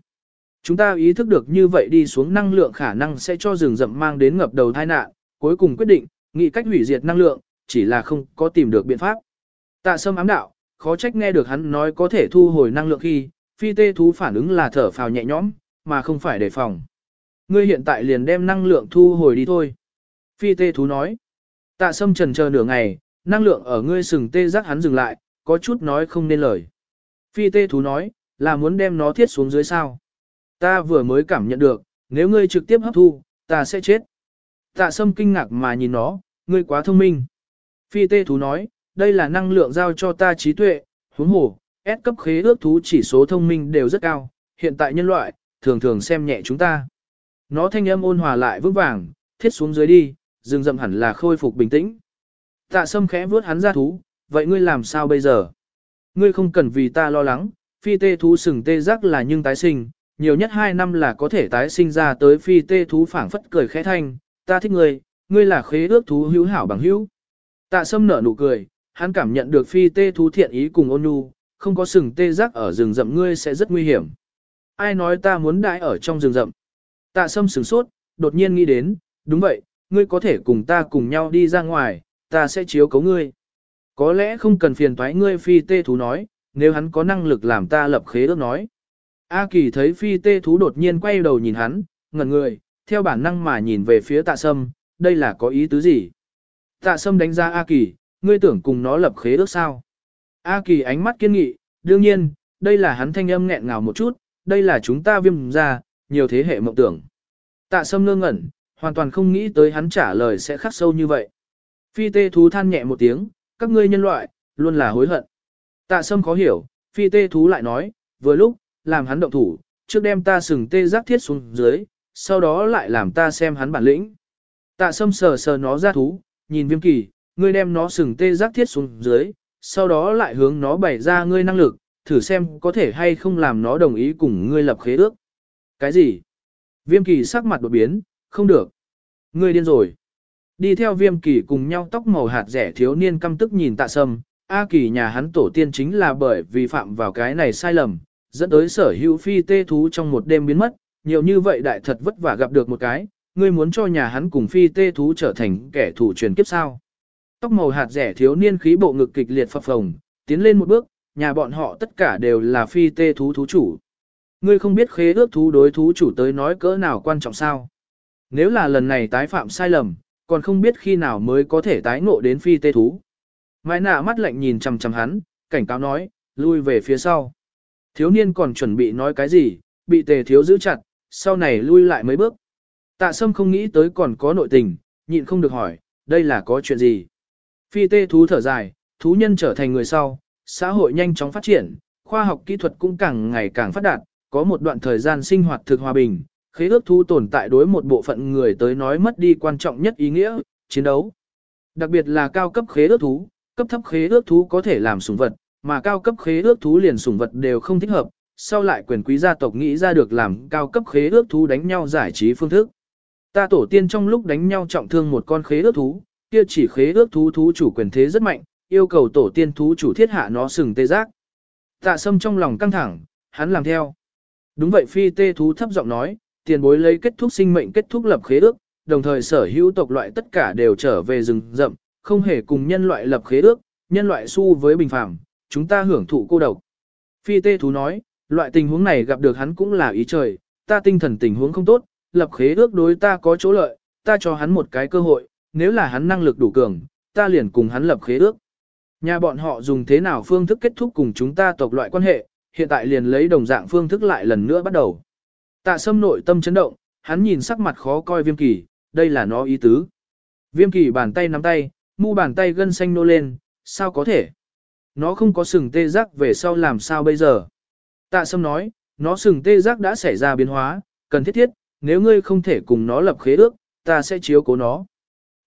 Chúng ta ý thức được như vậy đi xuống năng lượng khả năng sẽ cho rừng rậm mang đến ngập đầu tai nạn, cuối cùng quyết định, nghĩ cách hủy diệt năng lượng, chỉ là không có tìm được biện pháp. Tạ sâm ám đạo, khó trách nghe được hắn nói có thể thu hồi năng lượng khi, phi tê thú phản ứng là thở phào nhẹ nhõm, mà không phải đề phòng. Ngươi hiện tại liền đem năng lượng thu hồi đi thôi. Phi tê thú nói. Tạ sâm trần chờ nửa ngày, năng lượng ở ngươi sừng tê giác hắn dừng lại, có chút nói không nên lời. Phi tê thú nói, là muốn đem nó thiết xuống dưới sao. Ta vừa mới cảm nhận được, nếu ngươi trực tiếp hấp thu, ta sẽ chết. Tạ sâm kinh ngạc mà nhìn nó, ngươi quá thông minh. Phi tê thú nói, đây là năng lượng giao cho ta trí tuệ, huống hồ, S cấp khế ước thú chỉ số thông minh đều rất cao, hiện tại nhân loại, thường thường xem nhẹ chúng ta. Nó thanh âm ôn hòa lại vững vàng, thiết xuống dưới đi, rừng rậm hẳn là khôi phục bình tĩnh. Tạ sâm khẽ vuốt hắn ra thú, vậy ngươi làm sao bây giờ? Ngươi không cần vì ta lo lắng, phi tê thú sừng tê giác là nhưng tái sinh, nhiều nhất 2 năm là có thể tái sinh ra tới phi tê thú phảng phất cười khẽ thanh, ta thích ngươi, ngươi là khế ước thú hữu hảo bằng hữu. Tạ sâm nở nụ cười, hắn cảm nhận được phi tê thú thiện ý cùng ôn nhu, không có sừng tê giác ở rừng rậm ngươi sẽ rất nguy hiểm. Ai nói ta muốn đại ở trong rừng rậm? Tạ sâm sửng sốt, đột nhiên nghĩ đến, đúng vậy, ngươi có thể cùng ta cùng nhau đi ra ngoài, ta sẽ chiếu cấu ngươi. Có lẽ không cần phiền toái ngươi phi tê thú nói, nếu hắn có năng lực làm ta lập khế ước nói. A kỳ thấy phi tê thú đột nhiên quay đầu nhìn hắn, ngẩn người, theo bản năng mà nhìn về phía tạ sâm, đây là có ý tứ gì? Tạ sâm đánh giá A kỳ, ngươi tưởng cùng nó lập khế ước sao? A kỳ ánh mắt kiên nghị, đương nhiên, đây là hắn thanh âm nghẹn ngào một chút, đây là chúng ta viêm ra, nhiều thế hệ mộng tưởng. Tạ sâm ngơ ngẩn, hoàn toàn không nghĩ tới hắn trả lời sẽ khắc sâu như vậy. Phi tê thú than nhẹ một tiếng, các ngươi nhân loại, luôn là hối hận. Tạ sâm khó hiểu, phi tê thú lại nói, vừa lúc, làm hắn động thủ, trước đem ta sừng tê giác thiết xuống dưới, sau đó lại làm ta xem hắn bản lĩnh. Tạ sâm sờ sờ nó ra thú, nhìn viêm kỳ, ngươi đem nó sừng tê giác thiết xuống dưới, sau đó lại hướng nó bày ra ngươi năng lực, thử xem có thể hay không làm nó đồng ý cùng ngươi lập khế ước. Cái gì? Viêm kỳ sắc mặt đột biến, không được. Ngươi điên rồi. Đi theo viêm kỳ cùng nhau tóc màu hạt rẻ thiếu niên căm tức nhìn tạ sâm, A kỳ nhà hắn tổ tiên chính là bởi vì phạm vào cái này sai lầm, dẫn tới sở hữu phi tê thú trong một đêm biến mất, nhiều như vậy đại thật vất vả gặp được một cái, ngươi muốn cho nhà hắn cùng phi tê thú trở thành kẻ thù truyền kiếp sao. Tóc màu hạt rẻ thiếu niên khí bộ ngực kịch liệt phập phồng, tiến lên một bước, nhà bọn họ tất cả đều là phi tê thú thú chủ. Ngươi không biết khế ước thú đối thú chủ tới nói cỡ nào quan trọng sao. Nếu là lần này tái phạm sai lầm, còn không biết khi nào mới có thể tái ngộ đến phi tê thú. Mai nạ mắt lạnh nhìn chằm chằm hắn, cảnh cáo nói, lui về phía sau. Thiếu niên còn chuẩn bị nói cái gì, bị tề thiếu giữ chặt, sau này lui lại mấy bước. Tạ sâm không nghĩ tới còn có nội tình, nhịn không được hỏi, đây là có chuyện gì. Phi tê thú thở dài, thú nhân trở thành người sau, xã hội nhanh chóng phát triển, khoa học kỹ thuật cũng càng ngày càng phát đạt, có một đoạn thời gian sinh hoạt thực hòa bình, khế ước thú tồn tại đối một bộ phận người tới nói mất đi quan trọng nhất ý nghĩa, chiến đấu. Đặc biệt là cao cấp khế ước thú, cấp thấp khế ước thú có thể làm sủng vật, mà cao cấp khế ước thú liền sủng vật đều không thích hợp, sau lại quyền quý gia tộc nghĩ ra được làm cao cấp khế ước thú đánh nhau giải trí phương thức. Ta tổ tiên trong lúc đánh nhau trọng thương một con khế ước thú, kia chỉ khế ước thú thú chủ quyền thế rất mạnh, yêu cầu tổ tiên thú chủ thiết hạ nó sừng tê giác. Tạ sâm trong lòng căng thẳng, hắn làm theo. Đúng vậy phi tê thú thấp giọng nói, tiền bối lấy kết thúc sinh mệnh kết thúc lập khế ước, đồng thời sở hữu tộc loại tất cả đều trở về rừng rậm, không hề cùng nhân loại lập khế ước, nhân loại su với bình phàm, chúng ta hưởng thụ cô độc. Phi tê thú nói, loại tình huống này gặp được hắn cũng là ý trời, ta tinh thần tình huống không tốt, lập khế ước đối ta có chỗ lợi, ta cho hắn một cái cơ hội, nếu là hắn năng lực đủ cường, ta liền cùng hắn lập khế ước. Nhà bọn họ dùng thế nào phương thức kết thúc cùng chúng ta tộc loại quan hệ, hiện tại liền lấy đồng dạng phương thức lại lần nữa bắt đầu. Tạ sâm nội tâm chấn động, hắn nhìn sắc mặt khó coi viêm kỳ, đây là nó ý tứ. Viêm kỳ bàn tay nắm tay, mu bàn tay gân xanh nô lên, sao có thể? Nó không có sừng tê giác về sau làm sao bây giờ? Tạ sâm nói, nó sừng tê giác đã xảy ra biến hóa, cần thiết thiết, nếu ngươi không thể cùng nó lập khế ước, ta sẽ chiếu cố nó.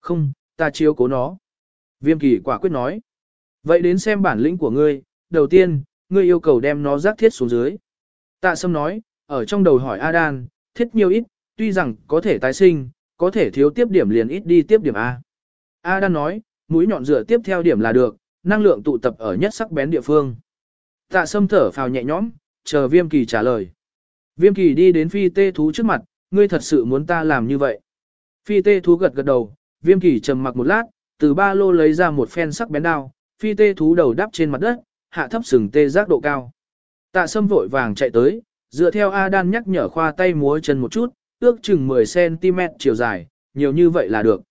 Không, ta chiếu cố nó. Viêm kỳ quả quyết nói. Vậy đến xem bản lĩnh của ngươi, đầu tiên, ngươi yêu cầu đem nó rác thiết xuống dưới. Tạ Sâm nói, ở trong đầu hỏi Adan, thiết nhiều ít, tuy rằng có thể tái sinh, có thể thiếu tiếp điểm liền ít đi tiếp điểm A. Adan nói, mũi nhọn dựa tiếp theo điểm là được, năng lượng tụ tập ở nhất sắc bén địa phương. Tạ Sâm thở phào nhẹ nhõm, chờ Viêm Kỳ trả lời. Viêm Kỳ đi đến phi tê thú trước mặt, ngươi thật sự muốn ta làm như vậy. Phi tê thú gật gật đầu, Viêm Kỳ trầm mặc một lát, từ ba lô lấy ra một phen sắc bén đao, phi tê thú đầu đắp trên mặt đất, hạ thấp sừng tê giác độ cao. Tạ Sâm vội vàng chạy tới, dựa theo A Đan nhắc nhở khoa tay múa chân một chút, ước chừng 10cm chiều dài, nhiều như vậy là được.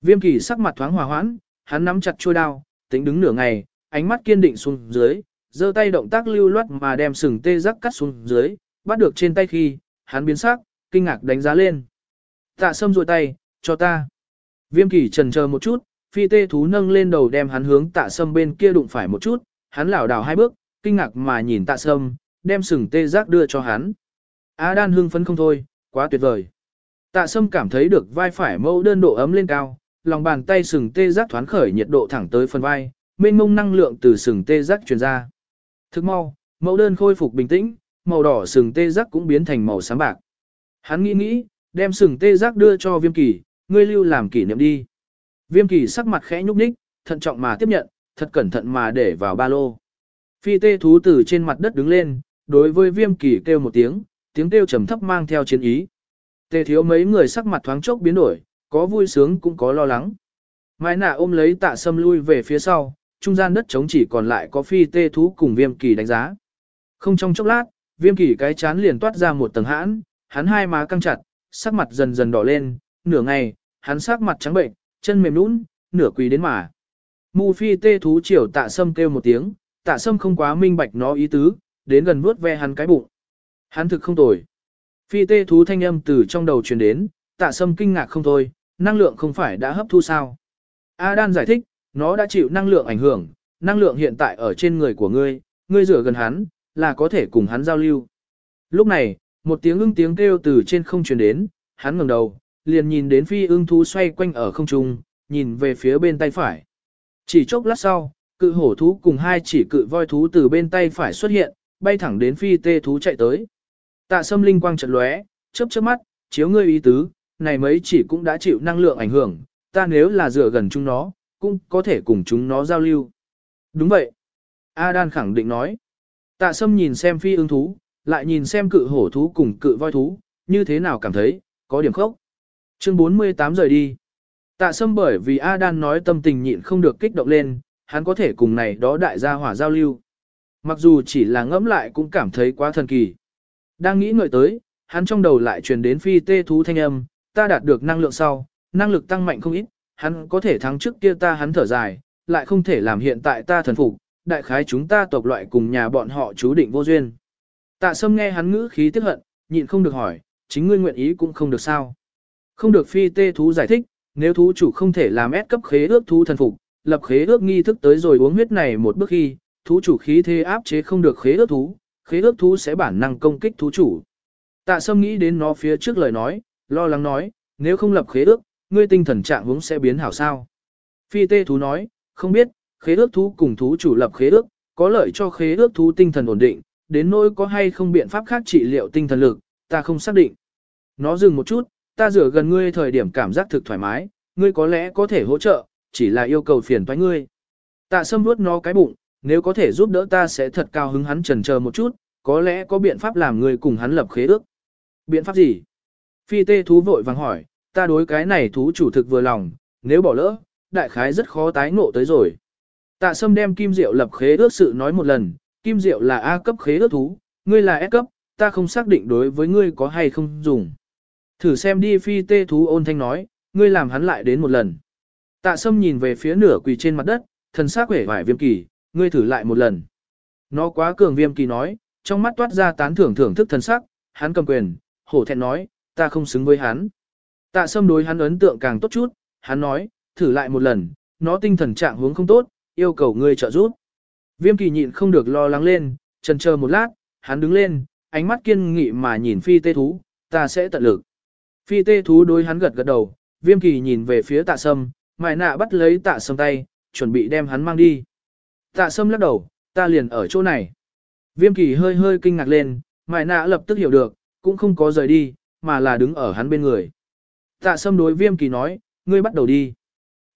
Viêm kỳ sắc mặt thoáng hòa hoãn, hắn nắm chặt chuôi đao, tính đứng nửa ngày, ánh mắt kiên định xuống dưới, giơ tay động tác lưu loát mà đem sừng tê giác cắt xuống dưới, bắt được trên tay khi, hắn biến sắc, kinh ngạc đánh giá lên. Tạ sâm rội tay, cho ta. Viêm kỳ trần chờ một chút, phi tê thú nâng lên đầu đem hắn hướng tạ sâm bên kia đụng phải một chút, hắn lảo đảo hai bước, kinh ngạc mà nhìn tạ sâm, đem sừng tê giác đưa cho hắn. A đan hưng phấn không thôi, quá tuyệt vời. Tạ sâm cảm thấy được vai phải mẫu đơn độ ấm lên cao, lòng bàn tay sừng tê giác thoáng khởi nhiệt độ thẳng tới phần vai, mênh mông năng lượng từ sừng tê giác truyền ra. Thức mau, mẫu đơn khôi phục bình tĩnh, màu đỏ sừng tê giác cũng biến thành màu xám bạc. Hắn nghĩ nghĩ, đem sừng tê giác đưa cho viêm kỳ, ngươi lưu làm kỷ niệm đi. Viêm kỳ sắc mặt khẽ nhúc nhích, thận trọng mà tiếp nhận, thật cẩn thận mà để vào ba lô. Phi tê thú từ trên mặt đất đứng lên, đối với viêm kỳ kêu một tiếng, tiếng kêu trầm thấp mang theo chiến ý. Tê thiếu mấy người sắc mặt thoáng chốc biến đổi, có vui sướng cũng có lo lắng. Mai nạ ôm lấy tạ sâm lui về phía sau, trung gian đất trống chỉ còn lại có phi tê thú cùng viêm kỳ đánh giá. Không trong chốc lát, viêm kỳ cái chán liền toát ra một tầng hãn, hắn hai má căng chặt, sắc mặt dần dần đỏ lên, nửa ngày, hắn sắc mặt trắng bệnh, chân mềm nũng, nửa quỳ đến mà. Mu phi tê thú chiều tạ sâm kêu một tiếng, tạ sâm không quá minh bạch nó ý tứ, đến gần vuốt ve hắn cái bụng. Hắn thực không tồi. Phi tê thú thanh âm từ trong đầu truyền đến, tạ sâm kinh ngạc không thôi, năng lượng không phải đã hấp thu sao. A Đan giải thích, nó đã chịu năng lượng ảnh hưởng, năng lượng hiện tại ở trên người của ngươi, ngươi rửa gần hắn, là có thể cùng hắn giao lưu. Lúc này, một tiếng ưng tiếng kêu từ trên không truyền đến, hắn ngẩng đầu, liền nhìn đến phi ưng thú xoay quanh ở không trung, nhìn về phía bên tay phải. Chỉ chốc lát sau, cự hổ thú cùng hai chỉ cự voi thú từ bên tay phải xuất hiện, bay thẳng đến phi tê thú chạy tới. Tạ sâm linh quang chợt lóe, chớp chớp mắt, chiếu ngươi ý tứ, này mấy chỉ cũng đã chịu năng lượng ảnh hưởng, ta nếu là dựa gần chúng nó, cũng có thể cùng chúng nó giao lưu. Đúng vậy. Adan khẳng định nói. Tạ sâm nhìn xem phi ưng thú, lại nhìn xem cự hổ thú cùng cự voi thú, như thế nào cảm thấy, có điểm khốc. Chương 48 rời đi. Tạ sâm bởi vì A Đan nói tâm tình nhịn không được kích động lên, hắn có thể cùng này đó đại gia hỏa giao lưu. Mặc dù chỉ là ngẫm lại cũng cảm thấy quá thần kỳ. Đang nghĩ ngợi tới, hắn trong đầu lại truyền đến phi tê thú thanh âm, ta đạt được năng lượng sau, năng lực tăng mạnh không ít, hắn có thể thắng trước kia ta hắn thở dài, lại không thể làm hiện tại ta thần phục, đại khái chúng ta tộc loại cùng nhà bọn họ chú định vô duyên. Tạ sâm nghe hắn ngữ khí tức hận, nhịn không được hỏi, chính ngươi nguyện ý cũng không được sao. Không được phi tê thú giải thích, nếu thú chủ không thể làm ép cấp khế ước thú thần phục, lập khế ước nghi thức tới rồi uống huyết này một bước khi, thú chủ khí thế áp chế không được khế ước thú, khế ước thú sẽ bản năng công kích thú chủ. Tạ sâm nghĩ đến nó phía trước lời nói, lo lắng nói, nếu không lập khế ước, ngươi tinh thần trạng huống sẽ biến hảo sao. Phi tê thú nói, không biết, khế ước thú cùng thú chủ lập khế ước, có lợi cho khế ước thú tinh thần ổn định, đến nỗi có hay không biện pháp khác trị liệu tinh thần lực, ta không xác định. Nó dừng một chút, ta rửa gần ngươi thời điểm cảm giác thực thoải mái, ngươi có lẽ có thể hỗ trợ, chỉ là yêu cầu phiền toái ngươi. Tạ sâm vuốt nó cái bụng, nếu có thể giúp đỡ ta sẽ thật cao hứng hắn trần chờ một chút, có lẽ có biện pháp làm ngươi cùng hắn lập khế ước. Biện pháp gì? Phi tê thú vội vàng hỏi, ta đối cái này thú chủ thực vừa lòng, nếu bỏ lỡ, đại khái rất khó tái ngộ tới rồi. Tạ sâm đem kim diệu lập khế ước sự nói một lần, kim diệu là A cấp khế ước thú, ngươi là S cấp, ta không xác định đối với ngươi có hay không dùng. Thử xem đi phi tê thú ôn thanh nói, ngươi làm hắn lại đến một lần. Tạ sâm nhìn về phía nửa quỳ trên mặt đất, thần sắc vẻ vải viêm kỳ, ngươi thử lại một lần. Nó quá cường viêm kỳ nói, trong mắt toát ra tán thưởng thưởng thức thần sắc, hắn cầm quyền, hổ thẹn nói, ta không xứng với hắn. Tạ sâm đối hắn ấn tượng càng tốt chút, hắn nói, thử lại một lần, nó tinh thần trạng hướng không tốt, yêu cầu ngươi trợ giúp. Viêm kỳ nhịn không được lo lắng lên, chần chờ một lát, hắn đứng lên, ánh mắt kiên nghị mà nhìn phi tê thú, ta sẽ tận lực. Phi tê thú đối hắn gật gật đầu, viêm kỳ nhìn về phía tạ sâm, mại nạ bắt lấy tạ sâm tay, chuẩn bị đem hắn mang đi. Tạ sâm lắc đầu, ta liền ở chỗ này. Viêm kỳ hơi hơi kinh ngạc lên, mại nạ lập tức hiểu được, cũng không có rời đi, mà là đứng ở hắn bên người. Tạ sâm đối viêm kỳ nói, ngươi bắt đầu đi.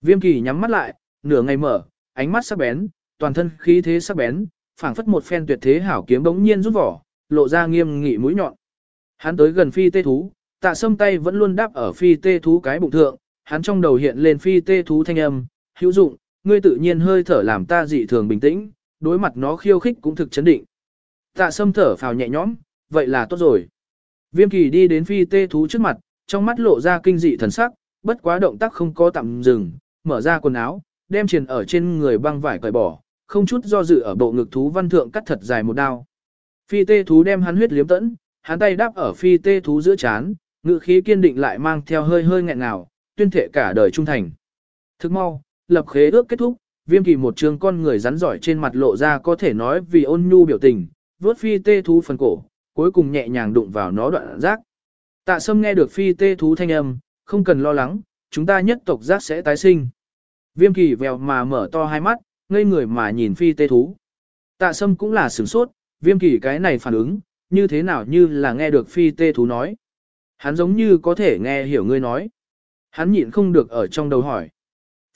Viêm kỳ nhắm mắt lại, nửa ngày mở, ánh mắt sắc bén, toàn thân khí thế sắc bén, phảng phất một phen tuyệt thế hảo kiếm bỗng nhiên rút vỏ, lộ ra nghiêm nghị mũi nhọn. Hắn tới gần phi tê thú, tạ sâm tay vẫn luôn đáp ở phi tê thú cái bụng thượng, hắn trong đầu hiện lên phi tê thú thanh âm, hữu dụng, ngươi tự nhiên hơi thở làm ta dị thường bình tĩnh, đối mặt nó khiêu khích cũng thực chấn định. Tạ sâm thở phào nhẹ nhõm, vậy là tốt rồi. Viêm kỳ đi đến phi tê thú trước mặt, trong mắt lộ ra kinh dị thần sắc, bất quá động tác không có tạm dừng, mở ra quần áo, đem triền ở trên người băng vải cởi bỏ, không chút do dự ở bộ ngực thú văn thượng cắt thật dài một đao. Phi tê thú đem hắn huyết liếm tẫn, hắn tay đáp ở phi tê thú giữa chán, ngự khí kiên định lại mang theo hơi hơi nghẹn ngào, tuyên thệ cả đời trung thành. Thức mau, lập khế ước kết thúc, viêm kỳ một trường con người rắn giỏi trên mặt lộ ra có thể nói vì ôn nhu biểu tình, vớt phi tê thú phần cổ, cuối cùng nhẹ nhàng đụng vào nó đoạn rác. Tạ sâm nghe được phi tê thú thanh âm, không cần lo lắng, chúng ta nhất tộc giác sẽ tái sinh. Viêm kỳ vèo mà mở to hai mắt, ngây người mà nhìn phi tê thú. Tạ sâm cũng là sửng sốt, viêm kỳ cái này phản ứng, như thế nào như là nghe được phi tê thú nói. Hắn giống như có thể nghe hiểu ngươi nói. Hắn nhịn không được ở trong đầu hỏi.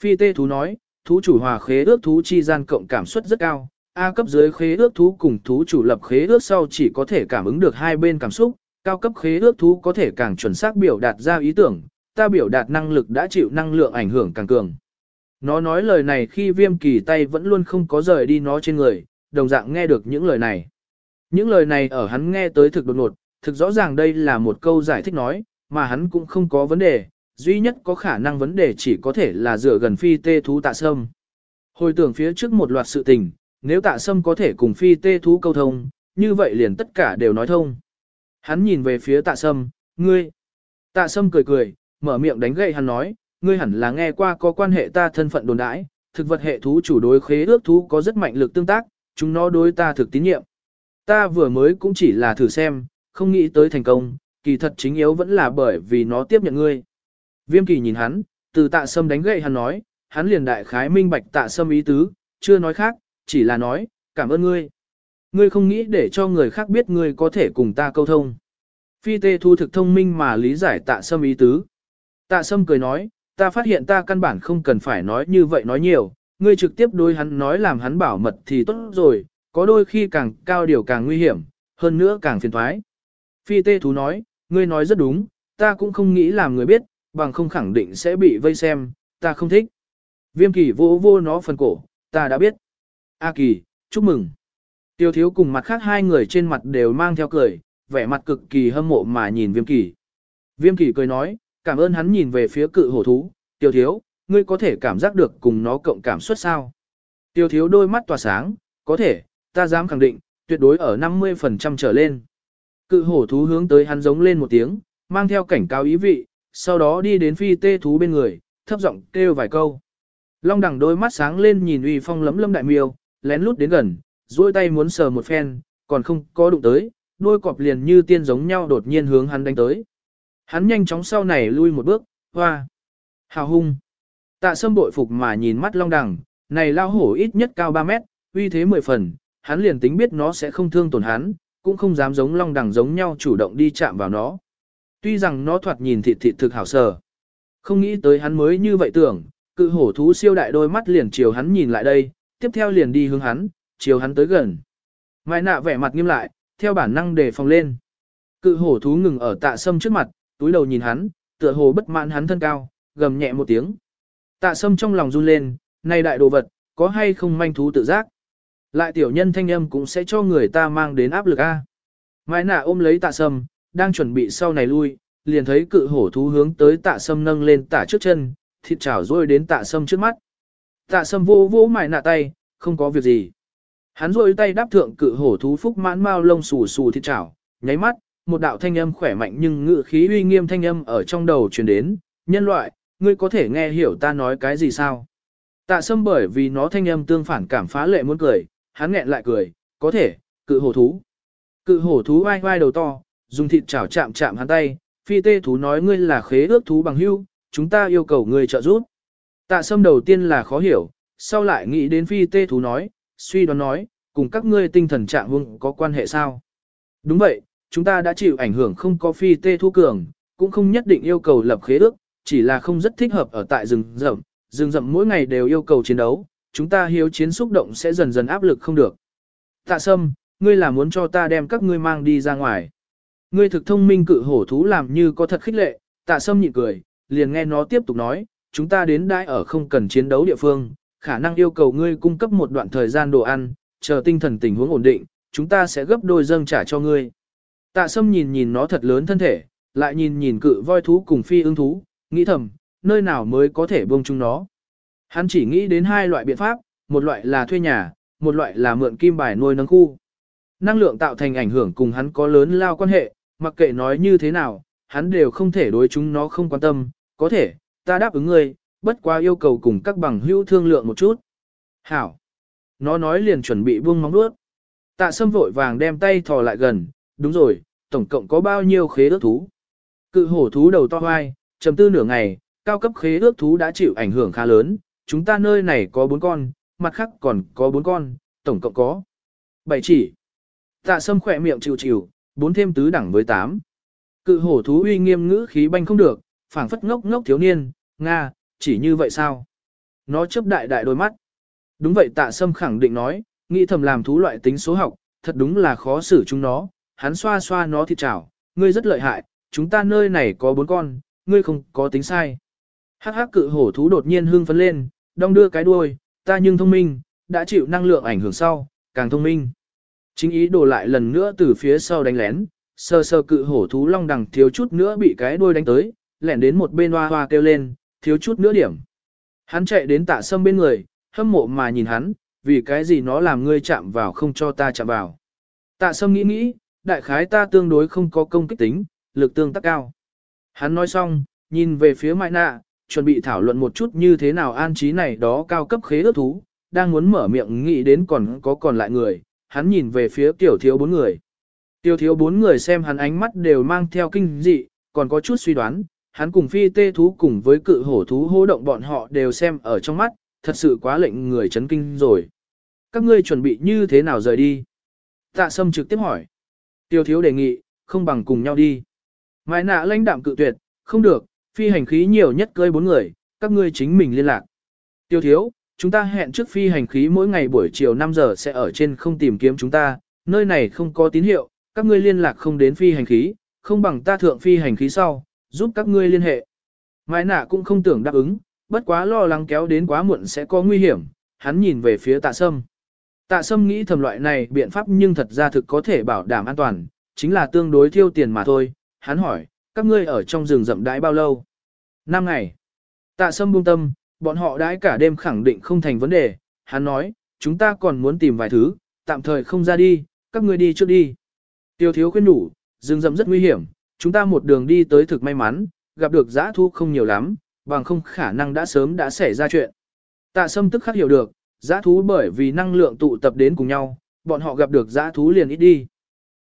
Phi tê thú nói, thú chủ hòa khế ước thú chi gian cộng cảm suất rất cao. A cấp dưới khế ước thú cùng thú chủ lập khế ước sau chỉ có thể cảm ứng được hai bên cảm xúc, cao cấp khế ước thú có thể càng chuẩn xác biểu đạt ra ý tưởng, ta biểu đạt năng lực đã chịu năng lượng ảnh hưởng càng cường. Nó nói lời này khi viêm kỳ tay vẫn luôn không có rời đi nó trên người, đồng dạng nghe được những lời này. Những lời này ở hắn nghe tới thực đột ngột, thực rõ ràng đây là một câu giải thích nói, mà hắn cũng không có vấn đề, duy nhất có khả năng vấn đề chỉ có thể là dựa gần phi tê thú tạ sâm. Hồi tưởng phía trước một loạt sự tình, nếu tạ sâm có thể cùng phi tê thú câu thông, như vậy liền tất cả đều nói thông. Hắn nhìn về phía tạ sâm, ngươi. Tạ sâm cười cười, mở miệng đánh gậy hắn nói, ngươi hẳn là nghe qua có quan hệ ta thân phận đồn đãi, thực vật hệ thú chủ đối khế ước thú có rất mạnh lực tương tác, chúng nó đối ta thực tín nhiệm. Ta vừa mới cũng chỉ là thử xem, không nghĩ tới thành công, kỳ thật chính yếu vẫn là bởi vì nó tiếp nhận ngươi. Viêm kỳ nhìn hắn, từ tạ sâm đánh gậy hắn nói, hắn liền đại khái minh bạch tạ sâm ý tứ, chưa nói khác, chỉ là nói, cảm ơn ngươi. Ngươi không nghĩ để cho người khác biết ngươi có thể cùng ta câu thông. Phi tê thu thực thông minh mà lý giải tạ sâm ý tứ. Tạ sâm cười nói, ta phát hiện ta căn bản không cần phải nói như vậy nói nhiều, ngươi trực tiếp đối hắn nói làm hắn bảo mật thì tốt rồi, có đôi khi càng cao điều càng nguy hiểm, hơn nữa càng phiền thoái. Phi tê thú nói, ngươi nói rất đúng, ta cũng không nghĩ làm người biết, bằng không khẳng định sẽ bị vây xem, ta không thích. Viêm kỳ vô vô nó phần cổ, ta đã biết. A kỳ, chúc mừng. Tiêu thiếu cùng mặt khác hai người trên mặt đều mang theo cười, vẻ mặt cực kỳ hâm mộ mà nhìn viêm kỳ. Viêm kỳ cười nói, cảm ơn hắn nhìn về phía cự hổ thú, tiêu thiếu, ngươi có thể cảm giác được cùng nó cộng cảm suất sao. Tiêu thiếu đôi mắt tỏa sáng, có thể, ta dám khẳng định, tuyệt đối ở 50% trở lên. Cự hổ thú hướng tới hắn giống lên một tiếng, mang theo cảnh cáo ý vị, sau đó đi đến phi tê thú bên người, thấp giọng kêu vài câu. Long đẳng đôi mắt sáng lên nhìn uy phong lấm lâm đại miêu, lén lút đến gần, duỗi tay muốn sờ một phen, còn không có đụng tới, đôi cọp liền như tiên giống nhau đột nhiên hướng hắn đánh tới. Hắn nhanh chóng sau này lui một bước, hoa. Hào hung. Tạ sâm bội phục mà nhìn mắt long đẳng, này lao hổ ít nhất cao 3 mét, uy thế 10 phần, hắn liền tính biết nó sẽ không thương tổn hắn, cũng không dám giống long đẳng giống nhau chủ động đi chạm vào nó. Tuy rằng nó thoạt nhìn thịt thịt thực hảo sờ. Không nghĩ tới hắn mới như vậy tưởng, cự hổ thú siêu đại đôi mắt liền chiều hắn nhìn lại đây, tiếp theo liền đi hướng hắn, chiều hắn tới gần. Mai nạ vẻ mặt nghiêm lại, theo bản năng đề phòng lên. Cự hổ thú ngừng ở tạ sâm trước mặt, túi đầu nhìn hắn, tựa hồ bất mãn hắn thân cao, gầm nhẹ một tiếng. Tạ sâm trong lòng run lên, này đại đồ vật, có hay không manh thú tự giác. Lại tiểu nhân thanh âm cũng sẽ cho người ta mang đến áp lực a. Mai nạ ôm lấy tạ sâm, đang chuẩn bị sau này lui, liền thấy cự hổ thú hướng tới tạ sâm nâng lên tạ trước chân, thịt chảo rôi đến tạ sâm trước mắt. Tạ sâm vô vô mài nạ tay, không có việc gì. Hắn rôi tay đáp thượng cự hổ thú phúc mãn mau lông xù xù thịt chảo, nháy mắt, một đạo thanh âm khỏe mạnh nhưng ngự khí uy nghiêm thanh âm ở trong đầu truyền đến, nhân loại, ngươi có thể nghe hiểu ta nói cái gì sao? Tạ sâm bởi vì nó thanh âm tương phản cảm phá lệ muốn cười, hắn nghẹn lại cười, có thể, cự hổ thú. Cự hổ thú vai vai đầu to, dùng thịt chảo chạm chạm hắn tay, phi tê thú nói ngươi là khế ước thú bằng hưu, chúng ta yêu cầu ngươi trợ giúp. Tạ sâm đầu tiên là khó hiểu, sau lại nghĩ đến phi tê thú nói, suy đoán nói, cùng các ngươi tinh thần trạng hung có quan hệ sao? Đúng vậy, chúng ta đã chịu ảnh hưởng không có phi tê thu cường, cũng không nhất định yêu cầu lập khế ước, chỉ là không rất thích hợp ở tại rừng rậm, rừng rậm mỗi ngày đều yêu cầu chiến đấu, chúng ta hiếu chiến xúc động sẽ dần dần áp lực không được. Tạ sâm, ngươi là muốn cho ta đem các ngươi mang đi ra ngoài. Ngươi thực thông minh cự hổ thú làm như có thật khích lệ, tạ sâm nhịn cười, liền nghe nó tiếp tục nói, chúng ta đến đãi ở không cần chiến đấu địa phương, khả năng yêu cầu ngươi cung cấp một đoạn thời gian đồ ăn, chờ tinh thần tình huống ổn định, chúng ta sẽ gấp đôi dâng trả cho ngươi. Tạ sâm nhìn nhìn nó thật lớn thân thể, lại nhìn nhìn cự voi thú cùng phi ưng thú, nghĩ thầm, nơi nào mới có thể buông chúng nó. Hắn chỉ nghĩ đến hai loại biện pháp, một loại là thuê nhà, một loại là mượn kim bài nuôi nấng khu. Năng lượng tạo thành ảnh hưởng cùng hắn có lớn lao quan hệ, mặc kệ nói như thế nào, hắn đều không thể đối chúng nó không quan tâm, có thể, ta đáp ứng ngươi, bất quá yêu cầu cùng các bằng hữu thương lượng một chút. Hảo. Nó nói liền chuẩn bị buông móng đuốt. Tạ sâm vội vàng đem tay thò lại gần, đúng rồi, tổng cộng có bao nhiêu khế ước thú. Cự hổ thú đầu to hoai, trầm tư nửa ngày, cao cấp khế ước thú đã chịu ảnh hưởng khá lớn, chúng ta nơi này có bốn con, mặt khác còn có bốn con, tổng cộng có bảy chỉ. Tạ sâm khỏe miệng chịu chịu, bốn thêm tứ đẳng với tám. Cự hổ thú uy nghiêm ngữ khí banh không được, phảng phất ngốc ngốc thiếu niên, Nga, chỉ như vậy sao? Nó chớp đại đại đôi mắt. Đúng vậy tạ sâm khẳng định nói, nghĩ thầm làm thú loại tính số học, thật đúng là khó xử chúng nó, hắn xoa xoa nó thịt chảo, ngươi rất lợi hại, chúng ta nơi này có bốn con, ngươi không có tính sai. Hắc hắc cự hổ thú đột nhiên hưng phấn lên, đong đưa cái đuôi, ta nhưng thông minh, đã chịu năng lượng ảnh hưởng sau, càng thông minh. Chính ý đồ lại lần nữa từ phía sau đánh lén, sơ sơ cự hổ thú long đằng thiếu chút nữa bị cái đuôi đánh tới, lẻn đến một bên hoa hoa kêu lên, thiếu chút nữa điểm. Hắn chạy đến tạ sâm bên người, hâm mộ mà nhìn hắn, vì cái gì nó làm ngươi chạm vào không cho ta chạm vào. Tạ sâm nghĩ nghĩ, đại khái ta tương đối không có công kích tính, lực tương tác cao. Hắn nói xong, nhìn về phía mại Nạ, chuẩn bị thảo luận một chút như thế nào an trí này đó cao cấp khế ước thú, đang muốn mở miệng nghĩ đến còn có còn lại người, hắn nhìn về phía tiểu thiếu bốn người. Tiểu thiếu bốn người xem hắn ánh mắt đều mang theo kinh dị, còn có chút suy đoán, hắn cùng phi tê thú cùng với cự hổ thú hô động bọn họ đều xem ở trong mắt, thật sự quá lệnh người chấn kinh rồi. Các ngươi chuẩn bị như thế nào rời đi? Tạ Sâm trực tiếp hỏi. Tiêu thiếu đề nghị, không bằng cùng nhau đi. Mai nạ lãnh đạm cự tuyệt, không được, phi hành khí nhiều nhất cơi bốn người, các ngươi chính mình liên lạc. Tiêu thiếu, chúng ta hẹn trước phi hành khí mỗi ngày buổi chiều 5 giờ sẽ ở trên không tìm kiếm chúng ta, nơi này không có tín hiệu, các ngươi liên lạc không đến phi hành khí, không bằng ta thượng phi hành khí sau, giúp các ngươi liên hệ. Mai nạ cũng không tưởng đáp ứng, bất quá lo lắng kéo đến quá muộn sẽ có nguy hiểm, hắn nhìn về phía tạ sâm. Tạ sâm nghĩ thầm loại này biện pháp nhưng thật ra thực có thể bảo đảm an toàn, chính là tương đối thiêu tiền mà thôi. Hắn hỏi, các ngươi ở trong rừng rậm đãi bao lâu? Năm ngày. Tạ sâm buông tâm, bọn họ đãi cả đêm khẳng định không thành vấn đề. Hắn nói, chúng ta còn muốn tìm vài thứ, tạm thời không ra đi, các ngươi đi trước đi. Tiêu thiếu khuyên đủ, rừng rậm rất nguy hiểm, chúng ta một đường đi tới thực may mắn, gặp được giã thu không nhiều lắm, bằng không khả năng đã sớm đã xảy ra chuyện. Tạ sâm tức khắc hiểu được, giã thú bởi vì năng lượng tụ tập đến cùng nhau, bọn họ gặp được giã thú liền ít đi.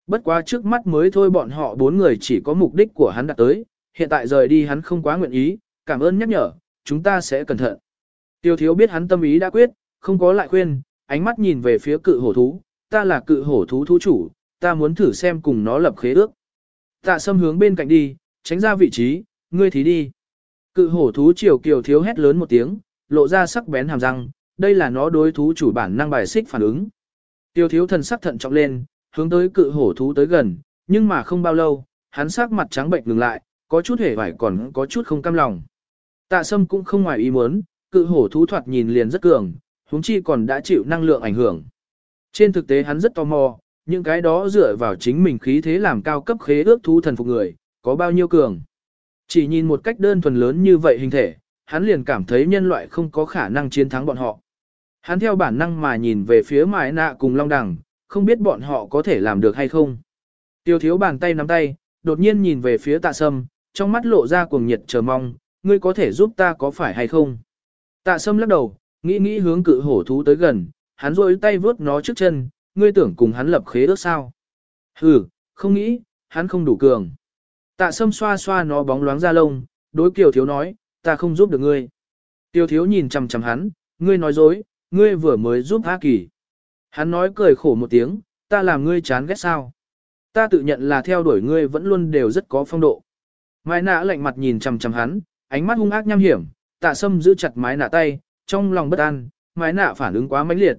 Bất quá trước mắt mới thôi bọn họ bốn người chỉ có mục đích của hắn đạt tới, hiện tại rời đi hắn không quá nguyện ý, cảm ơn nhắc nhở, chúng ta sẽ cẩn thận. Tiêu thiếu biết hắn tâm ý đã quyết, không có lại khuyên, ánh mắt nhìn về phía cự hổ thú, ta là cự hổ thú thú chủ, ta muốn thử xem cùng nó lập khế ước. Tạ sâm hướng bên cạnh đi, tránh ra vị trí, ngươi thì đi. Cự hổ thú triều kiều thiếu hét lớn một tiếng, lộ ra sắc bén hàm răng, đây là nó đối thú chủ bản năng bài xích phản ứng. Tiêu thiếu thần sắc thận trọng lên, hướng tới cự hổ thú tới gần, nhưng mà không bao lâu, hắn sắc mặt trắng bệnh ngừng lại, có chút hề vải còn có chút không cam lòng. Tạ sâm cũng không ngoài ý muốn, cự hổ thú thoạt nhìn liền rất cường, huống chi còn đã chịu năng lượng ảnh hưởng. Trên thực tế hắn rất tò mò, những cái đó dựa vào chính mình khí thế làm cao cấp khế ước thú thần phục người, có bao nhiêu cường. Chỉ nhìn một cách đơn thuần lớn như vậy hình thể, hắn liền cảm thấy nhân loại không có khả năng chiến thắng bọn họ. Hắn theo bản năng mà nhìn về phía mái nạ cùng long đằng, không biết bọn họ có thể làm được hay không. Tiêu thiếu bàn tay nắm tay, đột nhiên nhìn về phía tạ sâm, trong mắt lộ ra cuồng nhiệt chờ mong, ngươi có thể giúp ta có phải hay không. Tạ sâm lắc đầu, nghĩ nghĩ hướng cự hổ thú tới gần, hắn rôi tay vướt nó trước chân, ngươi tưởng cùng hắn lập khế ước sao. Hừ, không nghĩ, hắn không đủ cường. Tạ sâm xoa xoa nó bóng loáng ra lông, đối kiều thiếu nói, ta không giúp được ngươi. Tiêu thiếu nhìn chằm chằm hắn, ngươi nói dối, ngươi vừa mới giúp A Kỳ. Hắn nói cười khổ một tiếng, ta làm ngươi chán ghét sao. Ta tự nhận là theo đuổi ngươi vẫn luôn đều rất có phong độ. Mai nạ lạnh mặt nhìn chằm chằm hắn, ánh mắt hung ác nham hiểm, tạ sâm giữ chặt mái nạ tay, trong lòng bất an, mái nạ phản ứng quá mãnh liệt.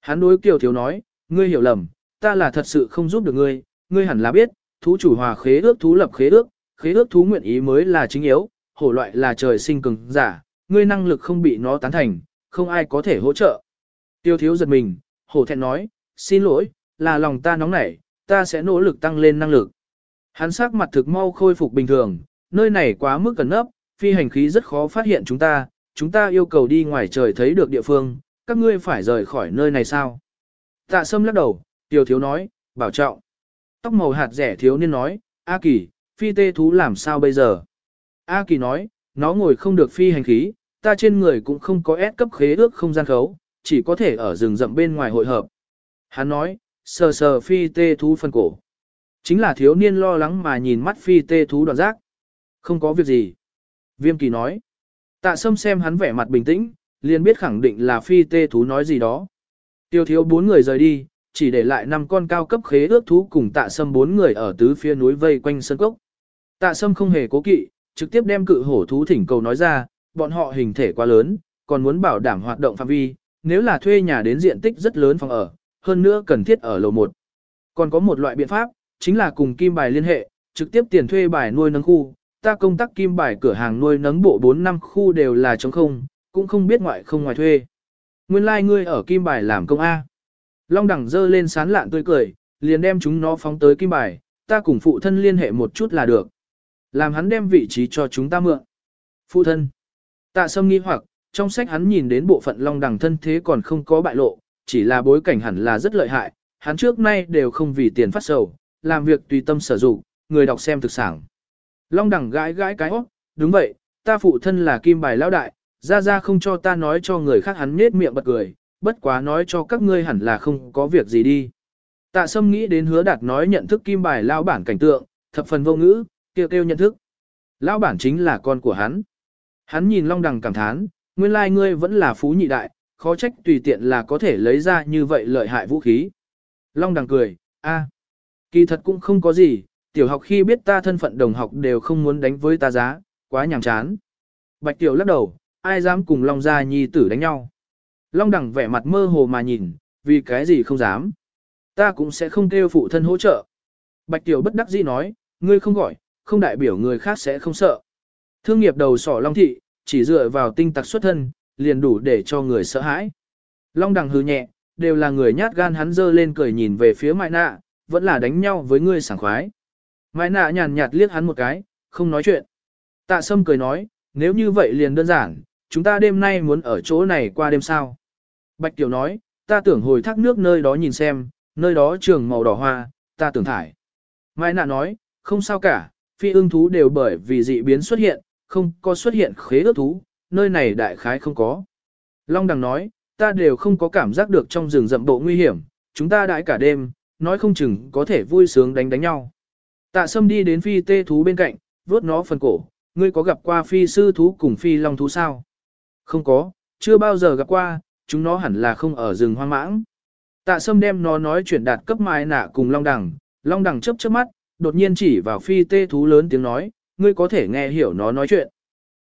Hắn đối kiều thiếu nói, ngươi hiểu lầm, ta là thật sự không giúp được ngươi, ngươi hẳn là biết, thú chủ hòa khế ước thú lập khế ước, khế ước thú nguyện ý mới là chính yếu, hổ loại là trời sinh cường giả, ngươi năng lực không bị nó tán thành, không ai có thể hỗ trợ. Tiêu thiếu giật mình, hổ thẹn nói, xin lỗi, là lòng ta nóng nảy, ta sẽ nỗ lực tăng lên năng lực. Hắn sắc mặt thực mau khôi phục bình thường, nơi này quá mức cần nấp, phi hành khí rất khó phát hiện chúng ta, chúng ta yêu cầu đi ngoài trời thấy được địa phương, các ngươi phải rời khỏi nơi này sao? Tạ sâm lắc đầu, tiêu thiếu nói, bảo trọng. Tóc màu hạt rẻ thiếu niên nói, A kỳ, phi tê thú làm sao bây giờ? A kỳ nói, nó ngồi không được phi hành khí, ta trên người cũng không có ép cấp khế ước không gian khấu, chỉ có thể ở rừng rậm bên ngoài hội hợp. Hắn nói, sờ sờ phi tê thú phân cổ. Chính là thiếu niên lo lắng mà nhìn mắt phi tê thú đoạn giác. Không có việc gì. Viêm kỳ nói. Tạ sâm xem hắn vẻ mặt bình tĩnh, liền biết khẳng định là phi tê thú nói gì đó. Tiêu thiếu bốn người rời đi, chỉ để lại năm con cao cấp khế ước thú cùng tạ sâm bốn người ở tứ phía núi vây quanh sân cốc. Tạ sâm không hề cố kỵ, trực tiếp đem cự hổ thú thỉnh cầu nói ra, bọn họ hình thể quá lớn, còn muốn bảo đảm hoạt động phạm vi, nếu là thuê nhà đến diện tích rất lớn phòng ở, hơn nữa cần thiết ở lầu 1. Còn có một loại biện pháp, chính là cùng kim bài liên hệ, trực tiếp tiền thuê bài nuôi nấng khu, ta công tác kim bài cửa hàng nuôi nấng bộ 4 năm khu đều là trống không, cũng không biết ngoại không ngoài thuê. Nguyên lai like ngươi ở kim bài làm công A. Long đẳng dơ lên sán lạn tươi cười, liền đem chúng nó phóng tới kim bài, ta cùng phụ thân liên hệ một chút là được. Làm hắn đem vị trí cho chúng ta mượn. Phụ thân. Tạ sâm nghi hoặc, trong sách hắn nhìn đến bộ phận long đẳng thân thế còn không có bại lộ, chỉ là bối cảnh hẳn là rất lợi hại, hắn trước nay đều không vì tiền phát sầu, làm việc tùy tâm sở dụng, người đọc xem thực sản. Long đẳng gãi gãi cái ốc, đúng vậy, ta phụ thân là kim bài lão đại, ra ra không cho ta nói cho người khác hắn nết miệng bật cười, bất quá nói cho các ngươi hẳn là không có việc gì đi. Tạ sâm nghĩ đến hứa đạt nói nhận thức kim bài lão bản cảnh tượng, thập phần vô ngữ, kêu kêu nhận thức. Lão bản chính là con của hắn. Hắn nhìn long đằng cảm thán, nguyên lai ngươi vẫn là phú nhị đại, khó trách tùy tiện là có thể lấy ra như vậy lợi hại vũ khí. Long đằng cười, a, kỳ thật cũng không có gì, tiểu học khi biết ta thân phận đồng học đều không muốn đánh với ta giá, quá nhàm chán. Bạch tiểu lắc đầu, ai dám cùng Long gia nhi tử đánh nhau. Long đằng vẻ mặt mơ hồ mà nhìn, vì cái gì không dám. Ta cũng sẽ không kêu phụ thân hỗ trợ. Bạch tiểu bất đắc dĩ nói, ngươi không gọi, không đại biểu người khác sẽ không sợ. Thương nghiệp đầu sỏ Long thị, chỉ dựa vào tinh tặc xuất thân, liền đủ để cho người sợ hãi. Long đằng hừ nhẹ, đều là người nhát gan hắn dơ lên cười nhìn về phía mại Nạ, vẫn là đánh nhau với ngươi sảng khoái. Mai Nạ nhàn nhạt liếc hắn một cái, không nói chuyện. Tạ Sâm cười nói, nếu như vậy liền đơn giản, chúng ta đêm nay muốn ở chỗ này qua đêm sao. Bạch Tiểu nói, ta tưởng hồi thác nước nơi đó nhìn xem, nơi đó trường màu đỏ hoa, ta tưởng thải. Mai Nạ nói, không sao cả, phi ưng thú đều bởi vì dị biến xuất hiện, không có xuất hiện khế ước thú, nơi này đại khái không có. Long đằng nói, ta đều không có cảm giác được trong rừng rậm bộ nguy hiểm, chúng ta đãi cả đêm, nói không chừng có thể vui sướng đánh đánh nhau. Tạ sâm đi đến phi tê thú bên cạnh, vuốt nó phần cổ, ngươi có gặp qua phi sư thú cùng phi long thú sao? Không có, chưa bao giờ gặp qua, chúng nó hẳn là không ở rừng hoang mãng. Tạ sâm đem nó nói chuyển đạt cấp mai nạ cùng long đằng, long đằng chớp chớp mắt, đột nhiên chỉ vào phi tê thú lớn tiếng nói, ngươi có thể nghe hiểu nó nói chuyện.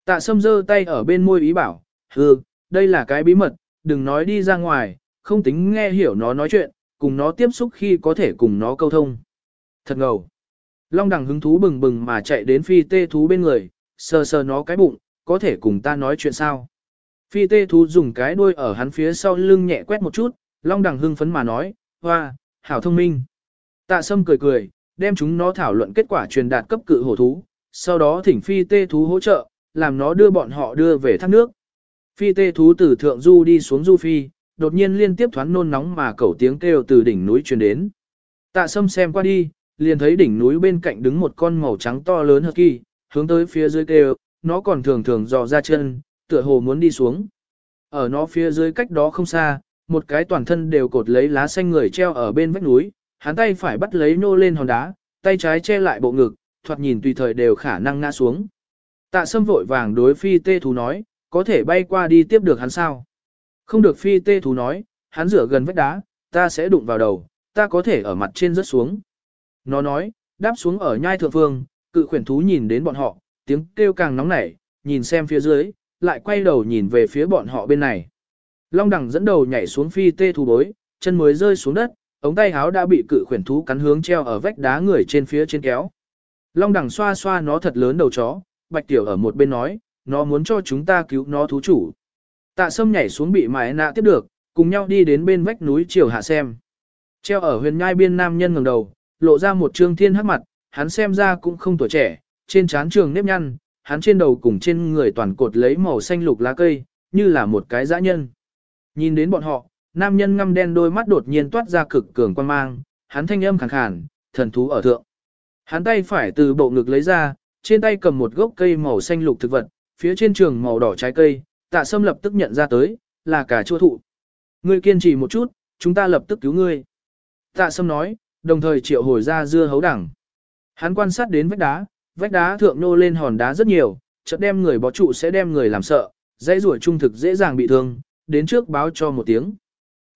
Tạ sâm giơ tay ở bên môi ý bảo, hừ, đây là cái bí mật, đừng nói đi ra ngoài, không tính nghe hiểu nó nói chuyện, cùng nó tiếp xúc khi có thể cùng nó câu thông. Thật ngầu. Long đằng hứng thú bừng bừng mà chạy đến phi tê thú bên người, sờ sờ nó cái bụng, có thể cùng ta nói chuyện sao. Phi tê thú dùng cái đuôi ở hắn phía sau lưng nhẹ quét một chút, long đằng hưng phấn mà nói, hoa, hảo thông minh. Tạ sâm cười cười, đem chúng nó thảo luận kết quả truyền đạt cấp cự hổ thú, sau đó thỉnh phi tê thú hỗ trợ, làm nó đưa bọn họ đưa về thác nước. Phi tê thú từ thượng du đi xuống du phi, đột nhiên liên tiếp thoáng nôn nóng mà cẩu tiếng kêu từ đỉnh núi truyền đến. Tạ sâm xem qua đi, liền thấy đỉnh núi bên cạnh đứng một con màu trắng to lớn hợp kỳ, hướng tới phía dưới kêu, nó còn thường thường dò ra chân, tựa hồ muốn đi xuống. Ở nó phía dưới cách đó không xa, một cái toàn thân đều cột lấy lá xanh người treo ở bên vách núi, hắn tay phải bắt lấy nô lên hòn đá, tay trái che lại bộ ngực, thoạt nhìn tùy thời đều khả năng ngã xuống. Tạ sâm vội vàng đối phi tê thú nói, có thể bay qua đi tiếp được hắn sao? Không được phi tê thú nói, hắn rửa gần vách đá, ta sẽ đụng vào đầu, ta có thể ở mặt trên rớt xuống. Nó nói, đáp xuống ở nhai thượng phương, cự khuyển thú nhìn đến bọn họ, tiếng kêu càng nóng nảy, nhìn xem phía dưới, lại quay đầu nhìn về phía bọn họ bên này. Long đẳng dẫn đầu nhảy xuống phi tê thú bối, chân mới rơi xuống đất, ống tay háo đã bị cự khuyển thú cắn hướng treo ở vách đá người trên phía trên kéo. Long đẳng xoa xoa nó thật lớn đầu chó, bạch tiểu ở một bên nói, nó muốn cho chúng ta cứu nó thú chủ. Tạ sâm nhảy xuống bị mái nạ tiếp được, cùng nhau đi đến bên vách núi chiều hạ xem. Treo ở huyền nhai biên nam nhân ngẩng đầu, lộ ra một trương thiên hắc mặt, hắn xem ra cũng không tuổi trẻ, trên trán trường nếp nhăn, hắn trên đầu cùng trên người toàn cột lấy màu xanh lục lá cây, như là một cái dã nhân. Nhìn đến bọn họ, nam nhân ngăm đen đôi mắt đột nhiên toát ra cực cường quan mang, hắn thanh âm khàn khàn, thần thú ở thượng. Hắn tay phải từ bộ ngực lấy ra, trên tay cầm một gốc cây màu xanh lục thực vật, phía trên trường màu đỏ trái cây, tạ sâm lập tức nhận ra tới, là cả chua thụ. Ngươi kiên trì một chút, chúng ta lập tức cứu ngươi. Tạ sâm nói, đồng thời triệu hồi ra dưa hấu đẳng. Hắn quan sát đến vách đá, vách đá thượng nô lên hòn đá rất nhiều, chợt đem người bó trụ sẽ đem người làm sợ, dây rủa trung thực dễ dàng bị thương, đến trước báo cho một tiếng.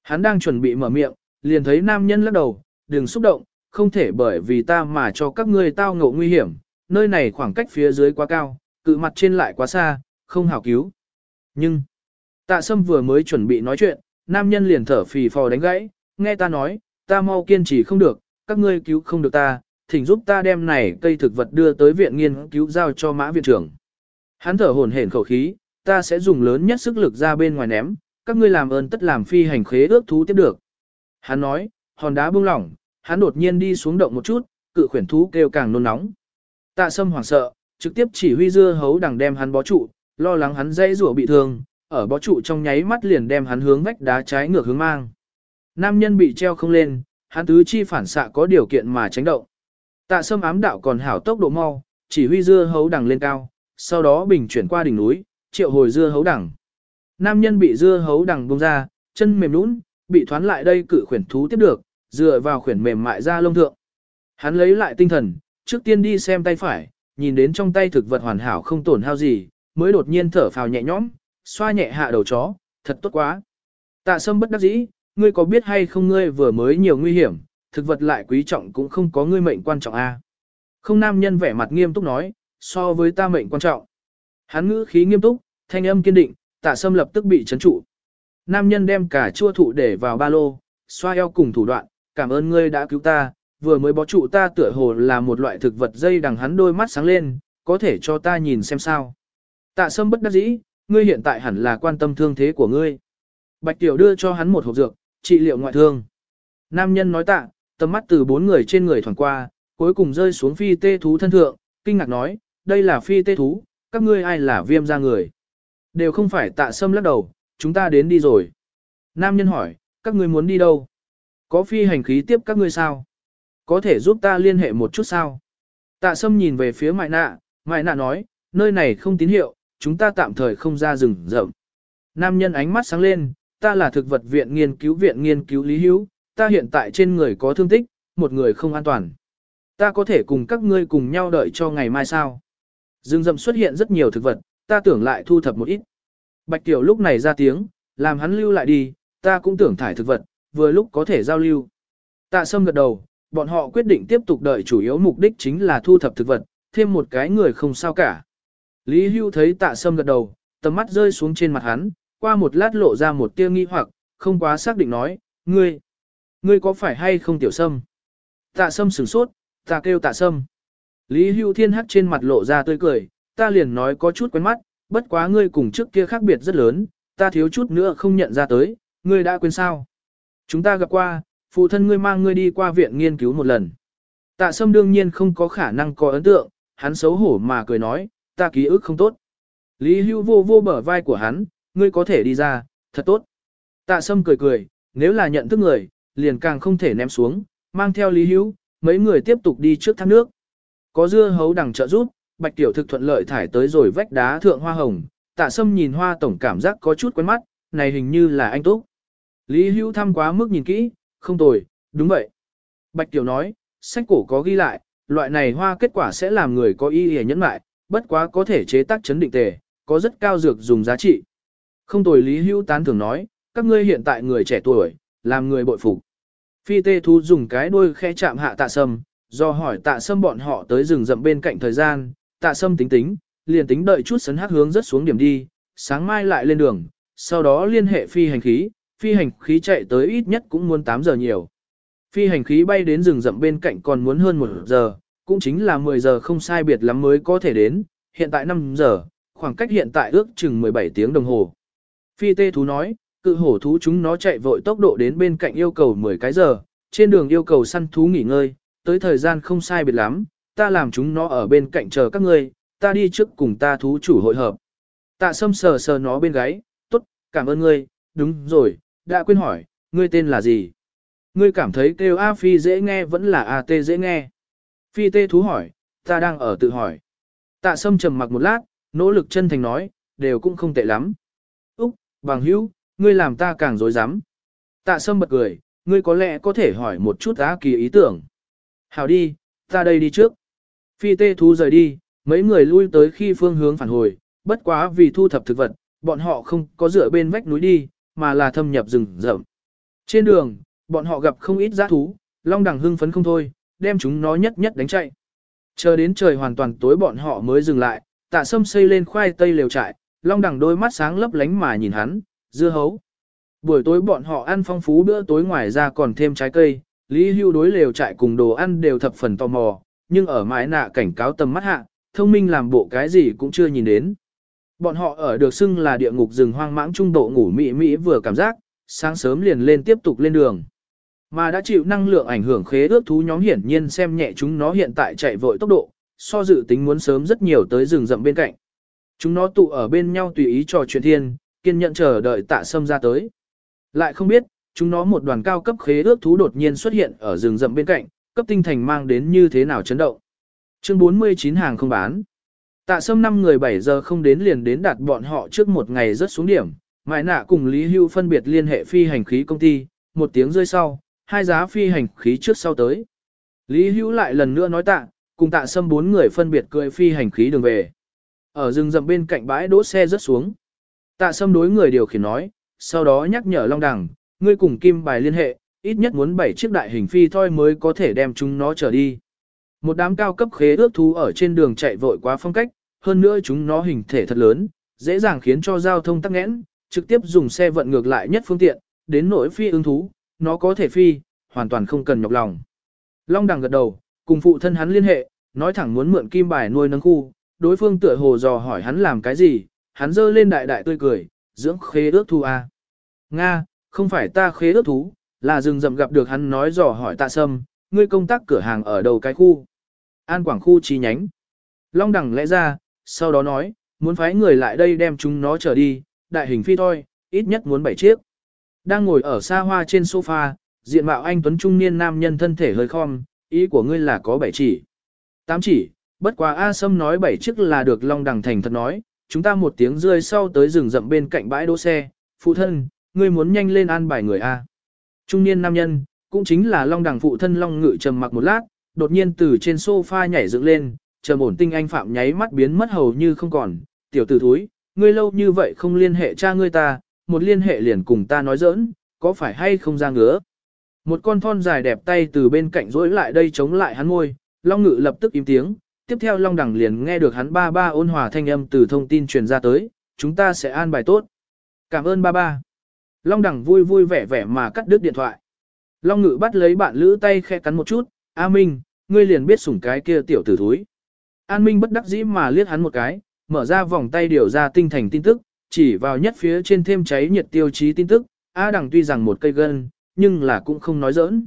Hắn đang chuẩn bị mở miệng, liền thấy nam nhân lắc đầu, đừng xúc động, không thể bởi vì ta mà cho các ngươi tao ngộ nguy hiểm, nơi này khoảng cách phía dưới quá cao, cự mặt trên lại quá xa, không hảo cứu. Nhưng, tạ sâm vừa mới chuẩn bị nói chuyện, nam nhân liền thở phì phò đánh gãy, nghe ta nói, ta mau kiên trì không được, các ngươi cứu không được ta, thỉnh giúp ta đem này cây thực vật đưa tới viện nghiên cứu giao cho mã viện trưởng. Hắn thở hổn hển khẩu khí, ta sẽ dùng lớn nhất sức lực ra bên ngoài ném, các ngươi làm ơn tất làm phi hành khế ước thú tiếp được. Hắn nói, hòn đá bung lỏng, hắn đột nhiên đi xuống động một chút, cự khuyển thú kêu càng nôn nóng. Tạ sâm hoảng sợ, trực tiếp chỉ huy dưa hấu đằng đem hắn bó trụ, lo lắng hắn dây rủa bị thương, ở bó trụ trong nháy mắt liền đem hắn hướng vách đá trái ngược hướng mang. Nam nhân bị treo không lên, hắn tứ chi phản xạ có điều kiện mà tránh động. Tạ sâm ám đạo còn hảo tốc độ mau, chỉ huy dưa hấu đằng lên cao, sau đó bình chuyển qua đỉnh núi, triệu hồi dưa hấu đằng. Nam nhân bị dưa hấu đằng bông ra, chân mềm nũng, bị thoán lại đây cự khuyển thú tiếp được, dựa vào khuyển mềm mại ra lông thượng. Hắn lấy lại tinh thần, trước tiên đi xem tay phải, nhìn đến trong tay thực vật hoàn hảo không tổn hao gì, mới đột nhiên thở phào nhẹ nhõm, xoa nhẹ hạ đầu chó, thật tốt quá. Tạ sâm bất đắc dĩ, ngươi có biết hay không ngươi vừa mới nhiều nguy hiểm, thực vật lại quý trọng cũng không có ngươi mệnh quan trọng a. Không nam nhân vẻ mặt nghiêm túc nói, so với ta mệnh quan trọng. Hắn ngữ khí nghiêm túc, thanh âm kiên định, tạ sâm lập tức bị chấn trụ. Nam nhân đem cả chua thụ để vào ba lô, xoa eo cùng thủ đoạn, cảm ơn ngươi đã cứu ta, vừa mới bó trụ ta tựa hồ là một loại thực vật dây đằng hắn đôi mắt sáng lên, có thể cho ta nhìn xem sao. Tạ sâm bất đắc dĩ, ngươi hiện tại hẳn là quan tâm thương thế của ngươi. Bạch tiểu đưa cho hắn một hộp dược, trị liệu ngoại thương. Nam nhân nói tạ, tầm mắt từ bốn người trên người thoảng qua, cuối cùng rơi xuống phi tê thú thân thượng, kinh ngạc nói, đây là phi tê thú, các ngươi ai là viêm gia người. Đều không phải tạ sâm lắc đầu, chúng ta đến đi rồi. Nam nhân hỏi, các ngươi muốn đi đâu? Có phi hành khí tiếp các ngươi sao? Có thể giúp ta liên hệ một chút sao? Tạ sâm nhìn về phía mại nạ, mại nạ nói, nơi này không tín hiệu, chúng ta tạm thời không ra rừng rậm. Nam nhân ánh mắt sáng lên, ta là thực vật viện nghiên cứu viện nghiên cứu lý hữu, ta hiện tại trên người có thương tích, một người không an toàn. Ta có thể cùng các ngươi cùng nhau đợi cho ngày mai sao? Rừng rậm xuất hiện rất nhiều thực vật, ta tưởng lại thu thập một ít. Bạch Tiểu lúc này ra tiếng, làm hắn lưu lại đi, ta cũng tưởng thải thực vật, vừa lúc có thể giao lưu. Tạ Sâm gật đầu, bọn họ quyết định tiếp tục đợi chủ yếu mục đích chính là thu thập thực vật, thêm một cái người không sao cả. Lý Hưu thấy Tạ Sâm gật đầu, tầm mắt rơi xuống trên mặt hắn, qua một lát lộ ra một tia nghi hoặc, không quá xác định nói, ngươi, ngươi có phải hay không tiểu sâm? Tạ Sâm sửng sốt, ta kêu Tạ Sâm. Lý Hưu Thiên hắc trên mặt lộ ra tươi cười, ta liền nói có chút quen mắt, bất quá ngươi cùng trước kia khác biệt rất lớn, ta thiếu chút nữa không nhận ra tới, ngươi đã quên sao. Chúng ta gặp qua, phụ thân ngươi mang ngươi đi qua viện nghiên cứu một lần. Tạ sâm đương nhiên không có khả năng có ấn tượng, hắn xấu hổ mà cười nói, ta ký ức không tốt. Lý hưu vô vô bờ vai của hắn, ngươi có thể đi ra, thật tốt. Tạ sâm cười cười, nếu là nhận thức người, liền càng không thể ném xuống, mang theo Lý hưu, mấy người tiếp tục đi trước thác nước. Có dưa hấu đằng trợ giúp, bạch tiểu thực thuận lợi thải tới rồi vách đá thượng hoa hồng, tạ sâm nhìn hoa tổng cảm giác có chút quen mắt, này hình như là anh Túc. Lý Hưu thăm quá mức nhìn kỹ, không tồi, đúng vậy. Bạch tiểu nói, sách cổ có ghi lại, loại này hoa kết quả sẽ làm người có ý hề nhẫn mại, bất quá có thể chế tác chấn định tề, có rất cao dược dùng giá trị. Không tồi Lý Hữu tán thường nói, các ngươi hiện tại người trẻ tuổi, làm người bội phục. Phi tê thú dùng cái đuôi khẽ chạm hạ tạ sâm, do hỏi tạ sâm bọn họ tới rừng rậm bên cạnh thời gian, tạ sâm tính tính, liền tính đợi chút sấn hát hướng rất xuống điểm đi, sáng mai lại lên đường, sau đó liên hệ phi hành khí, phi hành khí chạy tới ít nhất cũng muốn 8 giờ nhiều. Phi hành khí bay đến rừng rậm bên cạnh còn muốn hơn 1 giờ, cũng chính là 10 giờ không sai biệt lắm mới có thể đến, hiện tại 5 giờ, khoảng cách hiện tại ước chừng 17 tiếng đồng hồ. Phi tê thú nói, cự hổ thú chúng nó chạy vội tốc độ đến bên cạnh yêu cầu 10 cái giờ, trên đường yêu cầu săn thú nghỉ ngơi, tới thời gian không sai biệt lắm, ta làm chúng nó ở bên cạnh chờ các ngươi, ta đi trước cùng ta thú chủ hội hợp. Tạ sâm sờ sờ nó bên gáy, tốt, cảm ơn ngươi, đúng rồi, đã quên hỏi, ngươi tên là gì? Ngươi cảm thấy kêu A Phi dễ nghe vẫn là A T dễ nghe. Phi Tê thú hỏi, ta đang ở tự hỏi. Tạ sâm trầm mặc một lát, nỗ lực chân thành nói, đều cũng không tệ lắm. Úc, bằng hữu, ngươi làm ta càng dối rắm Tạ sâm bật cười, ngươi có lẽ có thể hỏi một chút á kỳ ý tưởng. Hảo đi, ta đây đi trước. Phi tê thú rời đi, mấy người lui tới khi phương hướng phản hồi, bất quá vì thu thập thực vật, bọn họ không có dựa bên vách núi đi, mà là thâm nhập rừng rậm. Trên đường, bọn họ gặp không ít giã thú, long đằng hưng phấn không thôi, đem chúng nó nhất nhất đánh chạy. Chờ đến trời hoàn toàn tối bọn họ mới dừng lại, tạ sâm xây lên khoai tây lều trại, long đằng đôi mắt sáng lấp lánh mà nhìn hắn, dưa hấu. Buổi tối bọn họ ăn phong phú bữa tối ngoài ra còn thêm trái cây, Lý Hưu đối lều trại cùng đồ ăn đều thập phần tò mò, nhưng ở mái nạ cảnh cáo tầm mắt hạ, thông minh làm bộ cái gì cũng chưa nhìn đến. Bọn họ ở được xưng là địa ngục rừng hoang mãng trung độ ngủ mị mị vừa cảm giác, sáng sớm liền lên tiếp tục lên đường. Mà đã chịu năng lượng ảnh hưởng khế ước thú nhóm hiển nhiên xem nhẹ chúng nó hiện tại chạy vội tốc độ, so dự tính muốn sớm rất nhiều tới rừng rậm bên cạnh. Chúng nó tụ ở bên nhau tùy ý trò chuyện thiên, kiên nhẫn chờ đợi tạ sâm ra tới. Lại không biết, chúng nó một đoàn cao cấp khế ước thú đột nhiên xuất hiện ở rừng rậm bên cạnh, cấp tinh thành mang đến như thế nào chấn động. Chương 49 hàng không bán. Tạ sâm 5 người 7 giờ không đến liền đến đạt bọn họ trước một ngày rất xuống điểm, mại nạ cùng Lý Hưu phân biệt liên hệ phi hành khí công ty, một tiếng rơi sau, hai giá phi hành khí trước sau tới. Lý Hưu lại lần nữa nói tạ, cùng tạ sâm bốn người phân biệt cười phi hành khí đường về. Ở rừng rậm bên cạnh bãi đỗ xe rớt xuống. Tạ sâm đối người điều khiển nói, sau đó nhắc nhở Long Đằng, ngươi cùng Kim Bài liên hệ, ít nhất muốn 7 chiếc đại hình phi thôi mới có thể đem chúng nó trở đi. Một đám cao cấp khế ước thú ở trên đường chạy vội quá phong cách, hơn nữa chúng nó hình thể thật lớn, dễ dàng khiến cho giao thông tắc nghẽn, trực tiếp dùng xe vận ngược lại nhất phương tiện, đến nỗi phi ứng thú, nó có thể phi, hoàn toàn không cần nhọc lòng. Long Đằng gật đầu, cùng phụ thân hắn liên hệ, nói thẳng muốn mượn kim bài nuôi nấng khu, đối phương tựa hồ dò hỏi hắn làm cái gì, hắn giơ lên đại đại tươi cười, dưỡng khế ước thú a. À? Nga, không phải ta khế ước thú, là rừng rậm gặp được hắn nói dò hỏi tạ sâm, ngươi công tác cửa hàng ở đầu cái khu. An Quảng khu chi nhánh. Long đẳng lẽ ra, sau đó nói, muốn phái người lại đây đem chúng nó trở đi, đại hình phi thôi, ít nhất muốn 7 chiếc. Đang ngồi ở xa hoa trên sofa, diện mạo anh Tuấn Trung niên nam nhân thân thể hơi khom, ý của ngươi là có 7 chỉ. 8 chỉ, bất quá A Sâm nói 7 chiếc là được Long Đằng thành thật nói, chúng ta một tiếng rơi sau tới rừng rậm bên cạnh bãi đỗ xe, phụ thân, ngươi muốn nhanh lên an bài người A. Trung niên nam nhân, cũng chính là Long Đằng phụ thân Long ngự trầm mặc một lát, đột nhiên từ trên sofa nhảy dựng lên, trầm ổn tinh anh phạm nháy mắt biến mất hầu như không còn, tiểu tử thúi, ngươi lâu như vậy không liên hệ cha ngươi ta, một liên hệ liền cùng ta nói giỡn, có phải hay không ra ngứa. Một con thon dài đẹp tay từ bên cạnh rỗi lại đây chống lại hắn môi, Long Ngự lập tức im tiếng, tiếp theo Long Đằng liền nghe được hắn ba ba ôn hòa thanh âm từ thông tin truyền ra tới, chúng ta sẽ an bài tốt. Cảm ơn ba ba. Long Đằng vui vui vẻ vẻ mà cắt đứt điện thoại. Long Ngự bắt lấy bạn lữ tay khẽ cắn một chút, A Minh, ngươi liền biết sủng cái kia tiểu tử thúi. An Minh bất đắc dĩ mà liếc hắn một cái, mở ra vòng tay điều ra tinh thành tin tức, chỉ vào nhất phía trên thêm cháy nhiệt tiêu chí tin tức, A đằng tuy rằng một cây gân, nhưng là cũng không nói giỡn.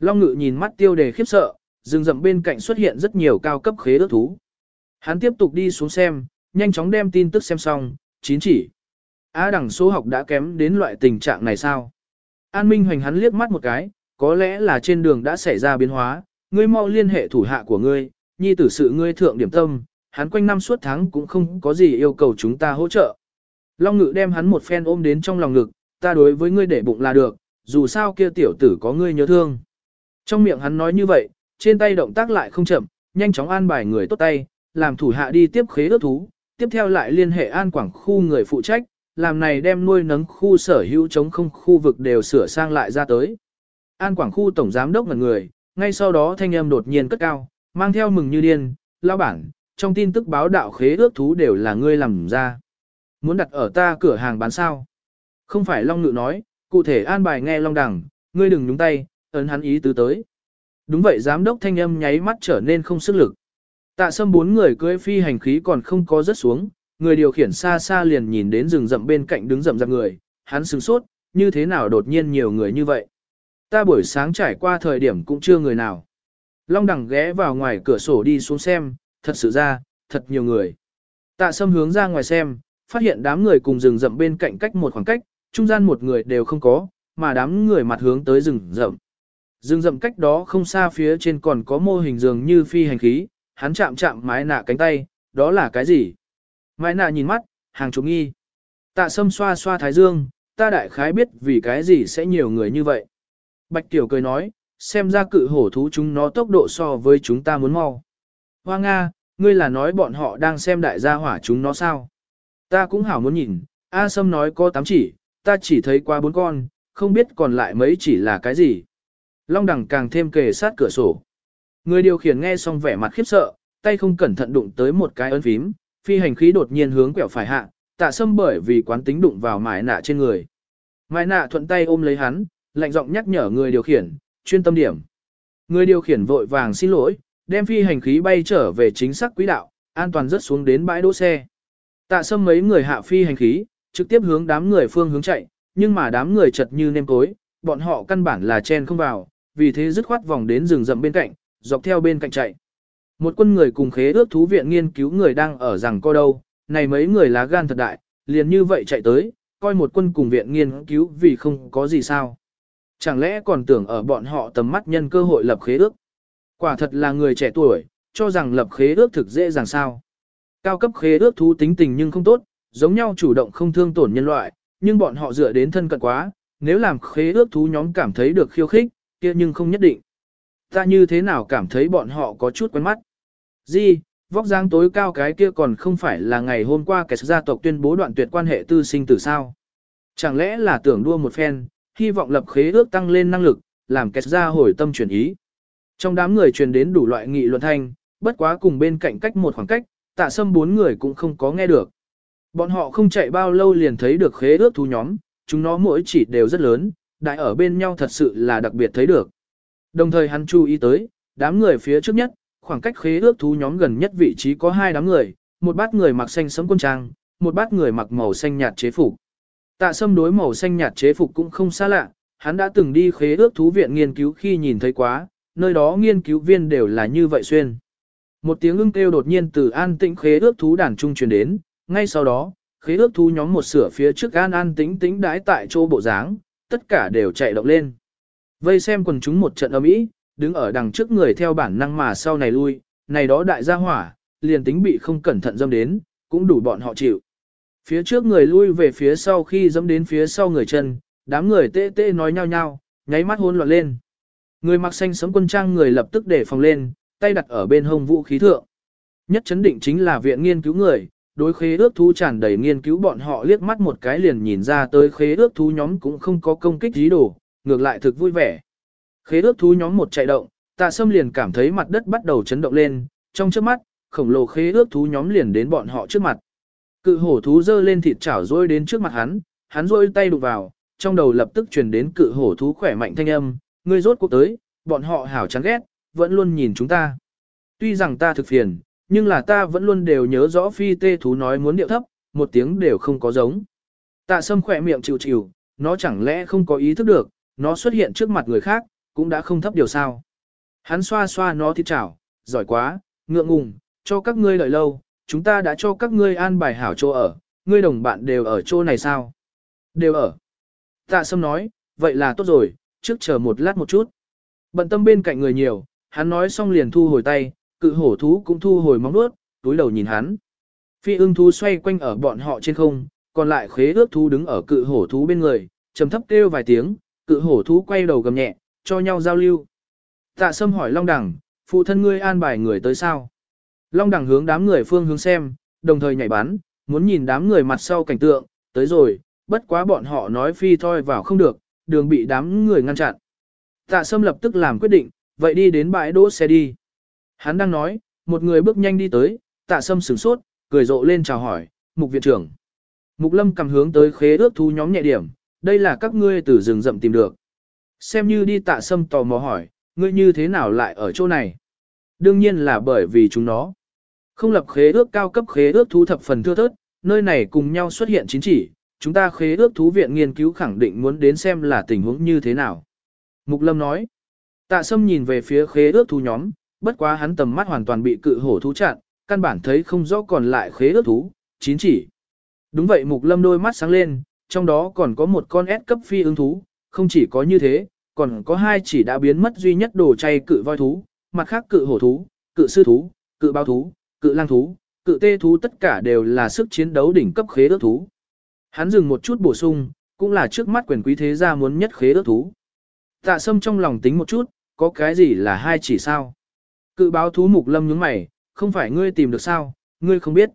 Long ngự nhìn mắt tiêu đề khiếp sợ, rừng rậm bên cạnh xuất hiện rất nhiều cao cấp khế ước thú. Hắn tiếp tục đi xuống xem, nhanh chóng đem tin tức xem xong, chín chỉ. A đằng số học đã kém đến loại tình trạng này sao? An Minh hoành hắn liếc mắt một cái, có lẽ là trên đường đã xảy ra biến hóa, ngươi mau liên hệ thủ hạ của ngươi, nhi tử sự ngươi thượng điểm tâm, hắn quanh năm suốt tháng cũng không có gì yêu cầu chúng ta hỗ trợ. Long ngự đem hắn một phen ôm đến trong lòng ngực, ta đối với ngươi để bụng là được, dù sao kia tiểu tử có ngươi nhớ thương. Trong miệng hắn nói như vậy, trên tay động tác lại không chậm, nhanh chóng an bài người tốt tay, làm thủ hạ đi tiếp khế ước thú, tiếp theo lại liên hệ an quảng khu người phụ trách, làm này đem nuôi nấng khu sở hữu chống không khu vực đều sửa sang lại ra tới. An Quảng khu tổng giám đốc ngẩn người, ngay sau đó thanh âm đột nhiên cất cao, mang theo mừng như điên, lao bản, trong tin tức báo đạo khế ước thú đều là ngươi làm ra. Muốn đặt ở ta cửa hàng bán sao? Không phải Long Ngự nói, cụ thể an bài nghe Long Đằng, ngươi đừng nhúng tay, ấn hắn ý tứ tới. Đúng vậy giám đốc thanh âm nháy mắt trở nên không sức lực. Tạ sâm bốn người cưỡi phi hành khí còn không có rớt xuống, người điều khiển xa xa liền nhìn đến rừng rậm bên cạnh đứng rậm rạp người, hắn sửng sốt, như thế nào đột nhiên nhiều người như vậy. Ta buổi sáng trải qua thời điểm cũng chưa người nào. Long đẳng ghé vào ngoài cửa sổ đi xuống xem, thật sự ra, thật nhiều người. Tạ sâm hướng ra ngoài xem, phát hiện đám người cùng rừng rậm bên cạnh cách một khoảng cách, trung gian một người đều không có, mà đám người mặt hướng tới rừng rậm. Rừng rậm cách đó không xa phía trên còn có mô hình dường như phi hành khí, hắn chạm chạm mái nạ cánh tay, đó là cái gì? Mái nạ nhìn mắt, hàng chục nghi. Tạ sâm xoa xoa thái dương, ta đại khái biết vì cái gì sẽ nhiều người như vậy. Bạch Tiểu cười nói, xem ra cự hổ thú chúng nó tốc độ so với chúng ta muốn mau. Hoa Nga, ngươi là nói bọn họ đang xem đại gia hỏa chúng nó sao? Ta cũng hảo muốn nhìn, A Sâm nói có 8 chỉ, ta chỉ thấy qua 4 con, không biết còn lại mấy chỉ là cái gì. Long đẳng càng thêm kề sát cửa sổ. Người điều khiển nghe xong vẻ mặt khiếp sợ, tay không cẩn thận đụng tới một cái ấn phím, phi hành khí đột nhiên hướng quẹo phải hạ, tạ sâm bởi vì quán tính đụng vào mái nạ trên người. Mái nạ thuận tay ôm lấy hắn, lạnh giọng nhắc nhở người điều khiển, chuyên tâm điểm. Người điều khiển vội vàng xin lỗi, đem phi hành khí bay trở về chính xác quỹ đạo, an toàn rớt xuống đến bãi đỗ xe. Tạ sâm mấy người hạ phi hành khí, trực tiếp hướng đám người phương hướng chạy, nhưng mà đám người chật như nêm cối, bọn họ căn bản là chen không vào, vì thế dứt khoát vòng đến rừng rậm bên cạnh, dọc theo bên cạnh chạy. Một quân người cùng khế ước thú viện nghiên cứu người đang ở rằng co đâu, này mấy người lá gan thật đại, liền như vậy chạy tới, coi một quân cùng viện nghiên cứu vì không có gì sao. Chẳng lẽ còn tưởng ở bọn họ tầm mắt nhân cơ hội lập khế ước. Quả thật là người trẻ tuổi, cho rằng lập khế ước thực dễ dàng sao. Cao cấp khế ước thú tính tình nhưng không tốt, giống nhau chủ động không thương tổn nhân loại, nhưng bọn họ dựa đến thân cận quá, nếu làm khế ước thú nhóm cảm thấy được khiêu khích, kia nhưng không nhất định. Ta như thế nào cảm thấy bọn họ có chút quen mắt. Gì, vóc dáng tối cao cái kia còn không phải là ngày hôm qua kẻ gia tộc tuyên bố đoạn tuyệt quan hệ tư sinh tử sao. Chẳng lẽ là tưởng đua một phen, hy vọng lập khế ước tăng lên năng lực, làm kẻ gia hồi tâm chuyển ý. Trong đám người truyền đến đủ loại nghị luận thanh, bất quá cùng bên cạnh cách một khoảng cách, tạ sâm bốn người cũng không có nghe được. Bọn họ không chạy bao lâu liền thấy được khế ước thú nhóm, chúng nó mỗi chỉ đều rất lớn, đại ở bên nhau thật sự là đặc biệt thấy được. Đồng thời hắn chú ý tới, đám người phía trước nhất, khoảng cách khế ước thú nhóm gần nhất vị trí có hai đám người, một bát người mặc xanh sẫm quân trang, một bát người mặc màu xanh nhạt chế phục. Tạ Sâm đối màu xanh nhạt chế phục cũng không xa lạ, hắn đã từng đi khế ước thú viện nghiên cứu khi nhìn thấy quá, nơi đó nghiên cứu viên đều là như vậy xuyên. Một tiếng ưng kêu đột nhiên từ an tĩnh khế ước thú đàn trung truyền đến, ngay sau đó, khế ước thú nhóm một sửa phía trước an an tĩnh tĩnh đái tại chỗ bộ dáng, tất cả đều chạy động lên. Vây xem quần chúng một trận âm ỉ đứng ở đằng trước người theo bản năng mà sau này lui, này đó đại gia hỏa, liền tính bị không cẩn thận dâm đến, cũng đủ bọn họ chịu. Phía trước người lui về phía sau khi dẫm đến phía sau người chân, đám người tê tê nói nhau nhau, nháy mắt hôn loạn lên. Người mặc xanh sấm quân trang người lập tức để phòng lên, tay đặt ở bên hông vũ khí thượng. Nhất chấn định chính là viện nghiên cứu người, đối khế ước thú tràn đầy nghiên cứu bọn họ liếc mắt một cái liền nhìn ra tới khế ước thú nhóm cũng không có công kích dí đồ, ngược lại thực vui vẻ. Khế ước thú nhóm một chạy động, tạ sâm liền cảm thấy mặt đất bắt đầu chấn động lên, trong trước mắt, khổng lồ khế ước thú nhóm liền đến bọn họ trước mặt. Cự hổ thú dơ lên thịt chảo rôi đến trước mặt hắn, hắn rôi tay đụng vào, trong đầu lập tức truyền đến cự hổ thú khỏe mạnh thanh âm, ngươi rốt cuộc tới, bọn họ hảo chán ghét, vẫn luôn nhìn chúng ta. Tuy rằng ta thực phiền, nhưng là ta vẫn luôn đều nhớ rõ phi tê thú nói muốn điệu thấp, một tiếng đều không có giống. Tạ sâm khỏe miệng chịu chịu, nó chẳng lẽ không có ý thức được, nó xuất hiện trước mặt người khác, cũng đã không thấp điều sao. Hắn xoa xoa nó thịt chảo, giỏi quá, ngượng ngùng, cho các ngươi đợi lâu, chúng ta đã cho các ngươi an bài hảo chỗ ở, ngươi đồng bạn đều ở chỗ này sao? Đều ở. Tạ sâm nói, vậy là tốt rồi, trước chờ một lát một chút. Bận tâm bên cạnh người nhiều, hắn nói xong liền thu hồi tay, cự hổ thú cũng thu hồi móng nuốt, túi đầu nhìn hắn. Phi ưng thú xoay quanh ở bọn họ trên không, còn lại khế ước thú đứng ở cự hổ thú bên người, trầm thấp kêu vài tiếng, cự hổ thú quay đầu gầm nhẹ, cho nhau giao lưu. Tạ sâm hỏi Long Đằng, phụ thân ngươi an bài người tới sao? Long Đằng hướng đám người phương hướng xem, đồng thời nhảy bắn, muốn nhìn đám người mặt sau cảnh tượng, tới rồi, bất quá bọn họ nói phi thôi vào không được, đường bị đám người ngăn chặn. Tạ Sâm lập tức làm quyết định, vậy đi đến bãi đỗ xe đi. Hắn đang nói, một người bước nhanh đi tới, tạ Sâm sửng sốt, cười rộ lên chào hỏi, mục viện trưởng. Mục lâm cầm hướng tới khế ước thú nhóm nhẹ điểm, đây là các ngươi từ rừng rậm tìm được. Xem như đi tạ Sâm tò mò hỏi, ngươi như thế nào lại ở chỗ này? Đương nhiên là bởi vì chúng nó. Không lập khế ước cao cấp khế ước thú thập phần thưa thớt, nơi này cùng nhau xuất hiện chính chỉ, chúng ta khế ước thú viện nghiên cứu khẳng định muốn đến xem là tình huống như thế nào. Mục Lâm nói, tạ sâm nhìn về phía khế ước thú nhóm, bất quá hắn tầm mắt hoàn toàn bị cự hổ thú chặn, căn bản thấy không rõ còn lại khế ước thú, chín chỉ. Đúng vậy Mục Lâm đôi mắt sáng lên, trong đó còn có một con S cấp phi ứng thú, không chỉ có như thế, còn có hai chỉ đã biến mất duy nhất đồ chay cự voi thú, mặt khác cự hổ thú, cự sư thú, cự bao thú, cự lang thú, cự tê thú tất cả đều là sức chiến đấu đỉnh cấp khế ước thú. Hắn dừng một chút bổ sung, cũng là trước mắt quyền quý thế gia muốn nhất khế ước thú. Tạ sâm trong lòng tính một chút, có cái gì là hai chỉ sao? Cự báo thú mục lâm nhướng mày, không phải ngươi tìm được sao, ngươi không biết.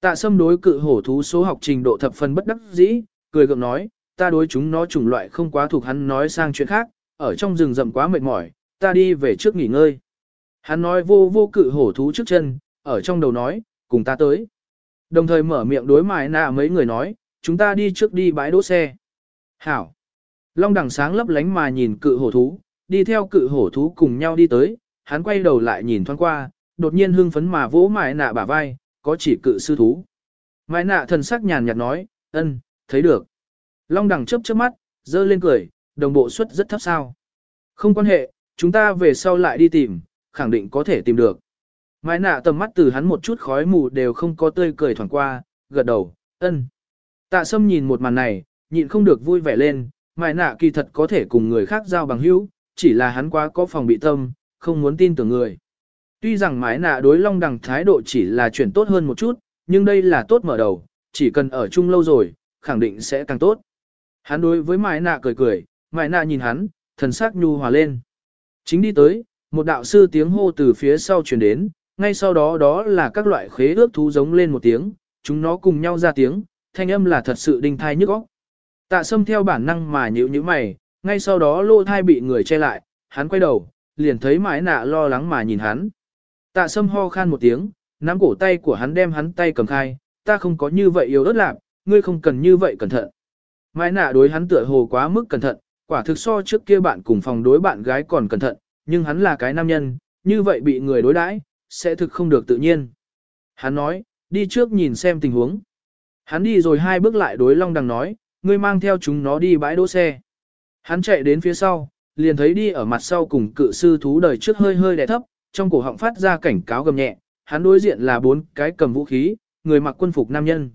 Tạ sâm đối cự hổ thú số học trình độ thập phần bất đắc dĩ, cười gượng nói, ta đối chúng nó chủng loại không quá thuộc hắn nói sang chuyện khác, ở trong rừng rậm quá mệt mỏi, ta đi về trước nghỉ ngơi. Hắn nói vô vô cự hổ thú trước chân, ở trong đầu nói, cùng ta tới. Đồng thời mở miệng đối mài nạ mấy người nói, chúng ta đi trước đi bãi đỗ xe. Hảo. Long đằng sáng lấp lánh mà nhìn cự hổ thú, đi theo cự hổ thú cùng nhau đi tới, hắn quay đầu lại nhìn thoáng qua, đột nhiên hưng phấn mà vỗ mại nạ bả vai, có chỉ cự sư thú. Mại nạ thần sắc nhàn nhạt nói, ân, thấy được. Long đằng chớp chớp mắt, dơ lên cười, đồng bộ suất rất thấp sao. Không quan hệ, chúng ta về sau lại đi tìm, khẳng định có thể tìm được. Mãi nạ tầm mắt từ hắn một chút khói mù đều không có tươi cười thoảng qua, gật đầu, ân. Tạ sâm nhìn một màn này, nhịn không được vui vẻ lên, mãi nạ kỳ thật có thể cùng người khác giao bằng hữu, chỉ là hắn quá có phòng bị tâm, không muốn tin tưởng người. Tuy rằng mãi nạ đối long đằng thái độ chỉ là chuyển tốt hơn một chút, nhưng đây là tốt mở đầu, chỉ cần ở chung lâu rồi, khẳng định sẽ càng tốt. Hắn đối với mãi nạ cười cười, mãi nạ nhìn hắn, thần sắc nhu hòa lên. Chính đi tới, một đạo sư tiếng hô từ phía sau truyền đến, ngay sau đó đó là các loại khế ước thú giống lên một tiếng, chúng nó cùng nhau ra tiếng, thanh âm là thật sự đinh thai nhức óc. Tạ sâm theo bản năng mà nhíu nhíu mày, ngay sau đó lô thai bị người che lại, hắn quay đầu, liền thấy mãi nạ lo lắng mà nhìn hắn. Tạ sâm ho khan một tiếng, nắm cổ tay của hắn đem hắn tay cầm khai, ta không có như vậy yếu ớt lạc, ngươi không cần như vậy cẩn thận. Mãi nạ đối hắn tựa hồ quá mức cẩn thận, quả thực so trước kia bạn cùng phòng đối bạn gái còn cẩn thận, nhưng hắn là cái nam nhân, như vậy bị người đối đãi, sẽ thực không được tự nhiên. Hắn nói, đi trước nhìn xem tình huống. Hắn đi rồi hai bước lại đối Long Đằng nói, ngươi mang theo chúng nó đi bãi đỗ xe. Hắn chạy đến phía sau, liền thấy đi ở mặt sau cùng cự sư thú đời trước hơi hơi đè thấp, trong cổ họng phát ra cảnh cáo gầm nhẹ, hắn đối diện là bốn cái cầm vũ khí, người mặc quân phục nam nhân.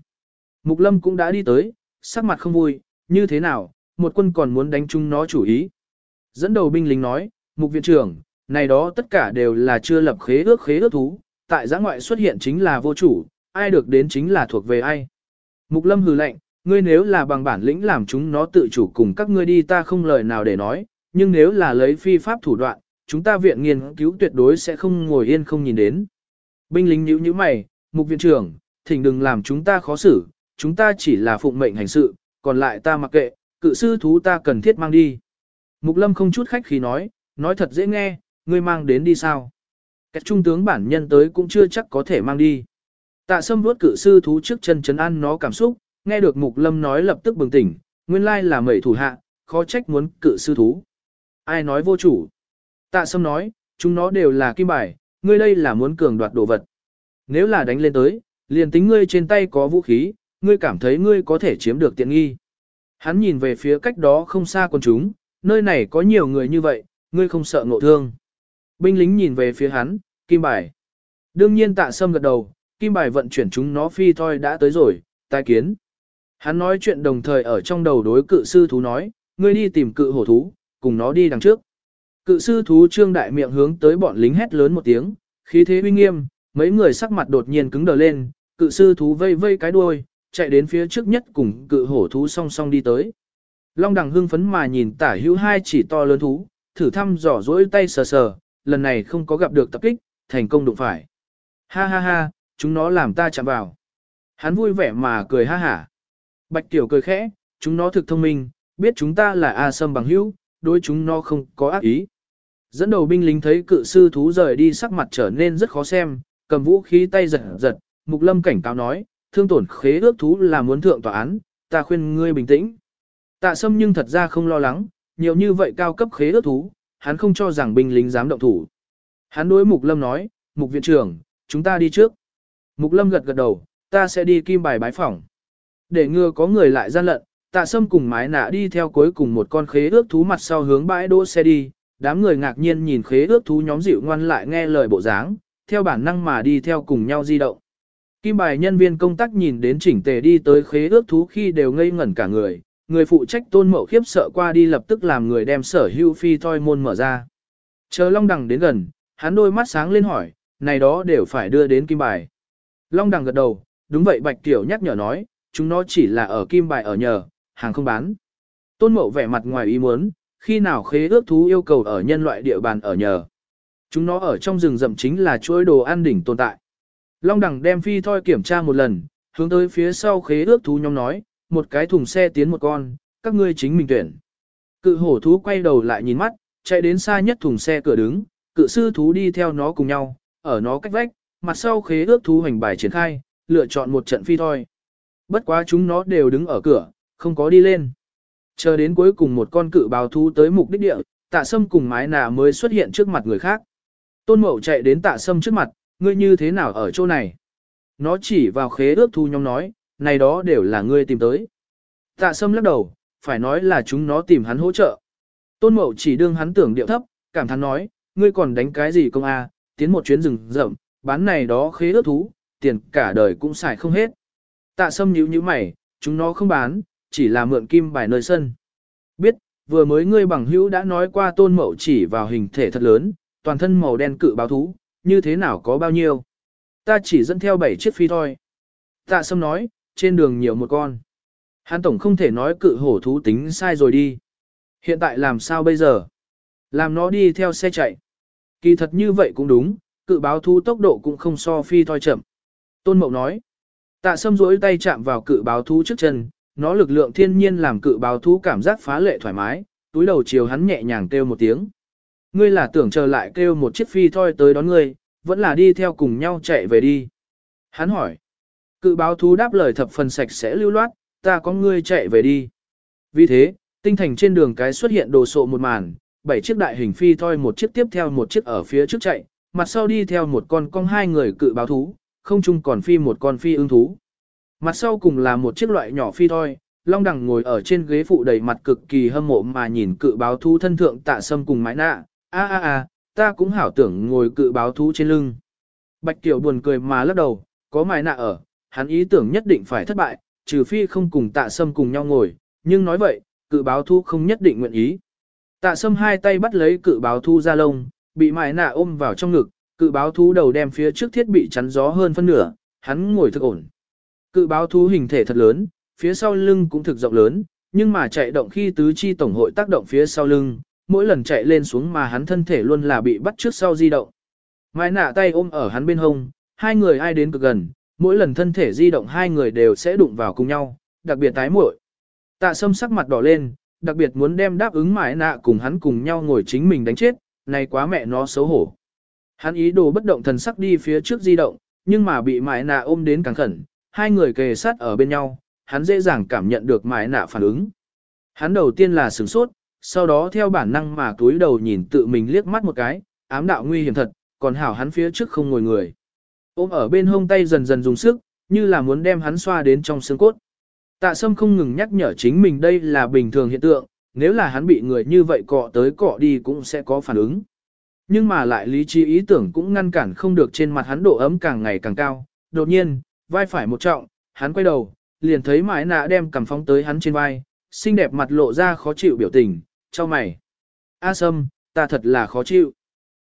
Mục Lâm cũng đã đi tới, sắc mặt không vui, như thế nào, một quân còn muốn đánh chúng nó chủ ý. Dẫn đầu binh lính nói, Mục viện trưởng, này đó tất cả đều là chưa lập khế ước khế ước thú, tại giã ngoại xuất hiện chính là vô chủ, ai được đến chính là thuộc về ai. Mục lâm hừ lạnh, ngươi nếu là bằng bản lĩnh làm chúng nó tự chủ cùng các ngươi đi ta không lời nào để nói, nhưng nếu là lấy phi pháp thủ đoạn, chúng ta viện nghiên cứu tuyệt đối sẽ không ngồi yên không nhìn đến. Binh lính nhíu nhíu mày, mục viện trưởng, thỉnh đừng làm chúng ta khó xử, chúng ta chỉ là phụng mệnh hành sự, còn lại ta mặc kệ, cự sư thú ta cần thiết mang đi. Mục lâm không chút khách khí nói, nói thật dễ nghe, ngươi mang đến đi sao? Các trung tướng bản nhân tới cũng chưa chắc có thể mang đi. Tạ sâm vuốt cự sư thú trước chân chấn an nó cảm xúc, nghe được mục lâm nói lập tức bừng tỉnh, nguyên lai là mẩy thủ hạ, khó trách muốn cự sư thú. Ai nói vô chủ? Tạ sâm nói, chúng nó đều là kim bài, ngươi đây là muốn cường đoạt đồ vật. Nếu là đánh lên tới, liền tính ngươi trên tay có vũ khí, ngươi cảm thấy ngươi có thể chiếm được tiện nghi. Hắn nhìn về phía cách đó không xa con chúng, nơi này có nhiều người như vậy, ngươi không sợ ngộ thương. Binh lính nhìn về phía hắn, kim bài. Đương nhiên tạ sâm gật đầu, kim bài vận chuyển chúng nó phi thôi đã tới rồi, tai kiến. Hắn nói chuyện đồng thời ở trong đầu đối cự sư thú nói, ngươi đi tìm cự hổ thú, cùng nó đi đằng trước. Cự sư thú trương đại miệng hướng tới bọn lính hét lớn một tiếng, khí thế uy nghiêm, mấy người sắc mặt đột nhiên cứng đờ lên, cự sư thú vây vây cái đuôi, chạy đến phía trước nhất cùng cự hổ thú song song đi tới. Long đằng hưng phấn mà nhìn tả hữu hai chỉ to lớn thú, thử thăm dò dỗi tay sờ sờ, lần này không có gặp được tập kích, thành công đụng phải. Ha ha ha, chúng nó làm ta chạm vào. Hắn vui vẻ mà cười ha hả. Bạch tiểu cười khẽ, chúng nó thực thông minh, biết chúng ta là A Sâm bằng hữu, đối chúng nó không có ác ý. Dẫn đầu binh lính thấy cự sư thú rời đi sắc mặt trở nên rất khó xem, cầm vũ khí tay giật giật, Mục Lâm cảnh cáo nói, thương tổn khế ước thú là muốn thượng tòa án, ta khuyên ngươi bình tĩnh. Tạ Sâm nhưng thật ra không lo lắng, nhiều như vậy cao cấp khế ước thú, hắn không cho rằng binh lính dám động thủ. Hắn đối Mục Lâm nói, Mục viện trưởng, chúng ta đi trước. Mục Lâm gật gật đầu, ta sẽ đi kim bài bái phỏng. Để ngừa có người lại gian lận, tạ sâm cùng mái nạ đi theo cuối cùng một con khế ước thú mặt sau hướng bãi đỗ xe đi, đám người ngạc nhiên nhìn khế ước thú nhóm dịu ngoan lại nghe lời bộ dáng, theo bản năng mà đi theo cùng nhau di động. Kim bài nhân viên công tác nhìn đến chỉnh tề đi tới khế ước thú khi đều ngây ngẩn cả người, người phụ trách tôn mậu khiếp sợ qua đi lập tức làm người đem sở hưu phi thoi môn mở ra. Chờ Long Đằng đến gần, hắn đôi mắt sáng lên hỏi, này đó đều phải đưa đến kim bài. Long Đằng gật đầu, đúng vậy Bạch Tiểu nhắc nhở nói, chúng nó chỉ là ở kim bài ở nhờ, hàng không bán. Tôn mậu vẻ mặt ngoài ý muốn, khi nào khế ước thú yêu cầu ở nhân loại địa bàn ở nhờ. Chúng nó ở trong rừng rậm chính là chuỗi đồ ăn đỉnh tồn tại. Long đẳng đem phi thoi kiểm tra một lần, hướng tới phía sau khế ước thú nhóm nói, một cái thùng xe tiến một con, các ngươi chính mình tuyển. Cự hổ thú quay đầu lại nhìn mắt, chạy đến xa nhất thùng xe cửa đứng, cự sư thú đi theo nó cùng nhau, ở nó cách vách, mặt sau khế ước thú hành bài triển khai, lựa chọn một trận phi thoi. Bất quá chúng nó đều đứng ở cửa, không có đi lên. Chờ đến cuối cùng một con cự bào thú tới mục đích địa, tạ sâm cùng mái nà mới xuất hiện trước mặt người khác. Tôn mậu chạy đến tạ sâm trước mặt, ngươi như thế nào ở chỗ này? Nó chỉ vào khế ước thu nhóm nói, này đó đều là ngươi tìm tới. Tạ sâm lắc đầu, phải nói là chúng nó tìm hắn hỗ trợ. Tôn mậu chỉ đương hắn tưởng điệu thấp, cảm thán nói, ngươi còn đánh cái gì công a? tiến một chuyến rừng rậm, bán này đó khế ước thú, tiền cả đời cũng xài không hết. Tạ sâm nhíu nhíu mày, chúng nó không bán, chỉ là mượn kim bài nơi sân. Biết, vừa mới ngươi bằng hữu đã nói qua tôn mậu chỉ vào hình thể thật lớn, toàn thân màu đen cự báo thú, như thế nào có bao nhiêu. Ta chỉ dẫn theo 7 chiếc phi thôi. Tạ sâm nói, trên đường nhiều một con. Hàn tổng không thể nói cự hổ thú tính sai rồi đi. Hiện tại làm sao bây giờ? Làm nó đi theo xe chạy. Kỳ thật như vậy cũng đúng, cự báo thú tốc độ cũng không so phi thoi chậm. Tôn Mậu nói. Tạ sâm rỗi tay chạm vào cự báo thú trước chân, nó lực lượng thiên nhiên làm cự báo thú cảm giác phá lệ thoải mái, túi đầu chiều hắn nhẹ nhàng kêu một tiếng. Ngươi là tưởng chờ lại kêu một chiếc phi thôi tới đón ngươi, vẫn là đi theo cùng nhau chạy về đi. Hắn hỏi. Cự báo thú đáp lời thập phần sạch sẽ lưu loát, ta có ngươi chạy về đi. Vì thế, tinh thành trên đường cái xuất hiện đồ sộ một màn, bảy chiếc đại hình phi thôi một chiếc tiếp theo một chiếc ở phía trước chạy, mặt sau đi theo một con cong hai người cự báo thú, không chung còn phi một con phi ưng thú. Mặt sau cùng là một chiếc loại nhỏ phi thôi, Long Đằng ngồi ở trên ghế phụ đầy mặt cực kỳ hâm mộ mà nhìn cự báo thú thân thượng tạ sâm cùng mái nạ, a a a, ta cũng hảo tưởng ngồi cự báo thú trên lưng. Bạch Tiểu buồn cười mà lắc đầu, có mái nạ ở, hắn ý tưởng nhất định phải thất bại, trừ phi không cùng tạ sâm cùng nhau ngồi, nhưng nói vậy, cự báo thú không nhất định nguyện ý. Tạ sâm hai tay bắt lấy cự báo thú ra lông, bị mái nạ ôm vào trong ngực, cự báo thú đầu đem phía trước thiết bị chắn gió hơn phân nửa, hắn ngồi thực ổn. Cự báo thú hình thể thật lớn, phía sau lưng cũng thực rộng lớn, nhưng mà chạy động khi tứ chi tổng hội tác động phía sau lưng, mỗi lần chạy lên xuống mà hắn thân thể luôn là bị bắt trước sau di động. Mai nạ tay ôm ở hắn bên hông, hai người ai đến cực gần, mỗi lần thân thể di động hai người đều sẽ đụng vào cùng nhau, đặc biệt tái muội. Tạ sâm sắc mặt đỏ lên, đặc biệt muốn đem đáp ứng mãi nạ cùng hắn cùng nhau ngồi chính mình đánh chết, này quá mẹ nó xấu hổ. Hắn ý đồ bất động thần sắc đi phía trước di động, nhưng mà bị mãi nạ ôm đến càng khẩn, hai người kề sát ở bên nhau, hắn dễ dàng cảm nhận được mãi nạ phản ứng. Hắn đầu tiên là sửng sốt, sau đó theo bản năng mà túi đầu nhìn tự mình liếc mắt một cái, ám đạo nguy hiểm thật, còn hảo hắn phía trước không ngồi người. Ôm ở bên hông tay dần dần dùng sức, như là muốn đem hắn xoa đến trong xương cốt. Tạ sâm không ngừng nhắc nhở chính mình đây là bình thường hiện tượng, nếu là hắn bị người như vậy cọ tới cọ đi cũng sẽ có phản ứng. Nhưng mà lại lý trí ý tưởng cũng ngăn cản không được trên mặt hắn độ ấm càng ngày càng cao. Đột nhiên, vai phải một trọng, hắn quay đầu, liền thấy mãi nạ đem cầm phóng tới hắn trên vai, xinh đẹp mặt lộ ra khó chịu biểu tình, cho mày. A sâm, ta thật là khó chịu.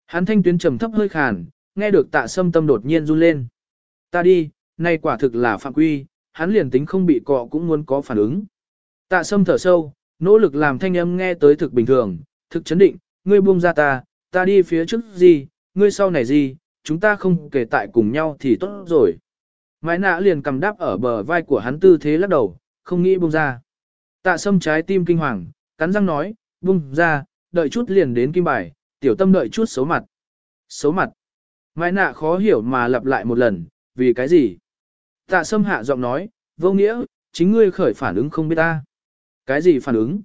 Hắn thanh tuyến trầm thấp hơi khàn, nghe được tạ sâm tâm đột nhiên run lên. Ta đi, nay quả thực là phạm quy, hắn liền tính không bị cọ cũng muốn có phản ứng. Tạ sâm thở sâu, nỗ lực làm thanh âm nghe tới thực bình thường, thực chấn định, ngươi buông ra ta, ta đi phía trước gì, ngươi sau này gì, chúng ta không kể tại cùng nhau thì tốt rồi. Mãi nạ liền cầm đáp ở bờ vai của hắn tư thế lắc đầu, không nghĩ buông ra. Tạ sâm trái tim kinh hoàng, cắn răng nói, bung ra, đợi chút liền đến kim bài, tiểu tâm đợi chút xấu mặt. Xấu mặt. Mai nạ khó hiểu mà lặp lại một lần, vì cái gì? Tạ sâm hạ giọng nói, vô nghĩa, chính ngươi khởi phản ứng không biết ta. Cái gì phản ứng?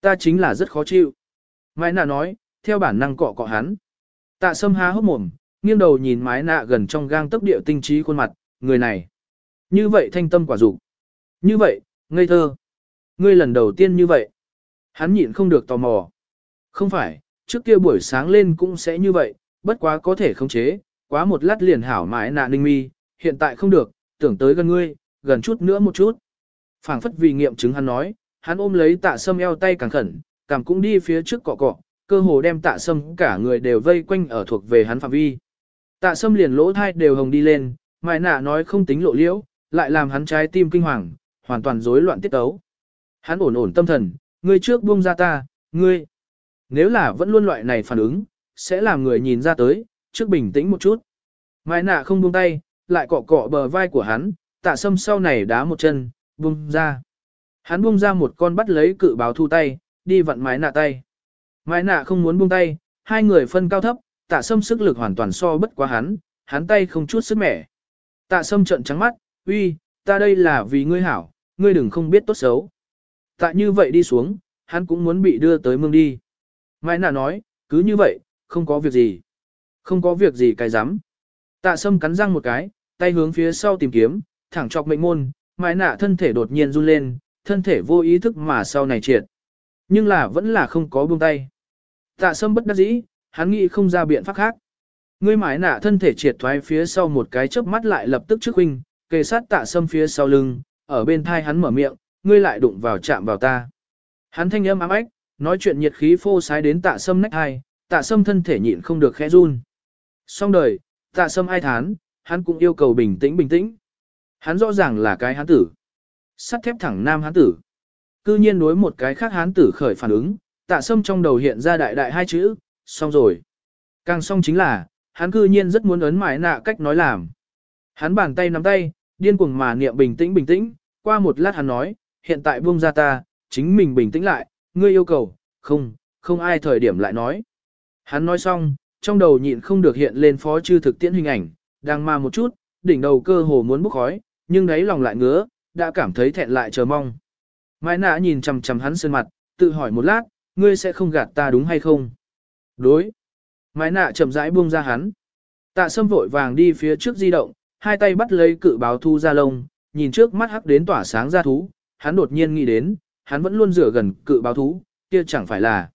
Ta chính là rất khó chịu. Mai nạ nói, theo bản năng cọ cọ hắn. Tạ sâm há hốc mồm, nghiêng đầu nhìn mái nạ gần trong gang tốc điệu tinh trí khuôn mặt, người này. Như vậy thanh tâm quả dục Như vậy, ngây thơ. Ngươi lần đầu tiên như vậy. Hắn nhịn không được tò mò. Không phải, trước kia buổi sáng lên cũng sẽ như vậy, bất quá có thể khống chế, quá một lát liền hảo mãi nạ ninh mi, hiện tại không được, tưởng tới gần ngươi, gần chút nữa một chút. phảng phất vì nghiệm chứng hắn nói, hắn ôm lấy tạ sâm eo tay càng khẩn, cảm cũng đi phía trước cọ cọ, cơ hồ đem tạ sâm cả người đều vây quanh ở thuộc về hắn phạm vi. Tạ sâm liền lỗ thai đều hồng đi lên, mãi nạ nói không tính lộ liễu, lại làm hắn trái tim kinh hoàng, hoàn toàn rối loạn tiết tấu. Hắn ổn ổn tâm thần, ngươi trước buông ra ta, ngươi. Nếu là vẫn luôn loại này phản ứng, sẽ làm người nhìn ra tới, trước bình tĩnh một chút. Mai nạ không buông tay, lại cọ cọ bờ vai của hắn, tạ sâm sau này đá một chân, buông ra. Hắn buông ra một con bắt lấy cự báo thu tay, đi vặn mái nạ tay. Mai nạ không muốn buông tay, hai người phân cao thấp, tạ sâm sức lực hoàn toàn so bất quá hắn, hắn tay không chút sức mẻ. Tạ sâm trợn trắng mắt, uy, ta đây là vì ngươi hảo, ngươi đừng không biết tốt xấu. Tạ như vậy đi xuống, hắn cũng muốn bị đưa tới mương đi. Mai nạ nói, cứ như vậy, không có việc gì. Không có việc gì cái dám. Tạ sâm cắn răng một cái, tay hướng phía sau tìm kiếm, thẳng chọc mệnh môn, mai nạ thân thể đột nhiên run lên, thân thể vô ý thức mà sau này triệt. Nhưng là vẫn là không có buông tay. Tạ sâm bất đắc dĩ, hắn nghĩ không ra biện pháp khác. Ngươi mãi nạ thân thể triệt thoái phía sau một cái chớp mắt lại lập tức trước huynh, kề sát tạ sâm phía sau lưng, ở bên thai hắn mở miệng, ngươi lại đụng vào chạm vào ta. Hắn thanh âm ám ách, nói chuyện nhiệt khí phô sái đến tạ sâm nách hai, tạ sâm thân thể nhịn không được khẽ run. Xong đời, tạ sâm ai thán, hắn cũng yêu cầu bình tĩnh bình tĩnh. Hắn rõ ràng là cái hán tử. Sắt thép thẳng nam hán tử. Cư nhiên đối một cái khác hán tử khởi phản ứng, tạ sâm trong đầu hiện ra đại đại hai chữ, xong rồi. Càng xong chính là, hắn cư nhiên rất muốn ấn mãi nạ cách nói làm. Hắn bàn tay nắm tay, điên cuồng mà niệm bình tĩnh bình tĩnh, qua một lát hắn nói, hiện tại buông ra ta, chính mình bình tĩnh lại, ngươi yêu cầu, không, không ai thời điểm lại nói. Hắn nói xong, trong đầu nhịn không được hiện lên phó chư thực tiễn hình ảnh, đang mà một chút, đỉnh đầu cơ hồ muốn bốc khói, nhưng đấy lòng lại ngứa, đã cảm thấy thẹn lại chờ mong. Mai nã nhìn chằm chằm hắn sơn mặt, tự hỏi một lát, ngươi sẽ không gạt ta đúng hay không? Đối. Mái nạ chậm rãi buông ra hắn. Tạ sâm vội vàng đi phía trước di động, hai tay bắt lấy cự báo thu ra lông, nhìn trước mắt hắc đến tỏa sáng ra thú, hắn đột nhiên nghĩ đến, hắn vẫn luôn rửa gần cự báo thú, kia chẳng phải là.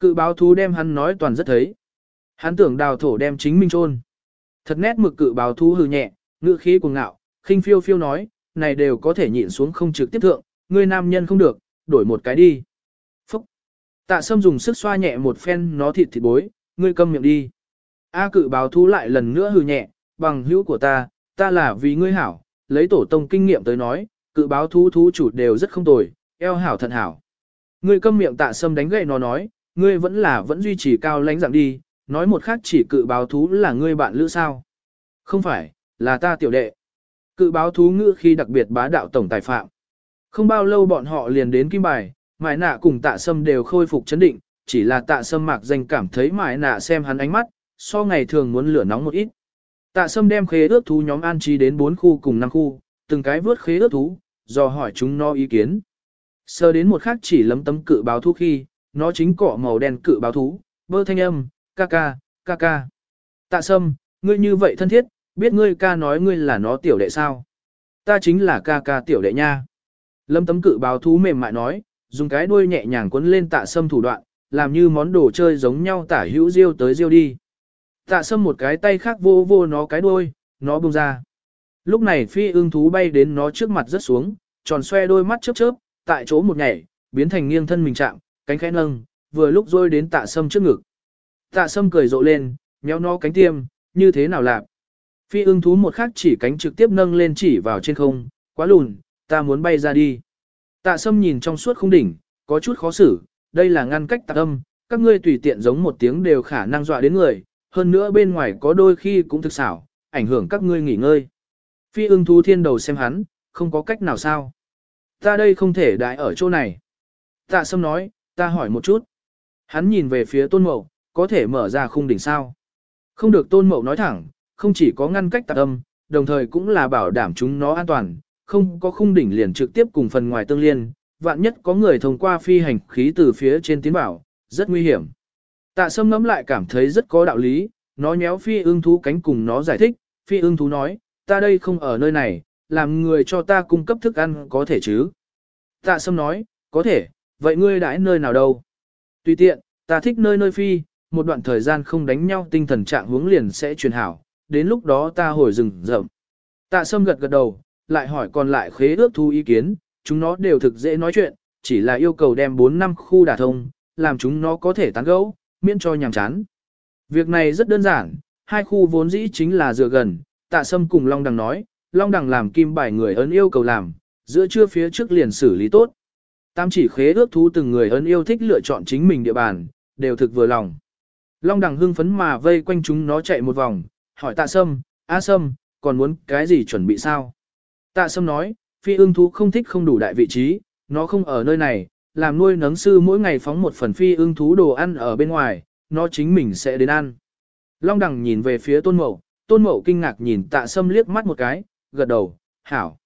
Cự báo thú đem hắn nói toàn rất thấy. Hắn tưởng đào thổ đem chính mình chôn. Thật nét mực cự báo thú hừ nhẹ, ngựa khí cuồng ngạo, khinh phiêu phiêu nói, này đều có thể nhịn xuống không trực tiếp thượng, ngươi nam nhân không được, đổi một cái đi. Tạ sâm dùng sức xoa nhẹ một phen nó thịt thịt bối, ngươi câm miệng đi. A cự báo thú lại lần nữa hừ nhẹ, bằng hữu của ta, ta là vì ngươi hảo, lấy tổ tông kinh nghiệm tới nói, cự báo thú thú chủ đều rất không tồi, eo hảo thận hảo. Ngươi câm miệng tạ sâm đánh gậy nó nói, ngươi vẫn là vẫn duy trì cao lãnh dạng đi, nói một khác chỉ cự báo thú là ngươi bạn lữ sao. Không phải, là ta tiểu đệ. Cự báo thú ngữ khi đặc biệt bá đạo tổng tài phạm. Không bao lâu bọn họ liền đến kim bài, mại nạ cùng tạ sâm đều khôi phục chấn định, chỉ là tạ sâm mạc danh cảm thấy mại nạ xem hắn ánh mắt, so ngày thường muốn lửa nóng một ít. Tạ sâm đem khế ước thú nhóm an trí đến 4 khu cùng 5 khu, từng cái vớt khế ước thú, do hỏi chúng nó ý kiến. Sơ đến một khắc chỉ lấm tấm cự báo thú khi, nó chính cọ màu đen cự báo thú, bơ thanh âm, ca ca, ca ca. Tạ sâm, ngươi như vậy thân thiết, biết ngươi ca nói ngươi là nó tiểu đệ sao? Ta chính là ca ca tiểu đệ nha. Lâm tấm cự báo thú mềm mại nói, dùng cái đuôi nhẹ nhàng quấn lên tạ sâm thủ đoạn, làm như món đồ chơi giống nhau tả hữu riêu tới riêu đi. Tạ sâm một cái tay khác vô vô nó cái đuôi, nó bung ra. Lúc này phi ưng thú bay đến nó trước mặt rất xuống, tròn xoe đôi mắt chớp chớp, tại chỗ một nhảy, biến thành nghiêng thân mình chạm, cánh khẽ nâng, vừa lúc rôi đến tạ sâm trước ngực. Tạ sâm cười rộ lên, nhéo nó cánh tiêm, như thế nào lạc. Phi ưng thú một khắc chỉ cánh trực tiếp nâng lên chỉ vào trên không, quá lùn, ta muốn bay ra đi. Tạ sâm nhìn trong suốt không đỉnh, có chút khó xử, đây là ngăn cách tạ âm, các ngươi tùy tiện giống một tiếng đều khả năng dọa đến người, hơn nữa bên ngoài có đôi khi cũng thực xảo, ảnh hưởng các ngươi nghỉ ngơi. Phi ưng thú thiên đầu xem hắn, không có cách nào sao. Ta đây không thể đại ở chỗ này. Tạ sâm nói, ta hỏi một chút. Hắn nhìn về phía tôn mậu, có thể mở ra khung đỉnh sao. Không được tôn mậu nói thẳng, không chỉ có ngăn cách tạc âm, đồng thời cũng là bảo đảm chúng nó an toàn, không có khung đỉnh liền trực tiếp cùng phần ngoài tương liên, vạn nhất có người thông qua phi hành khí từ phía trên tiến bảo, rất nguy hiểm. Tạ sâm ngẫm lại cảm thấy rất có đạo lý, nó nhéo phi ương thú cánh cùng nó giải thích, phi ương thú nói, ta đây không ở nơi này, làm người cho ta cung cấp thức ăn có thể chứ. Tạ sâm nói, có thể, vậy ngươi đãi nơi nào đâu? Tùy tiện, ta thích nơi nơi phi, một đoạn thời gian không đánh nhau tinh thần trạng hướng liền sẽ truyền hảo, đến lúc đó ta hồi rừng rậm. Tạ sâm gật gật đầu, lại hỏi còn lại khế ước thu ý kiến, chúng nó đều thực dễ nói chuyện, chỉ là yêu cầu đem 4 năm khu đả thông, làm chúng nó có thể tán gẫu, miễn cho nhàm chán. Việc này rất đơn giản, hai khu vốn dĩ chính là dựa gần, tạ sâm cùng Long Đằng nói, Long Đằng làm kim bài người ấn yêu cầu làm, giữa trưa phía trước liền xử lý tốt. Tam chỉ khế ước thú từng người ấn yêu thích lựa chọn chính mình địa bàn, đều thực vừa lòng. Long Đằng hưng phấn mà vây quanh chúng nó chạy một vòng, hỏi tạ sâm, a sâm, còn muốn cái gì chuẩn bị sao? Tạ sâm nói, phi ưng thú không thích không đủ đại vị trí, nó không ở nơi này, làm nuôi nấng sư mỗi ngày phóng một phần phi ưng thú đồ ăn ở bên ngoài, nó chính mình sẽ đến ăn. Long đằng nhìn về phía tôn mậu, tôn mậu kinh ngạc nhìn tạ sâm liếc mắt một cái, gật đầu, hảo.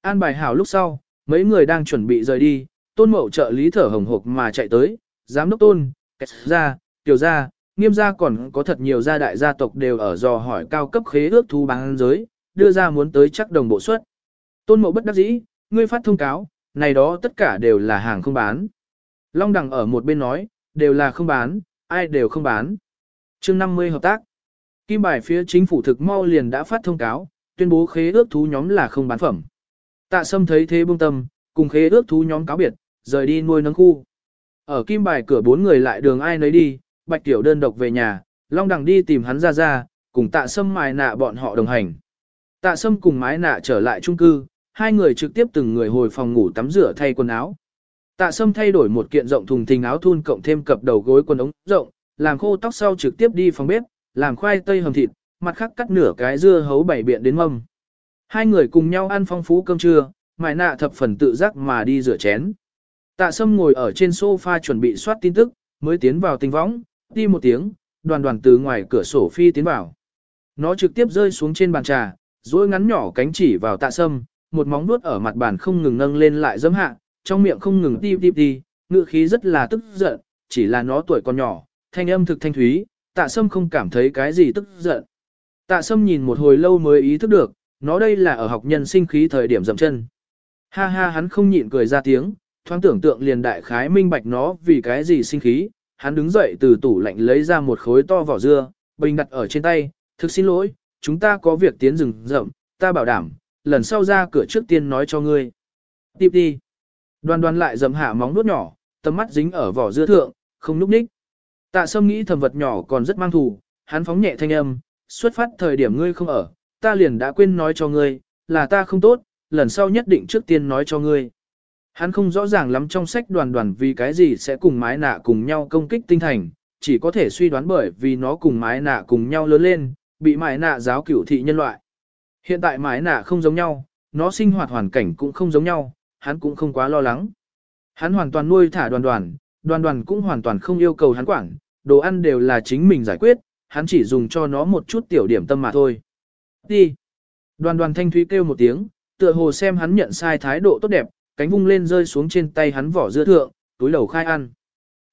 An bài hảo lúc sau, mấy người đang chuẩn bị rời đi, tôn mậu trợ lý thở hồng hộc mà chạy tới, giám đốc tôn, kẹt ra, tiểu ra, nghiêm gia còn có thật nhiều gia đại gia tộc đều ở dò hỏi cao cấp khế ước thu bán giới, đưa ra muốn tới chắc đồng bộ suất. Tôn Mộ bất đắc dĩ, ngươi phát thông cáo, này đó tất cả đều là hàng không bán. Long đằng ở một bên nói, đều là không bán, ai đều không bán. chương 50 hợp tác. Kim bài phía chính phủ thực mau liền đã phát thông cáo, tuyên bố khế ước thú nhóm là không bán phẩm. Tạ Sâm thấy thế bông tâm, cùng khế ước thú nhóm cáo biệt, rời đi nuôi nấng khu. Ở kim bài cửa bốn người lại đường ai nấy đi, Bạch Tiểu đơn độc về nhà, Long Đằng đi tìm hắn ra ra, cùng Tạ Sâm mài nạ bọn họ đồng hành. Tạ Sâm cùng mái nạ trở lại trung cư, hai người trực tiếp từng người hồi phòng ngủ tắm rửa thay quần áo. Tạ Sâm thay đổi một kiện rộng thùng thình áo thun cộng thêm cặp đầu gối quần ống rộng, làm khô tóc sau trực tiếp đi phòng bếp, làm khoai tây hầm thịt, mặt khác cắt nửa cái dưa hấu bảy biện đến mâm. Hai người cùng nhau ăn phong phú cơm trưa, mài nạ thập phần tự giác mà đi rửa chén. Tạ Sâm ngồi ở trên sofa chuẩn bị soát tin tức, mới tiến vào tinh võng, đi một tiếng, đoàn đoàn từ ngoài cửa sổ phi tiến vào. Nó trực tiếp rơi xuống trên bàn trà, duỗi ngắn nhỏ cánh chỉ vào tạ sâm, một móng vuốt ở mặt bàn không ngừng nâng lên lại dẫm hạ, trong miệng không ngừng đi đi đi, ngữ khí rất là tức giận, chỉ là nó tuổi còn nhỏ, thanh âm thực thanh thúy, tạ sâm không cảm thấy cái gì tức giận. Tạ sâm nhìn một hồi lâu mới ý thức được, nó đây là ở học nhân sinh khí thời điểm dậm chân. Ha ha hắn không nhịn cười ra tiếng, thoáng tưởng tượng liền đại khái minh bạch nó vì cái gì sinh khí, hắn đứng dậy từ tủ lạnh lấy ra một khối to vỏ dưa, bình đặt ở trên tay, thực xin lỗi, chúng ta có việc tiến rừng rậm, ta bảo đảm, lần sau ra cửa trước tiên nói cho ngươi. Tiếp đi. Đoan đoan lại dầm hạ móng nuốt nhỏ, tầm mắt dính ở vỏ dưa thượng, không núp ních. Tạ sâm nghĩ thầm vật nhỏ còn rất mang thù, hắn phóng nhẹ thanh âm, xuất phát thời điểm ngươi không ở, ta liền đã quên nói cho ngươi, là ta không tốt, lần sau nhất định trước tiên nói cho ngươi. Hắn không rõ ràng lắm trong sách đoàn đoàn vì cái gì sẽ cùng mái nạ cùng nhau công kích tinh thành, chỉ có thể suy đoán bởi vì nó cùng mái nạ cùng nhau lớn lên, bị mái nạ giáo cửu thị nhân loại. Hiện tại mái nạ không giống nhau, nó sinh hoạt hoàn cảnh cũng không giống nhau, hắn cũng không quá lo lắng. Hắn hoàn toàn nuôi thả đoàn đoàn, đoàn đoàn cũng hoàn toàn không yêu cầu hắn quản, đồ ăn đều là chính mình giải quyết, hắn chỉ dùng cho nó một chút tiểu điểm tâm mà thôi. Đi. Đoàn đoàn thanh thúy kêu một tiếng, tựa hồ xem hắn nhận sai thái độ tốt đẹp, cánh vung lên rơi xuống trên tay hắn vỏ dưa thượng, túi đầu khai ăn.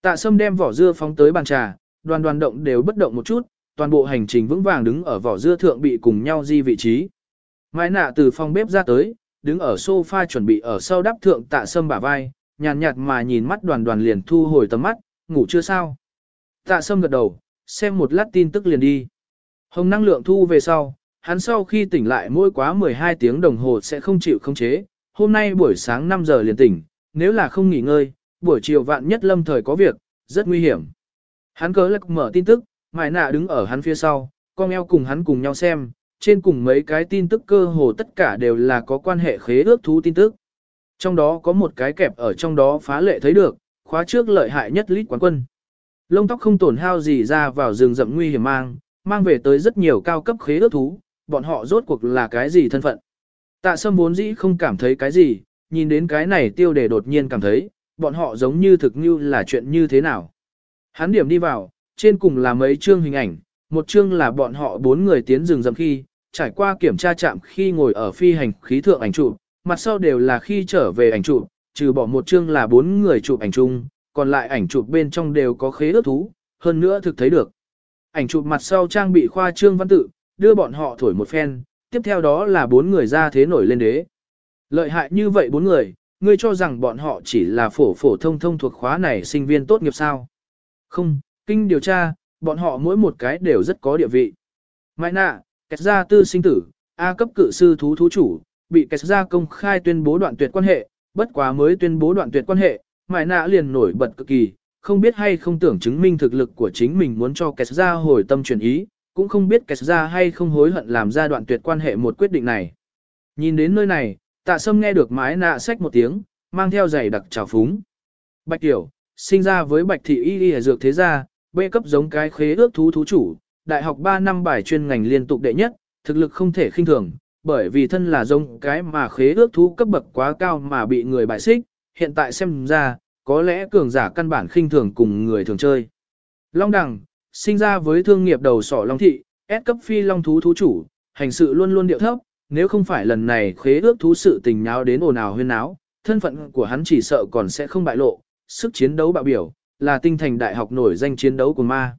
Tạ Sâm đem vỏ dưa phóng tới bàn trà, đoàn đoàn động đều bất động một chút, toàn bộ hành trình vững vàng đứng ở vỏ dưa thượng bị cùng nhau di vị trí. Mai nạ từ phòng bếp ra tới, đứng ở sofa chuẩn bị ở sau đắp thượng tạ Sâm bả vai, nhàn nhạt mà nhìn mắt đoàn đoàn liền thu hồi tầm mắt, ngủ chưa sao. Tạ Sâm gật đầu, xem một lát tin tức liền đi. Hồng năng lượng thu về sau, hắn sau khi tỉnh lại mỗi quá 12 tiếng đồng hồ sẽ không chịu không chế, hôm nay buổi sáng 5 giờ liền tỉnh, nếu là không nghỉ ngơi, buổi chiều vạn nhất lâm thời có việc, rất nguy hiểm. Hắn cớ lắc mở tin tức, Mai nạ đứng ở hắn phía sau, con eo cùng hắn cùng nhau xem, trên cùng mấy cái tin tức cơ hồ tất cả đều là có quan hệ khế ước thú tin tức. Trong đó có một cái kẹp ở trong đó phá lệ thấy được, khóa trước lợi hại nhất lít quán quân. Lông tóc không tổn hao gì ra vào rừng rậm nguy hiểm mang, mang về tới rất nhiều cao cấp khế ước thú, bọn họ rốt cuộc là cái gì thân phận. Tạ sâm vốn dĩ không cảm thấy cái gì, nhìn đến cái này tiêu đề đột nhiên cảm thấy, bọn họ giống như thực như là chuyện như thế nào. Hắn điểm đi vào, trên cùng là mấy chương hình ảnh, một chương là bọn họ bốn người tiến rừng rậm khi, trải qua kiểm tra chạm khi ngồi ở phi hành khí thượng ảnh chụp, mặt sau đều là khi trở về ảnh chụp, trừ bỏ một chương là bốn người chụp ảnh chung, còn lại ảnh chụp bên trong đều có khế ước thú, hơn nữa thực thấy được. Ảnh chụp mặt sau trang bị khoa trương văn tự, đưa bọn họ thổi một phen, tiếp theo đó là bốn người ra thế nổi lên đế. Lợi hại như vậy bốn người, ngươi cho rằng bọn họ chỉ là phổ phổ thông thông thuộc khóa này sinh viên tốt nghiệp sao? Không, kinh điều tra, bọn họ mỗi một cái đều rất có địa vị. Mai nạ, Kết gia tư sinh tử, A cấp cự sư thú thú chủ, bị kết gia công khai tuyên bố đoạn tuyệt quan hệ, bất quá mới tuyên bố đoạn tuyệt quan hệ, Mai nạ liền nổi bật cực kỳ, không biết hay không tưởng chứng minh thực lực của chính mình muốn cho kết gia hồi tâm chuyển ý, cũng không biết kết gia hay không hối hận làm ra đoạn tuyệt quan hệ một quyết định này. Nhìn đến nơi này, tạ sâm nghe được mái nạ sách một tiếng, mang theo giày đặc trào phúng. Bạch Tiểu, sinh ra với Bạch Thị Y Y Dược Thế Gia, bê cấp giống cái khế ước thú thú chủ, đại học 3 năm bài chuyên ngành liên tục đệ nhất, thực lực không thể khinh thường, bởi vì thân là giống cái mà khế ước thú cấp bậc quá cao mà bị người bại xích, hiện tại xem ra, có lẽ cường giả căn bản khinh thường cùng người thường chơi. Long Đằng, sinh ra với thương nghiệp đầu sỏ Long Thị, S cấp phi Long thú thú chủ, hành sự luôn luôn điệu thấp, nếu không phải lần này khế ước thú sự tình nháo đến ồn ào huyên náo, thân phận của hắn chỉ sợ còn sẽ không bại lộ, sức chiến đấu bạo biểu, là tinh thành đại học nổi danh chiến đấu của ma.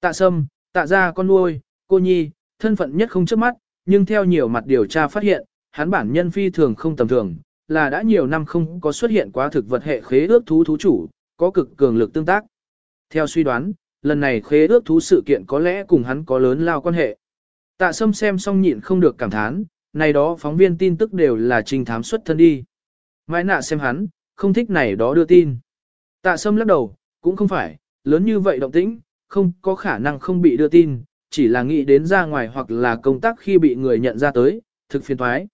Tạ Sâm, tạ ra con nuôi, cô nhi, thân phận nhất không trước mắt, nhưng theo nhiều mặt điều tra phát hiện, hắn bản nhân phi thường không tầm thường, là đã nhiều năm không có xuất hiện quá thực vật hệ khế ước thú thú chủ, có cực cường lực tương tác. Theo suy đoán, lần này khế ước thú sự kiện có lẽ cùng hắn có lớn lao quan hệ. Tạ Sâm xem xong nhịn không được cảm thán, này đó phóng viên tin tức đều là trình thám xuất thân đi. Mãi nạ xem hắn, không thích này đó đưa tin. Tạ Sâm lắc đầu, cũng không phải, lớn như vậy động tĩnh, không có khả năng không bị đưa tin, chỉ là nghĩ đến ra ngoài hoặc là công tác khi bị người nhận ra tới, thực phiền thoái.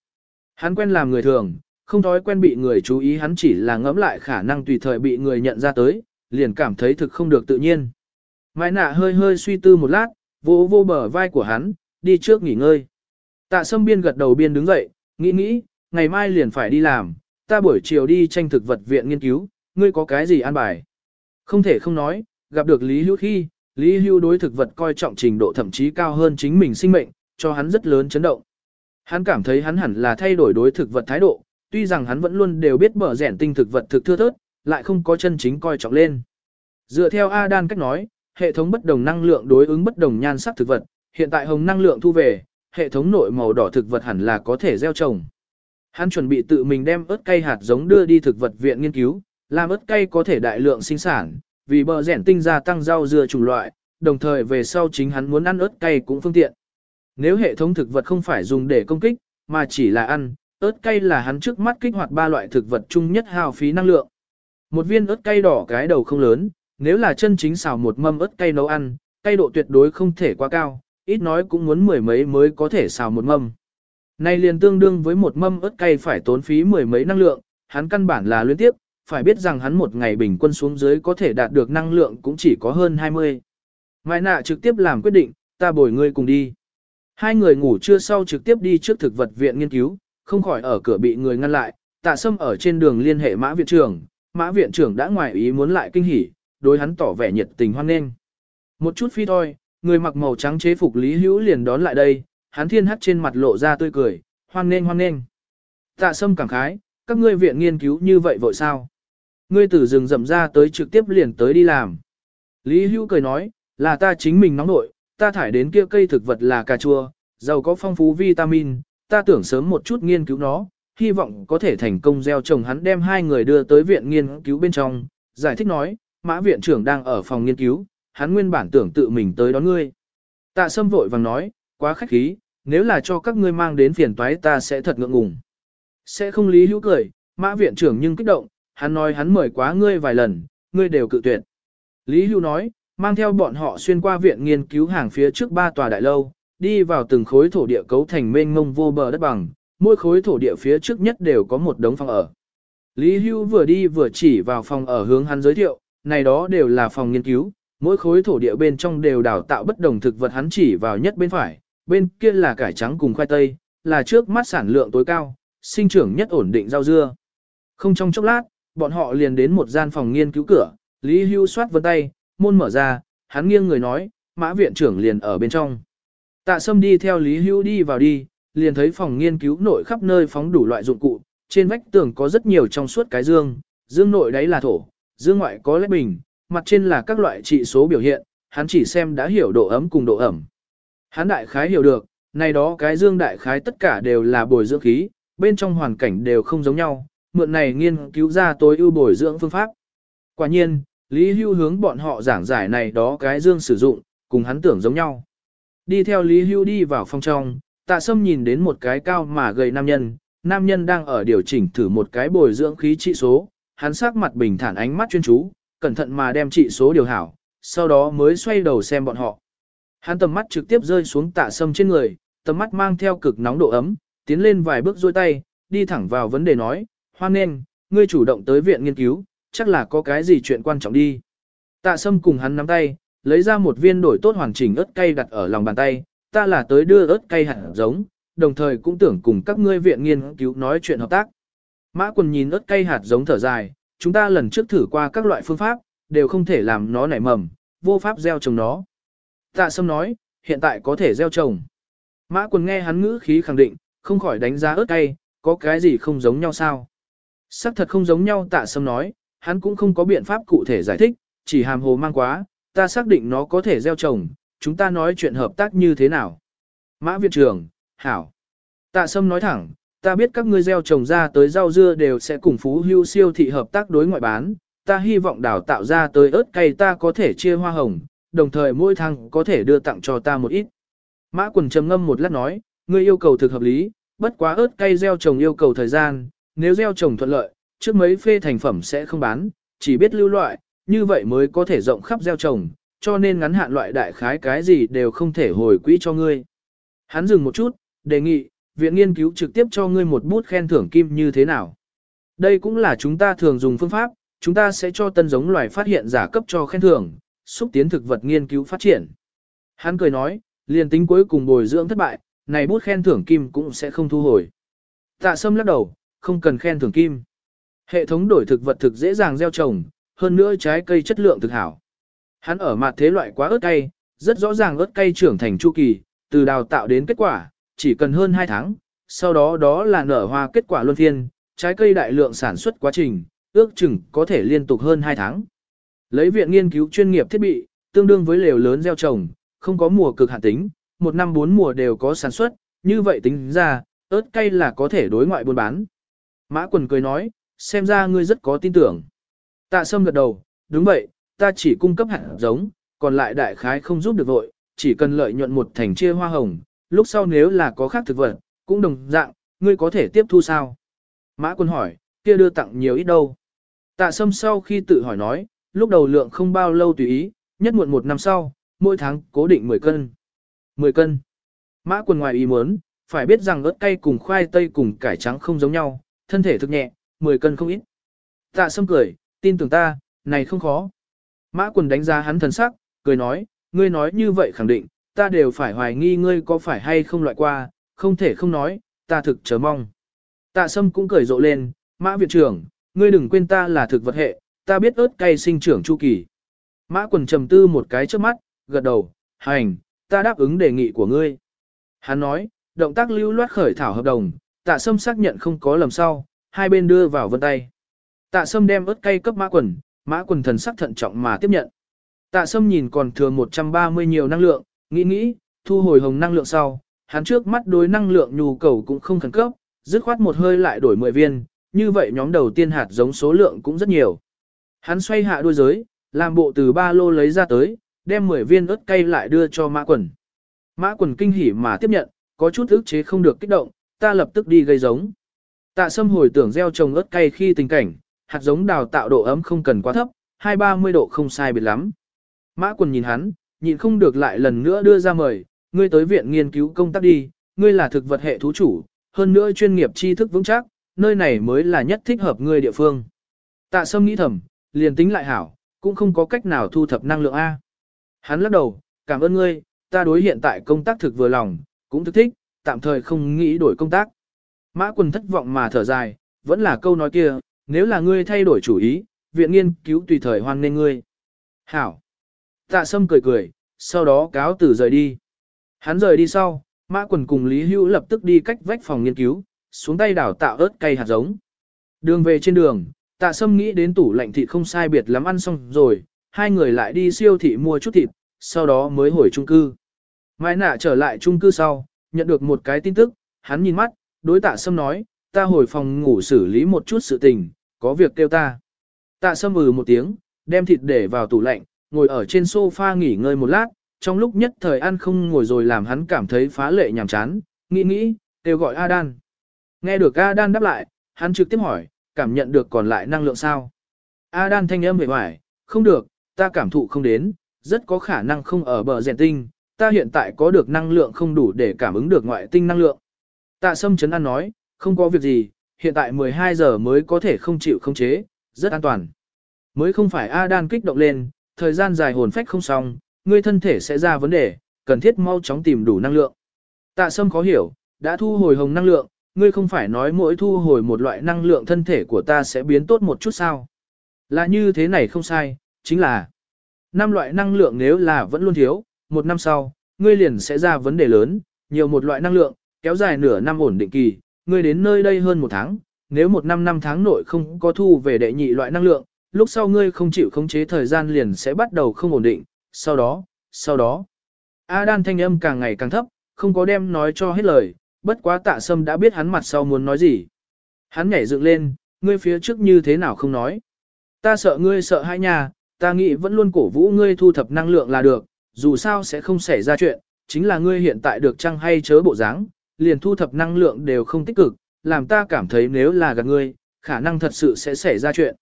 Hắn quen làm người thường, không thói quen bị người chú ý hắn chỉ là ngẫm lại khả năng tùy thời bị người nhận ra tới, liền cảm thấy thực không được tự nhiên. Mai nạ hơi hơi suy tư một lát, vô vô bờ vai của hắn, đi trước nghỉ ngơi. Tạ sâm biên gật đầu biên đứng dậy, nghĩ nghĩ, ngày mai liền phải đi làm, ta buổi chiều đi tranh thực vật viện nghiên cứu, ngươi có cái gì an bài. Không thể không nói, gặp được Lý Hữu khi, Lý Hưu đối thực vật coi trọng trình độ thậm chí cao hơn chính mình sinh mệnh, cho hắn rất lớn chấn động. Hắn cảm thấy hắn hẳn là thay đổi đối thực vật thái độ, tuy rằng hắn vẫn luôn đều biết mở rẻn tinh thực vật thực thưa thớt, lại không có chân chính coi trọng lên. Dựa theo Adan cách nói, hệ thống bất đồng năng lượng đối ứng bất đồng nhan sắc thực vật, hiện tại hồng năng lượng thu về, hệ thống nội màu đỏ thực vật hẳn là có thể gieo trồng. Hắn chuẩn bị tự mình đem ớt cây hạt giống đưa đi thực vật viện nghiên cứu, làm ớt cây có thể đại lượng sinh sản, vì bờ rẻn tinh gia tăng rau dưa chủng loại, đồng thời về sau chính hắn muốn ăn ớt cay cũng phương tiện. Nếu hệ thống thực vật không phải dùng để công kích, mà chỉ là ăn, ớt cay là hắn trước mắt kích hoạt ba loại thực vật chung nhất hao phí năng lượng. Một viên ớt cay đỏ cái đầu không lớn, nếu là chân chính xào một mâm ớt cay nấu ăn, cay độ tuyệt đối không thể quá cao, ít nói cũng muốn mười mấy mới có thể xào một mâm. Này liền tương đương với một mâm ớt cay phải tốn phí mười mấy năng lượng, hắn căn bản là luyến tiếp, phải biết rằng hắn một ngày bình quân xuống dưới có thể đạt được năng lượng cũng chỉ có hơn 20. Mai nạ trực tiếp làm quyết định, ta bồi ngươi cùng đi. Hai người ngủ trưa sau trực tiếp đi trước thực vật viện nghiên cứu, không khỏi ở cửa bị người ngăn lại, tạ sâm ở trên đường liên hệ mã viện trưởng, mã viện trưởng đã ngoài ý muốn lại kinh hỉ, đối hắn tỏ vẻ nhiệt tình hoan nghênh. Một chút phi thôi, người mặc màu trắng chế phục Lý Hữu liền đón lại đây, hắn thiên hắt trên mặt lộ ra tươi cười, hoan nghênh hoan nghênh. Tạ sâm cảm khái, các ngươi viện nghiên cứu như vậy vội sao? Ngươi từ rừng rậm ra tới trực tiếp liền tới đi làm. Lý Hữu cười nói, là ta chính mình nóng nội, ta thải đến kia cây thực vật là cà chua, giàu có phong phú vitamin, ta tưởng sớm một chút nghiên cứu nó, hy vọng có thể thành công gieo trồng hắn đem hai người đưa tới viện nghiên cứu bên trong, giải thích nói, mã viện trưởng đang ở phòng nghiên cứu, hắn nguyên bản tưởng tự mình tới đón ngươi. Tạ sâm vội vàng nói, quá khách khí, nếu là cho các ngươi mang đến phiền toái ta sẽ thật ngượng ngùng. Sẽ không lý hữu cười, mã viện trưởng nhưng kích động, hắn nói hắn mời quá ngươi vài lần, ngươi đều cự tuyệt. Lý Hưu nói, mang theo bọn họ xuyên qua viện nghiên cứu hàng phía trước ba tòa đại lâu, đi vào từng khối thổ địa cấu thành mênh mông vô bờ đất bằng, mỗi khối thổ địa phía trước nhất đều có một đống phòng ở. Lý Hưu vừa đi vừa chỉ vào phòng ở hướng hắn giới thiệu, này đó đều là phòng nghiên cứu, mỗi khối thổ địa bên trong đều đào tạo bất đồng thực vật hắn chỉ vào nhất bên phải, bên kia là cải trắng cùng khoai tây, là trước mắt sản lượng tối cao, sinh trưởng nhất ổn định rau dưa. Không trong chốc lát, bọn họ liền đến một gian phòng nghiên cứu cửa, Lý Hưu soát vân tay, môn mở ra, hắn nghiêng người nói, mã viện trưởng liền ở bên trong. Tạ sâm đi theo Lý Hưu đi vào đi, liền thấy phòng nghiên cứu nội khắp nơi phóng đủ loại dụng cụ, trên vách tường có rất nhiều trong suốt cái dương, dương nội đấy là thổ, dương ngoại có lét bình, mặt trên là các loại trị số biểu hiện, hắn chỉ xem đã hiểu độ ấm cùng độ ẩm. Hắn đại khái hiểu được, này đó cái dương đại khái tất cả đều là bồi dưỡng khí, bên trong hoàn cảnh đều không giống nhau, mượn này nghiên cứu ra tối ưu bồi dưỡng phương pháp. Quả nhiên, Lý Hưu hướng bọn họ giảng giải này đó cái dương sử dụng, cùng hắn tưởng giống nhau. Đi theo Lý Hưu đi vào phòng trong, tạ sâm nhìn đến một cái cao mà gầy nam nhân, nam nhân đang ở điều chỉnh thử một cái bồi dưỡng khí trị số, hắn sắc mặt bình thản ánh mắt chuyên chú, cẩn thận mà đem trị số điều hảo, sau đó mới xoay đầu xem bọn họ. Hắn tầm mắt trực tiếp rơi xuống tạ sâm trên người, tầm mắt mang theo cực nóng độ ấm, tiến lên vài bước duỗi tay, đi thẳng vào vấn đề nói, hoan nên, ngươi chủ động tới viện nghiên cứu, chắc là có cái gì chuyện quan trọng đi. Tạ sâm cùng hắn nắm tay, lấy ra một viên đổi tốt hoàn chỉnh ớt cay đặt ở lòng bàn tay, ta là tới đưa ớt cay hạt giống, đồng thời cũng tưởng cùng các ngươi viện nghiên cứu nói chuyện hợp tác. Mã quần nhìn ớt cay hạt giống thở dài, chúng ta lần trước thử qua các loại phương pháp, đều không thể làm nó nảy mầm, vô pháp gieo trồng nó. Tạ sâm nói, hiện tại có thể gieo trồng. Mã quần nghe hắn ngữ khí khẳng định, không khỏi đánh giá ớt cay, có cái gì không giống nhau sao? Sắc thật không giống nhau tạ sâm nói, hắn cũng không có biện pháp cụ thể giải thích, chỉ hàm hồ mang quá, ta xác định nó có thể gieo trồng, chúng ta nói chuyện hợp tác như thế nào. Mã viện trưởng, hảo. Tạ sâm nói thẳng, ta biết các ngươi gieo trồng ra tới rau dưa đều sẽ cùng phú hưu siêu thị hợp tác đối ngoại bán, ta hy vọng đào tạo ra tới ớt cay ta có thể chia hoa hồng, đồng thời mỗi thằng có thể đưa tặng cho ta một ít. Mã quần trầm ngâm một lát nói, ngươi yêu cầu thực hợp lý, bất quá ớt cay gieo trồng yêu cầu thời gian, nếu gieo trồng thuận lợi, trước mấy phê thành phẩm sẽ không bán, chỉ biết lưu loại, như vậy mới có thể rộng khắp gieo trồng, cho nên ngắn hạn loại đại khái cái gì đều không thể hồi quỹ cho ngươi. Hắn dừng một chút, đề nghị, viện nghiên cứu trực tiếp cho ngươi một bút khen thưởng kim như thế nào. Đây cũng là chúng ta thường dùng phương pháp, chúng ta sẽ cho tân giống loài phát hiện giả cấp cho khen thưởng, xúc tiến thực vật nghiên cứu phát triển. Hắn cười nói, liền tính cuối cùng bồi dưỡng thất bại, này bút khen thưởng kim cũng sẽ không thu hồi. Tạ sâm lắc đầu, không cần khen thưởng kim. Hệ thống đổi thực vật thực dễ dàng gieo trồng, hơn nữa trái cây chất lượng thực hảo. Hắn ở mặt thế loại quá ớt cay, rất rõ ràng ớt cay trưởng thành chu kỳ, từ đào tạo đến kết quả, chỉ cần hơn 2 tháng, sau đó đó là nở hoa kết quả luân phiên, trái cây đại lượng sản xuất quá trình, ước chừng có thể liên tục hơn 2 tháng. Lấy viện nghiên cứu chuyên nghiệp thiết bị, tương đương với lều lớn gieo trồng, không có mùa cực hạn tính, một năm bốn mùa đều có sản xuất, như vậy tính ra, ớt cay là có thể đối ngoại buôn bán. Mã quần cười nói, xem ra ngươi rất có tin tưởng. Tạ sâm gật đầu, đúng vậy, ta chỉ cung cấp hạt giống, còn lại đại khái không giúp được vội, chỉ cần lợi nhuận một thành chia hoa hồng, lúc sau nếu là có khác thực vật, cũng đồng dạng, ngươi có thể tiếp thu sao? Mã quân hỏi, kia đưa tặng nhiều ít đâu? Tạ sâm sau khi tự hỏi nói, lúc đầu lượng không bao lâu tùy ý, nhất muộn một năm sau, mỗi tháng cố định 10 cân. 10 cân. Mã quân ngoài ý muốn, phải biết rằng ớt cay cùng khoai tây cùng cải trắng không giống nhau, thân thể thực nhẹ, 10 cân không ít. Tạ sâm cười, tin tưởng ta, này không khó. Mã quần đánh giá hắn thần sắc, cười nói, ngươi nói như vậy khẳng định, ta đều phải hoài nghi ngươi có phải hay không loại qua, không thể không nói, ta thực chờ mong. Tạ sâm cũng cười rộ lên, mã viện trưởng, ngươi đừng quên ta là thực vật hệ, ta biết ớt cay sinh trưởng chu kỳ. Mã quần trầm tư một cái trước mắt, gật đầu, hành, ta đáp ứng đề nghị của ngươi. Hắn nói, động tác lưu loát khởi thảo hợp đồng, tạ sâm xác nhận không có lầm sau, hai bên đưa vào vân tay. Tạ sâm đem ớt cay cấp mã quần, mã quần thần sắc thận trọng mà tiếp nhận. Tạ sâm nhìn còn thừa 130 nhiều năng lượng, nghĩ nghĩ, thu hồi hồng năng lượng sau, hắn trước mắt đối năng lượng nhu cầu cũng không khẩn cấp, dứt khoát một hơi lại đổi 10 viên, như vậy nhóm đầu tiên hạt giống số lượng cũng rất nhiều. Hắn xoay hạ đuôi giới, làm bộ từ ba lô lấy ra tới, đem 10 viên ớt cay lại đưa cho mã quần. Mã quần kinh hỉ mà tiếp nhận, có chút ức chế không được kích động, ta lập tức đi gây giống. Tạ sâm hồi tưởng gieo trồng ớt cay khi tình cảnh, hạt giống đào tạo độ ấm không cần quá thấp, 2-30 độ không sai biệt lắm. Mã quần nhìn hắn, nhịn không được lại lần nữa đưa ra mời, ngươi tới viện nghiên cứu công tác đi, ngươi là thực vật hệ thú chủ, hơn nữa chuyên nghiệp tri thức vững chắc, nơi này mới là nhất thích hợp ngươi địa phương. Tạ sâm nghĩ thầm, liền tính lại hảo, cũng không có cách nào thu thập năng lượng A. Hắn lắc đầu, cảm ơn ngươi, ta đối hiện tại công tác thực vừa lòng, cũng thực thích, tạm thời không nghĩ đổi công tác. Mã quần thất vọng mà thở dài, vẫn là câu nói kia, nếu là ngươi thay đổi chủ ý, viện nghiên cứu tùy thời hoan nên ngươi. Hảo. Tạ sâm cười cười, sau đó cáo từ rời đi. Hắn rời đi sau, mã quần cùng Lý Hữu lập tức đi cách vách phòng nghiên cứu, xuống tay đảo tạo ớt cây hạt giống. Đường về trên đường, tạ sâm nghĩ đến tủ lạnh thịt không sai biệt lắm ăn xong rồi, hai người lại đi siêu thị mua chút thịt, sau đó mới hồi trung cư. Mai nạ trở lại trung cư sau, nhận được một cái tin tức, hắn nhìn mắt, đối tạ sâm nói, ta hồi phòng ngủ xử lý một chút sự tình, có việc kêu ta. Tạ sâm ừ một tiếng, đem thịt để vào tủ lạnh, ngồi ở trên sofa nghỉ ngơi một lát, trong lúc nhất thời ăn không ngồi rồi làm hắn cảm thấy phá lệ nhàm chán, nghĩ nghĩ, kêu gọi Adan. Nghe được Adan đáp lại, hắn trực tiếp hỏi, cảm nhận được còn lại năng lượng sao? Adan thanh âm vẻ hoài, không được, ta cảm thụ không đến, rất có khả năng không ở bờ rèn tinh, ta hiện tại có được năng lượng không đủ để cảm ứng được ngoại tinh năng lượng. Tạ Sâm Trấn An nói, không có việc gì, hiện tại 12 giờ mới có thể không chịu không chế, rất an toàn. Mới không phải A Adan kích động lên, thời gian dài hồn phách không xong, ngươi thân thể sẽ ra vấn đề, cần thiết mau chóng tìm đủ năng lượng. Tạ Sâm khó hiểu, đã thu hồi hồng năng lượng, ngươi không phải nói mỗi thu hồi một loại năng lượng thân thể của ta sẽ biến tốt một chút sao. Là như thế này không sai, chính là năm loại năng lượng nếu là vẫn luôn thiếu, một năm sau, ngươi liền sẽ ra vấn đề lớn, nhiều một loại năng lượng, kéo dài nửa năm ổn định kỳ, ngươi đến nơi đây hơn một tháng, nếu một năm năm tháng nội không có thu về đệ nhị loại năng lượng, lúc sau ngươi không chịu khống chế thời gian liền sẽ bắt đầu không ổn định, sau đó, sau đó. A đan thanh âm càng ngày càng thấp, không có đem nói cho hết lời, bất quá tạ sâm đã biết hắn mặt sau muốn nói gì. Hắn nhảy dựng lên, ngươi phía trước như thế nào không nói. Ta sợ ngươi sợ hãi nhà, ta nghĩ vẫn luôn cổ vũ ngươi thu thập năng lượng là được, dù sao sẽ không xảy ra chuyện, chính là ngươi hiện tại được chăng hay chớ bộ dáng, liền thu thập năng lượng đều không tích cực, làm ta cảm thấy nếu là gặp ngươi, khả năng thật sự sẽ xảy ra chuyện.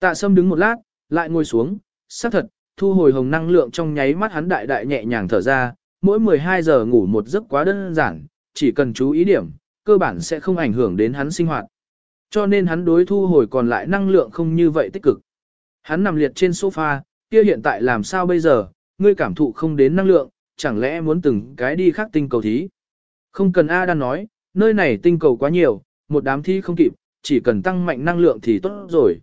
Tạ sâm đứng một lát, lại ngồi xuống, xác thật, thu hồi hồng năng lượng trong nháy mắt hắn đại đại nhẹ nhàng thở ra, mỗi 12 giờ ngủ một giấc quá đơn giản, chỉ cần chú ý điểm, cơ bản sẽ không ảnh hưởng đến hắn sinh hoạt. Cho nên hắn đối thu hồi còn lại năng lượng không như vậy tích cực. Hắn nằm liệt trên sofa, kia hiện tại làm sao bây giờ, ngươi cảm thụ không đến năng lượng, chẳng lẽ muốn từng cái đi khác tinh cầu thí. Không cần A đang nói, nơi này tinh cầu quá nhiều, một đám thi không kịp, chỉ cần tăng mạnh năng lượng thì tốt rồi.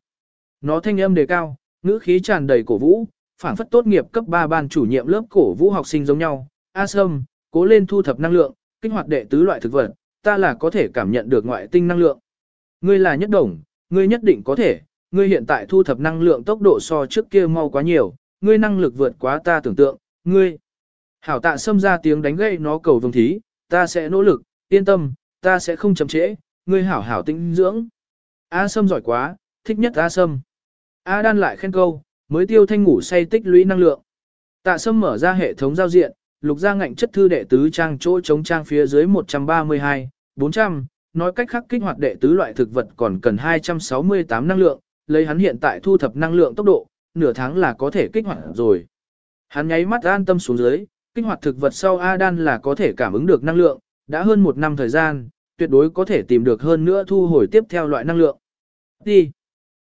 Nó thanh âm đề cao, ngữ khí tràn đầy cổ vũ, phản phất tốt nghiệp cấp 3 ban chủ nhiệm lớp cổ vũ học sinh giống nhau. A Sâm, cố lên thu thập năng lượng, kích hoạt đệ tứ loại thực vật, ta là có thể cảm nhận được ngoại tinh năng lượng. Ngươi là nhất đồng, ngươi nhất định có thể, ngươi hiện tại thu thập năng lượng tốc độ so trước kia mau quá nhiều, ngươi năng lực vượt quá ta tưởng tượng, ngươi. Hảo tạ Sâm ra tiếng đánh gậy nó cầu vương thí, ta sẽ nỗ lực, yên tâm, ta sẽ không chậm trễ, ngươi hảo hảo tinh dưỡng. A Sâm giỏi quá, thích nhất A Sâm. A Đan lại khen câu, mới tiêu thanh ngủ say tích lũy năng lượng. Tạ Sâm mở ra hệ thống giao diện, lục ra ngạnh chất thư đệ tứ trang chỗ chống trang phía dưới 132, 400, nói cách khác kích hoạt đệ tứ loại thực vật còn cần 268 năng lượng, lấy hắn hiện tại thu thập năng lượng tốc độ, nửa tháng là có thể kích hoạt rồi. Hắn nháy mắt an tâm xuống dưới, kích hoạt thực vật sau Adan là có thể cảm ứng được năng lượng, đã hơn một năm thời gian, tuyệt đối có thể tìm được hơn nữa thu hồi tiếp theo loại năng lượng. Đi.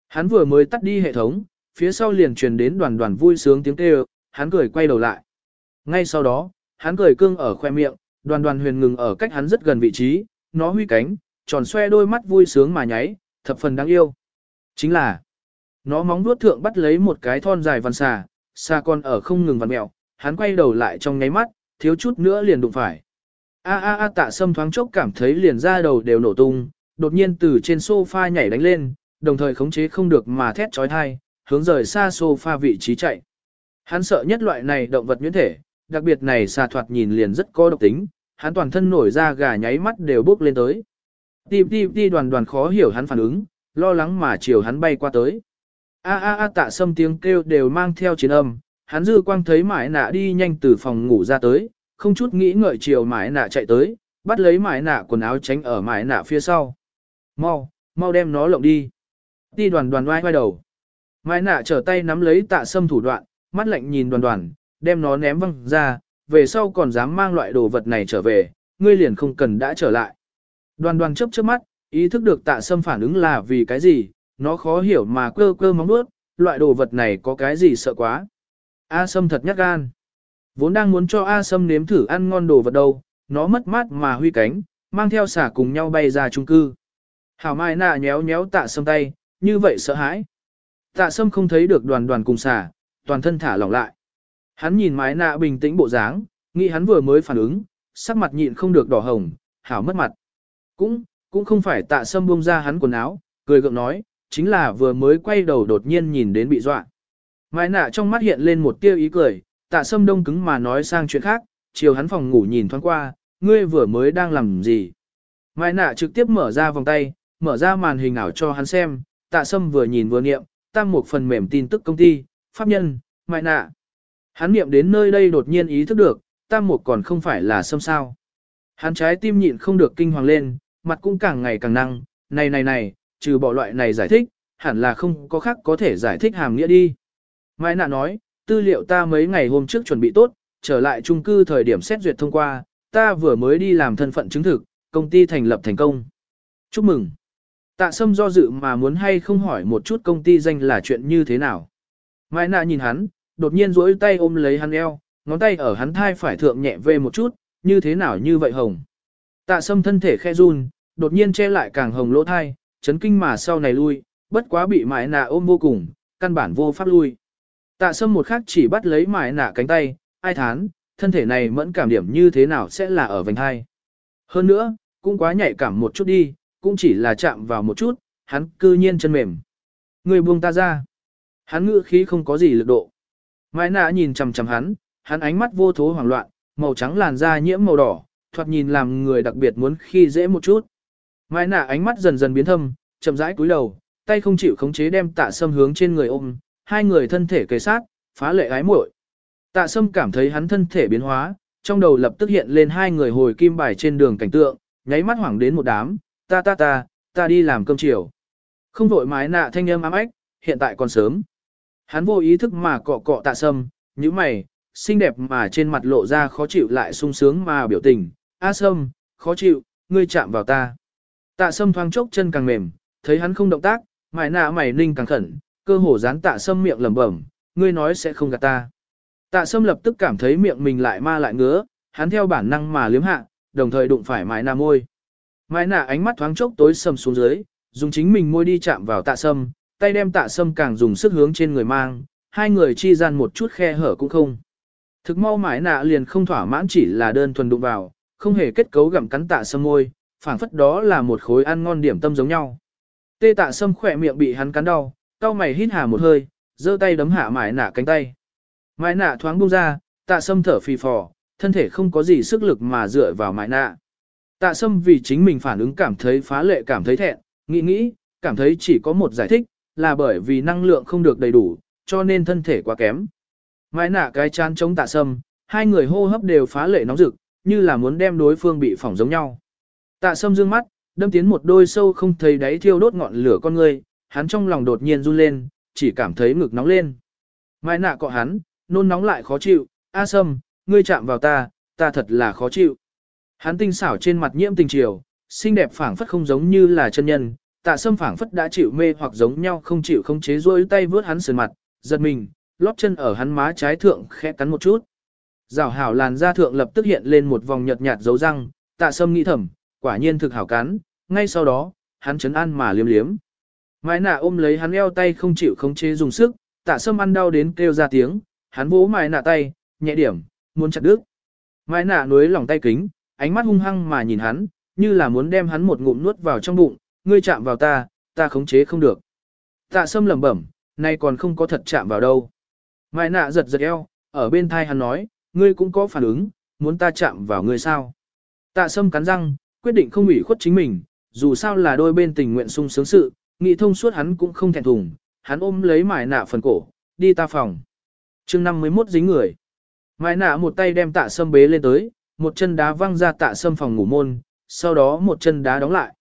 Hắn vừa mới tắt đi hệ thống, phía sau liền truyền đến đoàn đoàn vui sướng tiếng kêu, hắn cười quay đầu lại. Ngay sau đó, hắn cười cương ở khoe miệng, đoàn đoàn huyền ngừng ở cách hắn rất gần vị trí, nó huy cánh, tròn xoe đôi mắt vui sướng mà nháy, thập phần đáng yêu. Chính là, nó móng vuốt thượng bắt lấy một cái thon dài văn xà, xà con ở không ngừng vằn mẹo, hắn quay đầu lại trong nháy mắt, thiếu chút nữa liền đụng phải. A a a tạ sâm thoáng chốc cảm thấy liền ra đầu đều nổ tung, đột nhiên từ trên sofa nhảy đánh lên, đồng thời khống chế không được mà thét trói thai, hướng rời xa sofa vị trí chạy. Hắn sợ nhất loại này động vật nhuyễn thể, đặc biệt này xà thoạt nhìn liền rất có độc tính, hắn toàn thân nổi ra gà nháy mắt đều bước lên tới. Tìm tìm đi đoàn đoàn khó hiểu hắn phản ứng, lo lắng mà chiều hắn bay qua tới. A a a tạ sâm tiếng kêu đều mang theo chiến âm, hắn dư quang thấy mãi nạ đi nhanh từ phòng ngủ ra tới, không chút nghĩ ngợi chiều mãi nạ chạy tới, bắt lấy mãi nạ quần áo tránh ở mãi nạ phía sau. Mau, mau đem nó lộng đi. Đi đoàn đoàn oai oai đầu. Mãi nạ trở tay nắm lấy tạ sâm thủ đoạn, mắt lạnh nhìn đoàn đoàn, đem nó ném văng ra, về sau còn dám mang loại đồ vật này trở về, ngươi liền không cần đã trở lại. Đoàn đoàn chấp chớp mắt, ý thức được tạ sâm phản ứng là vì cái gì, nó khó hiểu mà cơ cơ móng nuốt, loại đồ vật này có cái gì sợ quá. A sâm thật nhát gan. Vốn đang muốn cho A sâm nếm thử ăn ngon đồ vật đâu, nó mất mát mà huy cánh, mang theo xả cùng nhau bay ra trung cư. Hảo mai nạ nhéo nhéo tạ sâm tay, như vậy sợ hãi. Tạ sâm không thấy được đoàn đoàn cùng xả, toàn thân thả lỏng lại. Hắn nhìn mái nạ bình tĩnh bộ dáng, nghĩ hắn vừa mới phản ứng, sắc mặt nhịn không được đỏ hồng, hảo mất mặt. Cũng, cũng không phải tạ sâm buông ra hắn quần áo, cười gượng nói, chính là vừa mới quay đầu đột nhiên nhìn đến bị dọa. Mai nạ trong mắt hiện lên một tia ý cười, tạ sâm đông cứng mà nói sang chuyện khác, chiều hắn phòng ngủ nhìn thoáng qua, ngươi vừa mới đang làm gì. Mai nạ trực tiếp mở ra vòng tay, mở ra màn hình ảo cho hắn xem, tạ sâm vừa nhìn vừa niệm, tam một phần mềm tin tức công ty, pháp nhân, mai nạ. Hắn niệm đến nơi đây đột nhiên ý thức được, tam một còn không phải là sâm sao. Hắn trái tim nhịn không được kinh hoàng lên, mặt cũng càng ngày càng năng, này này này, trừ bỏ loại này giải thích, hẳn là không có khác có thể giải thích hàm nghĩa đi. Mai nạ nói, tư liệu ta mấy ngày hôm trước chuẩn bị tốt, trở lại trung cư thời điểm xét duyệt thông qua, ta vừa mới đi làm thân phận chứng thực, công ty thành lập thành công. Chúc mừng. Tạ Sâm do dự mà muốn hay không hỏi một chút công ty danh là chuyện như thế nào. Mai nạ nhìn hắn, đột nhiên duỗi tay ôm lấy hắn eo, ngón tay ở hắn thai phải thượng nhẹ về một chút, như thế nào như vậy hồng. Tạ Sâm thân thể khe run, đột nhiên che lại càng hồng lỗ thai, chấn kinh mà sau này lui, bất quá bị mãi nạ ôm vô cùng, căn bản vô pháp lui. Tạ Sâm một khắc chỉ bắt lấy mãi nạ cánh tay, ai thán, thân thể này mẫn cảm điểm như thế nào sẽ là ở vành hai. Hơn nữa, cũng quá nhạy cảm một chút đi, cũng chỉ là chạm vào một chút, hắn cư nhiên chân mềm. Người buông ta ra. Hắn ngữ khí không có gì lực độ. Mãi nạ nhìn chằm chằm hắn, hắn ánh mắt vô thố hoảng loạn, màu trắng làn da nhiễm màu đỏ, thoạt nhìn làm người đặc biệt muốn khi dễ một chút. Mai nạ ánh mắt dần dần biến thâm, chậm rãi cúi đầu, tay không chịu khống chế đem tạ sâm hướng trên người ôm, hai người thân thể kề sát, phá lệ ái muội. Tạ sâm cảm thấy hắn thân thể biến hóa, trong đầu lập tức hiện lên hai người hồi kim bài trên đường cảnh tượng, nháy mắt hoảng đến một đám, ta ta ta, ta đi làm cơm chiều. Không vội mái nạ thanh âm ám ách, hiện tại còn sớm. Hắn vô ý thức mà cọ cọ tạ sâm, như mày, xinh đẹp mà trên mặt lộ ra khó chịu lại sung sướng mà biểu tình. A sâm, khó chịu, ngươi chạm vào ta. Tạ sâm thoáng chốc chân càng mềm, thấy hắn không động tác, mải nạ mày ninh càng khẩn, cơ hồ dán tạ sâm miệng lẩm bẩm, ngươi nói sẽ không gạt ta. Tạ sâm lập tức cảm thấy miệng mình lại ma lại ngứa, hắn theo bản năng mà liếm hạ, đồng thời đụng phải mải nạ môi. Mải nạ ánh mắt thoáng chốc tối sầm xuống dưới, dùng chính mình môi đi chạm vào tạ sâm, tay đem tạ sâm càng dùng sức hướng trên người mang, hai người chi gian một chút khe hở cũng không. Thực mau mải nạ liền không thỏa mãn chỉ là đơn thuần đụng vào, không hề kết cấu gặm cắn tạ sâm môi, phảng phất đó là một khối ăn ngon điểm tâm giống nhau. Tê tạ sâm khỏe miệng bị hắn cắn đau, cao mày hít hà một hơi, giơ tay đấm hạ mải nạ cánh tay. Mải nạ thoáng buông ra, tạ sâm thở phì phò, thân thể không có gì sức lực mà dựa vào mải nạ. Tạ sâm vì chính mình phản ứng cảm thấy phá lệ cảm thấy thẹn, nghĩ nghĩ, cảm thấy chỉ có một giải thích, là bởi vì năng lượng không được đầy đủ, cho nên thân thể quá kém. Mãi nạ cái chán chống tạ sâm, hai người hô hấp đều phá lệ nóng rực, như là muốn đem đối phương bị phỏng giống nhau. Tạ sâm dương mắt, đâm tiến một đôi sâu không thấy đáy thiêu đốt ngọn lửa con người, hắn trong lòng đột nhiên run lên, chỉ cảm thấy ngực nóng lên. Mai nạ cọ hắn, nôn nóng lại khó chịu, A Sâm, ngươi chạm vào ta, ta thật là khó chịu. Hắn tinh xảo trên mặt nhiễm tình chiều, xinh đẹp phảng phất không giống như là chân nhân, tạ Sâm phảng phất đã chịu mê hoặc giống nhau không chịu không chế rôi tay vướt hắn sườn mặt, giật mình, lóp chân ở hắn má trái thượng khẽ cắn một chút. Rào hảo làn da thượng lập tức hiện lên một vòng nhợt nhạt dấu răng, tạ Sâm nghĩ thầm, quả nhiên thực hảo cắn, ngay sau đó, hắn chấn an mà liếm liếm. Mãi nạ ôm lấy hắn eo tay không chịu không chế dùng sức, tạ Sâm ăn đau đến kêu ra tiếng, hắn vỗ mài nạ tay, nhẹ điểm, muốn chặt đứt. Mai nạ nuối lòng tay kính, ánh mắt hung hăng mà nhìn hắn, như là muốn đem hắn một ngụm nuốt vào trong bụng, ngươi chạm vào ta, ta khống chế không được. Tạ sâm lẩm bẩm, nay còn không có thật chạm vào đâu. Mai nạ giật giật eo, ở bên thai hắn nói, ngươi cũng có phản ứng, muốn ta chạm vào ngươi sao. Tạ sâm cắn răng, quyết định không ủy khuất chính mình, dù sao là đôi bên tình nguyện sung sướng sự, nghị thông suốt hắn cũng không thẹn thùng, hắn ôm lấy mài nạ phần cổ, đi ta phòng chương 51 dính người. mải nạ một tay đem tạ sâm bế lên tới, một chân đá văng ra tạ sâm phòng ngủ môn, sau đó một chân đá đóng lại.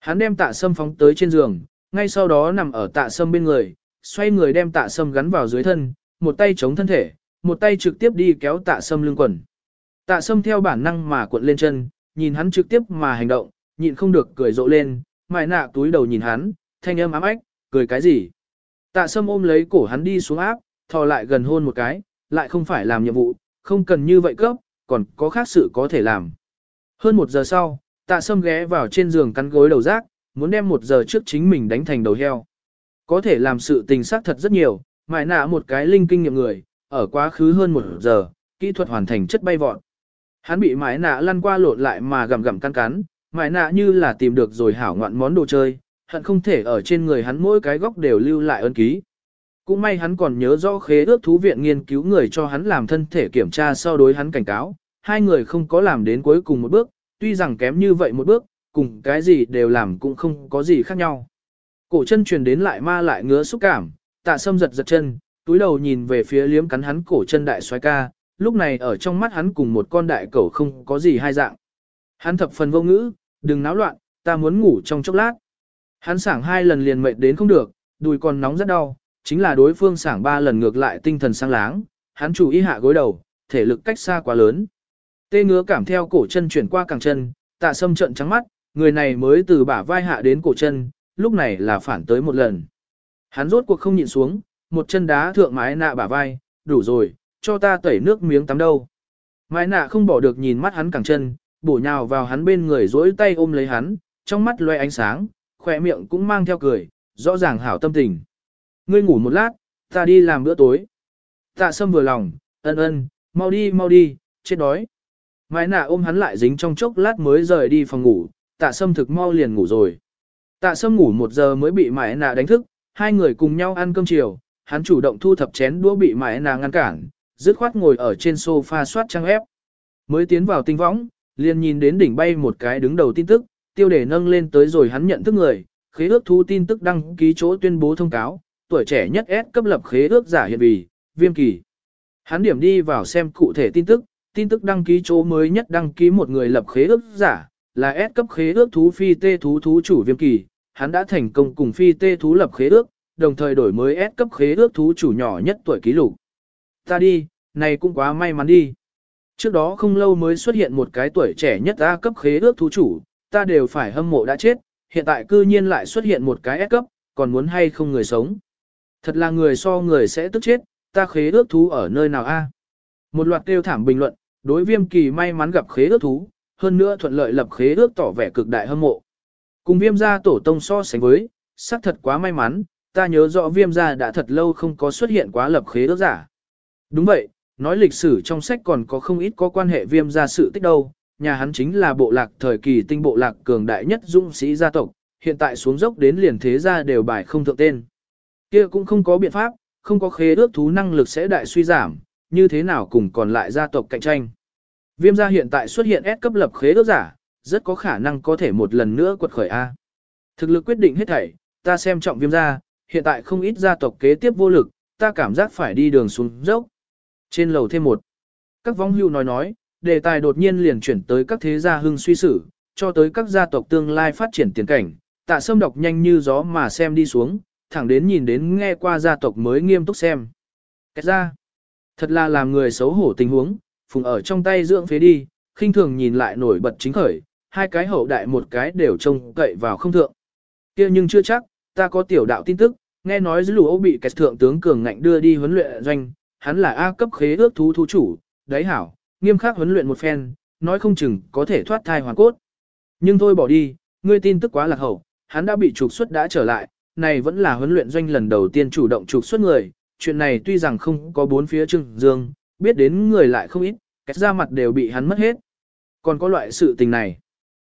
Hắn đem tạ sâm phóng tới trên giường, ngay sau đó nằm ở tạ sâm bên người, xoay người đem tạ sâm gắn vào dưới thân, một tay chống thân thể, một tay trực tiếp đi kéo tạ sâm lưng quần. Tạ sâm theo bản năng mà cuộn lên chân, nhìn hắn trực tiếp mà hành động, nhịn không được cười rộ lên, Mại nạ túi đầu nhìn hắn, thanh âm ám ách, cười cái gì. Tạ sâm ôm lấy cổ hắn đi xuống áp, thò lại gần hôn một cái, lại không phải làm nhiệm vụ, không cần như vậy cấp, còn có khác sự có thể làm. Hơn một giờ sau, tạ sâm ghé vào trên giường cắn gối đầu rác, muốn đem một giờ trước chính mình đánh thành đầu heo. Có thể làm sự tình xác thật rất nhiều, mại nạ một cái linh kinh nghiệm người, ở quá khứ hơn một giờ, kỹ thuật hoàn thành chất bay vọt. Hắn bị mái nạ lăn qua lộn lại mà gầm gầm căn cắn, mái nạ như là tìm được rồi hảo ngoạn món đồ chơi, hận không thể ở trên người hắn mỗi cái góc đều lưu lại ân ký. Cũng may hắn còn nhớ rõ khế ước thú viện nghiên cứu người cho hắn làm thân thể kiểm tra sau đối hắn cảnh cáo, hai người không có làm đến cuối cùng một bước, tuy rằng kém như vậy một bước, cùng cái gì đều làm cũng không có gì khác nhau. Cổ chân truyền đến lại ma lại ngứa xúc cảm, tạ sâm giật giật chân, túi đầu nhìn về phía liếm cắn hắn cổ chân đại xoái ca, lúc này ở trong mắt hắn cùng một con đại cẩu không có gì hai dạng. Hắn thập phần vô ngữ, đừng náo loạn, ta muốn ngủ trong chốc lát. Hắn sảng hai lần liền mệt đến không được, đùi còn nóng rất đau, chính là đối phương sảng ba lần ngược lại tinh thần sang láng, hắn chủ ý hạ gối đầu, thể lực cách xa quá lớn. Tê ngứa cảm theo cổ chân chuyển qua càng chân, tạ sâm trận trắng mắt, người này mới từ bả vai hạ đến cổ chân, lúc này là phản tới một lần. Hắn rốt cuộc không nhịn xuống, một chân đá thượng mái nạ bả vai, đủ rồi, cho ta tẩy nước miếng tắm đâu. Mai nạ không bỏ được nhìn mắt hắn cẳng chân, bổ nhào vào hắn bên người dối tay ôm lấy hắn, trong mắt loe ánh sáng, khỏe miệng cũng mang theo cười, rõ ràng hảo tâm tình. Ngươi ngủ một lát, ta đi làm bữa tối. Tạ sâm vừa lòng, ân ân, mau đi mau đi, chết đói. Mai nạ ôm hắn lại dính trong chốc lát mới rời đi phòng ngủ, tạ sâm thực mau liền ngủ rồi. Tạ sâm ngủ một giờ mới bị Mai nạ đánh thức, hai người cùng nhau ăn cơm chiều, hắn chủ động thu thập chén đũa bị Mai nạ ngăn cản, dứt khoát ngồi ở trên sofa soát trang ép. Mới tiến vào tinh võng, liền nhìn đến đỉnh bay một cái đứng đầu tin tức, tiêu đề nâng lên tới rồi hắn nhận thức người, khế ước thu tin tức đăng ký chỗ tuyên bố thông cáo, tuổi trẻ nhất S cấp lập khế ước giả hiện vì, viêm kỳ. Hắn điểm đi vào xem cụ thể tin tức, tin tức đăng ký chỗ mới nhất đăng ký một người lập khế ước giả, là S cấp khế ước thú phi tê thú thú chủ viêm kỳ, hắn đã thành công cùng phi tê thú lập khế ước, đồng thời đổi mới S cấp khế ước thú chủ nhỏ nhất tuổi ký lục. Ta đi, này cũng quá may mắn đi. Trước đó không lâu mới xuất hiện một cái tuổi trẻ nhất A cấp khế ước thú chủ, ta đều phải hâm mộ đã chết, hiện tại cư nhiên lại xuất hiện một cái S cấp, còn muốn hay không người sống. Thật là người so người sẽ tức chết, ta khế ước thú ở nơi nào a? Một loạt kêu thảm bình luận, đối viêm kỳ may mắn gặp khế ước thú, hơn nữa thuận lợi lập khế ước tỏ vẻ cực đại hâm mộ. Cùng viêm gia tổ tông so sánh với, xác thật quá may mắn, ta nhớ rõ viêm gia đã thật lâu không có xuất hiện quá lập khế ước giả. Đúng vậy, nói lịch sử trong sách còn có không ít có quan hệ viêm gia sự tích đâu, nhà hắn chính là bộ lạc thời kỳ tinh bộ lạc cường đại nhất dũng sĩ gia tộc, hiện tại xuống dốc đến liền thế gia đều bài không thượng tên. Kia cũng không có biện pháp, không có khế ước thú năng lực sẽ đại suy giảm, như thế nào cùng còn lại gia tộc cạnh tranh. Viêm gia hiện tại xuất hiện S cấp lập khế ước giả, rất có khả năng có thể một lần nữa quật khởi A. Thực lực quyết định hết thảy, ta xem trọng viêm gia, hiện tại không ít gia tộc kế tiếp vô lực, ta cảm giác phải đi đường xuống dốc. Trên lầu thêm một, các vong hưu nói nói, đề tài đột nhiên liền chuyển tới các thế gia hưng suy sử, cho tới các gia tộc tương lai phát triển tiền cảnh, tạ sâm đọc nhanh như gió mà xem đi xuống, thẳng đến nhìn đến nghe qua gia tộc mới nghiêm túc xem. Kết ra, thật là làm người xấu hổ tình huống, phùng ở trong tay dưỡng phế đi, khinh thường nhìn lại nổi bật chính khởi, hai cái hậu đại một cái đều trông cậy vào không thượng. kia nhưng chưa chắc, ta có tiểu đạo tin tức, nghe nói dữ lũ bị kẹt thượng tướng cường ngạnh đưa đi huấn luyện doanh, hắn là A cấp khế ước thú thú chủ, đấy hảo, nghiêm khắc huấn luyện một phen, nói không chừng có thể thoát thai hoàn cốt. Nhưng thôi bỏ đi, ngươi tin tức quá lạc hậu, hắn đã bị trục xuất đã trở lại, này vẫn là huấn luyện doanh lần đầu tiên chủ động trục xuất người, chuyện này tuy rằng không có bốn phía trưng dương, biết đến người lại không ít, kẹt ra mặt đều bị hắn mất hết. Còn có loại sự tình này.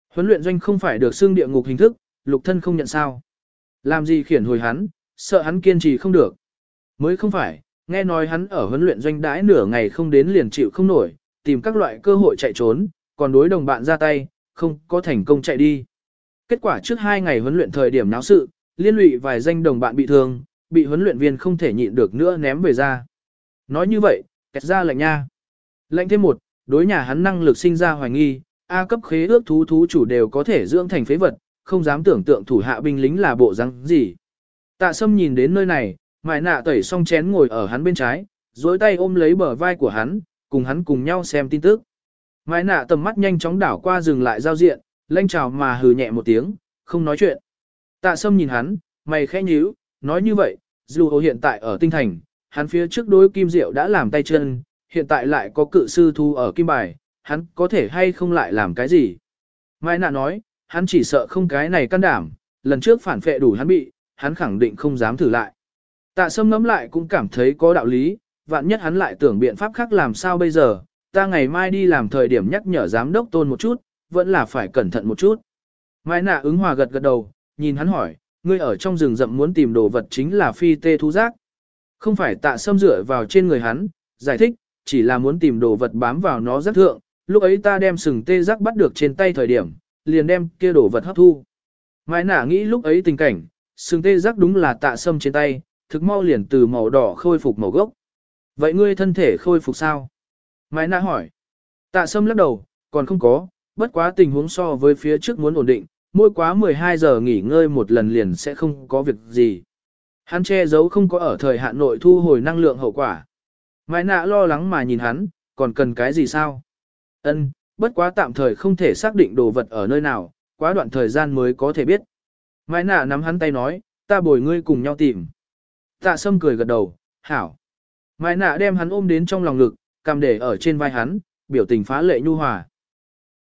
Huấn luyện doanh không phải được xưng địa ngục hình thức, lục thân không nhận sao. Làm gì khiển hồi hắn, sợ hắn kiên trì không được. Mới không phải, nghe nói hắn ở huấn luyện doanh đãi nửa ngày không đến liền chịu không nổi, tìm các loại cơ hội chạy trốn, còn đối đồng bạn ra tay, không có thành công chạy đi. Kết quả trước hai ngày huấn luyện thời điểm náo sự, liên lụy vài danh đồng bạn bị thương, bị huấn luyện viên không thể nhịn được nữa ném về ra. Nói như vậy, kẹt ra lệnh nha. Lệnh thêm một, đối nhà hắn năng lực sinh ra hoài nghi, A cấp khế ước thú thú chủ đều có thể dưỡng thành phế vật, không dám tưởng tượng thủ hạ binh lính là bộ răng gì. Tạ sâm nhìn đến nơi này, mại nạ tẩy xong chén ngồi ở hắn bên trái, dối tay ôm lấy bờ vai của hắn, cùng hắn cùng nhau xem tin tức. Mại nạ tầm mắt nhanh chóng đảo qua dừng lại giao diện, lanh chào mà hừ nhẹ một tiếng, không nói chuyện. Tạ sâm nhìn hắn, mày khẽ nhíu, nói như vậy, dù hồ hiện tại ở tinh thành, hắn phía trước đối kim diệu đã làm tay chân, hiện tại lại có cự sư thu ở kim bài, hắn có thể hay không lại làm cái gì. Mai nạ nói, hắn chỉ sợ không cái này can đảm, lần trước phản phệ đủ hắn bị, hắn khẳng định không dám thử lại. Tạ sâm ngẫm lại cũng cảm thấy có đạo lý, vạn nhất hắn lại tưởng biện pháp khác làm sao bây giờ, ta ngày mai đi làm thời điểm nhắc nhở giám đốc tôn một chút, vẫn là phải cẩn thận một chút. Mai nạ ứng hòa gật gật đầu, nhìn hắn hỏi, ngươi ở trong rừng rậm muốn tìm đồ vật chính là phi tê thú giác. Không phải tạ Sâm dựa vào trên người hắn, giải thích, chỉ là muốn tìm đồ vật bám vào nó rất thượng, lúc ấy ta đem sừng tê giác bắt được trên tay thời điểm, liền đem kia đồ vật hấp thu. Mai nạ nghĩ lúc ấy tình cảnh, sừng tê giác đúng là tạ sâm trên tay, thực mau liền từ màu đỏ khôi phục màu gốc. Vậy ngươi thân thể khôi phục sao? Mai Nã hỏi. Tạ sâm lắc đầu, còn không có, bất quá tình huống so với phía trước muốn ổn định, mỗi quá 12 giờ nghỉ ngơi một lần liền sẽ không có việc gì. Hắn che giấu không có ở thời hạn nội thu hồi năng lượng hậu quả. Mai Nã lo lắng mà nhìn hắn, còn cần cái gì sao? Ân, bất quá tạm thời không thể xác định đồ vật ở nơi nào, quá đoạn thời gian mới có thể biết. Mai nạ nắm hắn tay nói, ta bồi ngươi cùng nhau tìm. Tạ sâm cười gật đầu, hảo. Mai nạ đem hắn ôm đến trong lòng ngực, cầm để ở trên vai hắn, biểu tình phá lệ nhu hòa.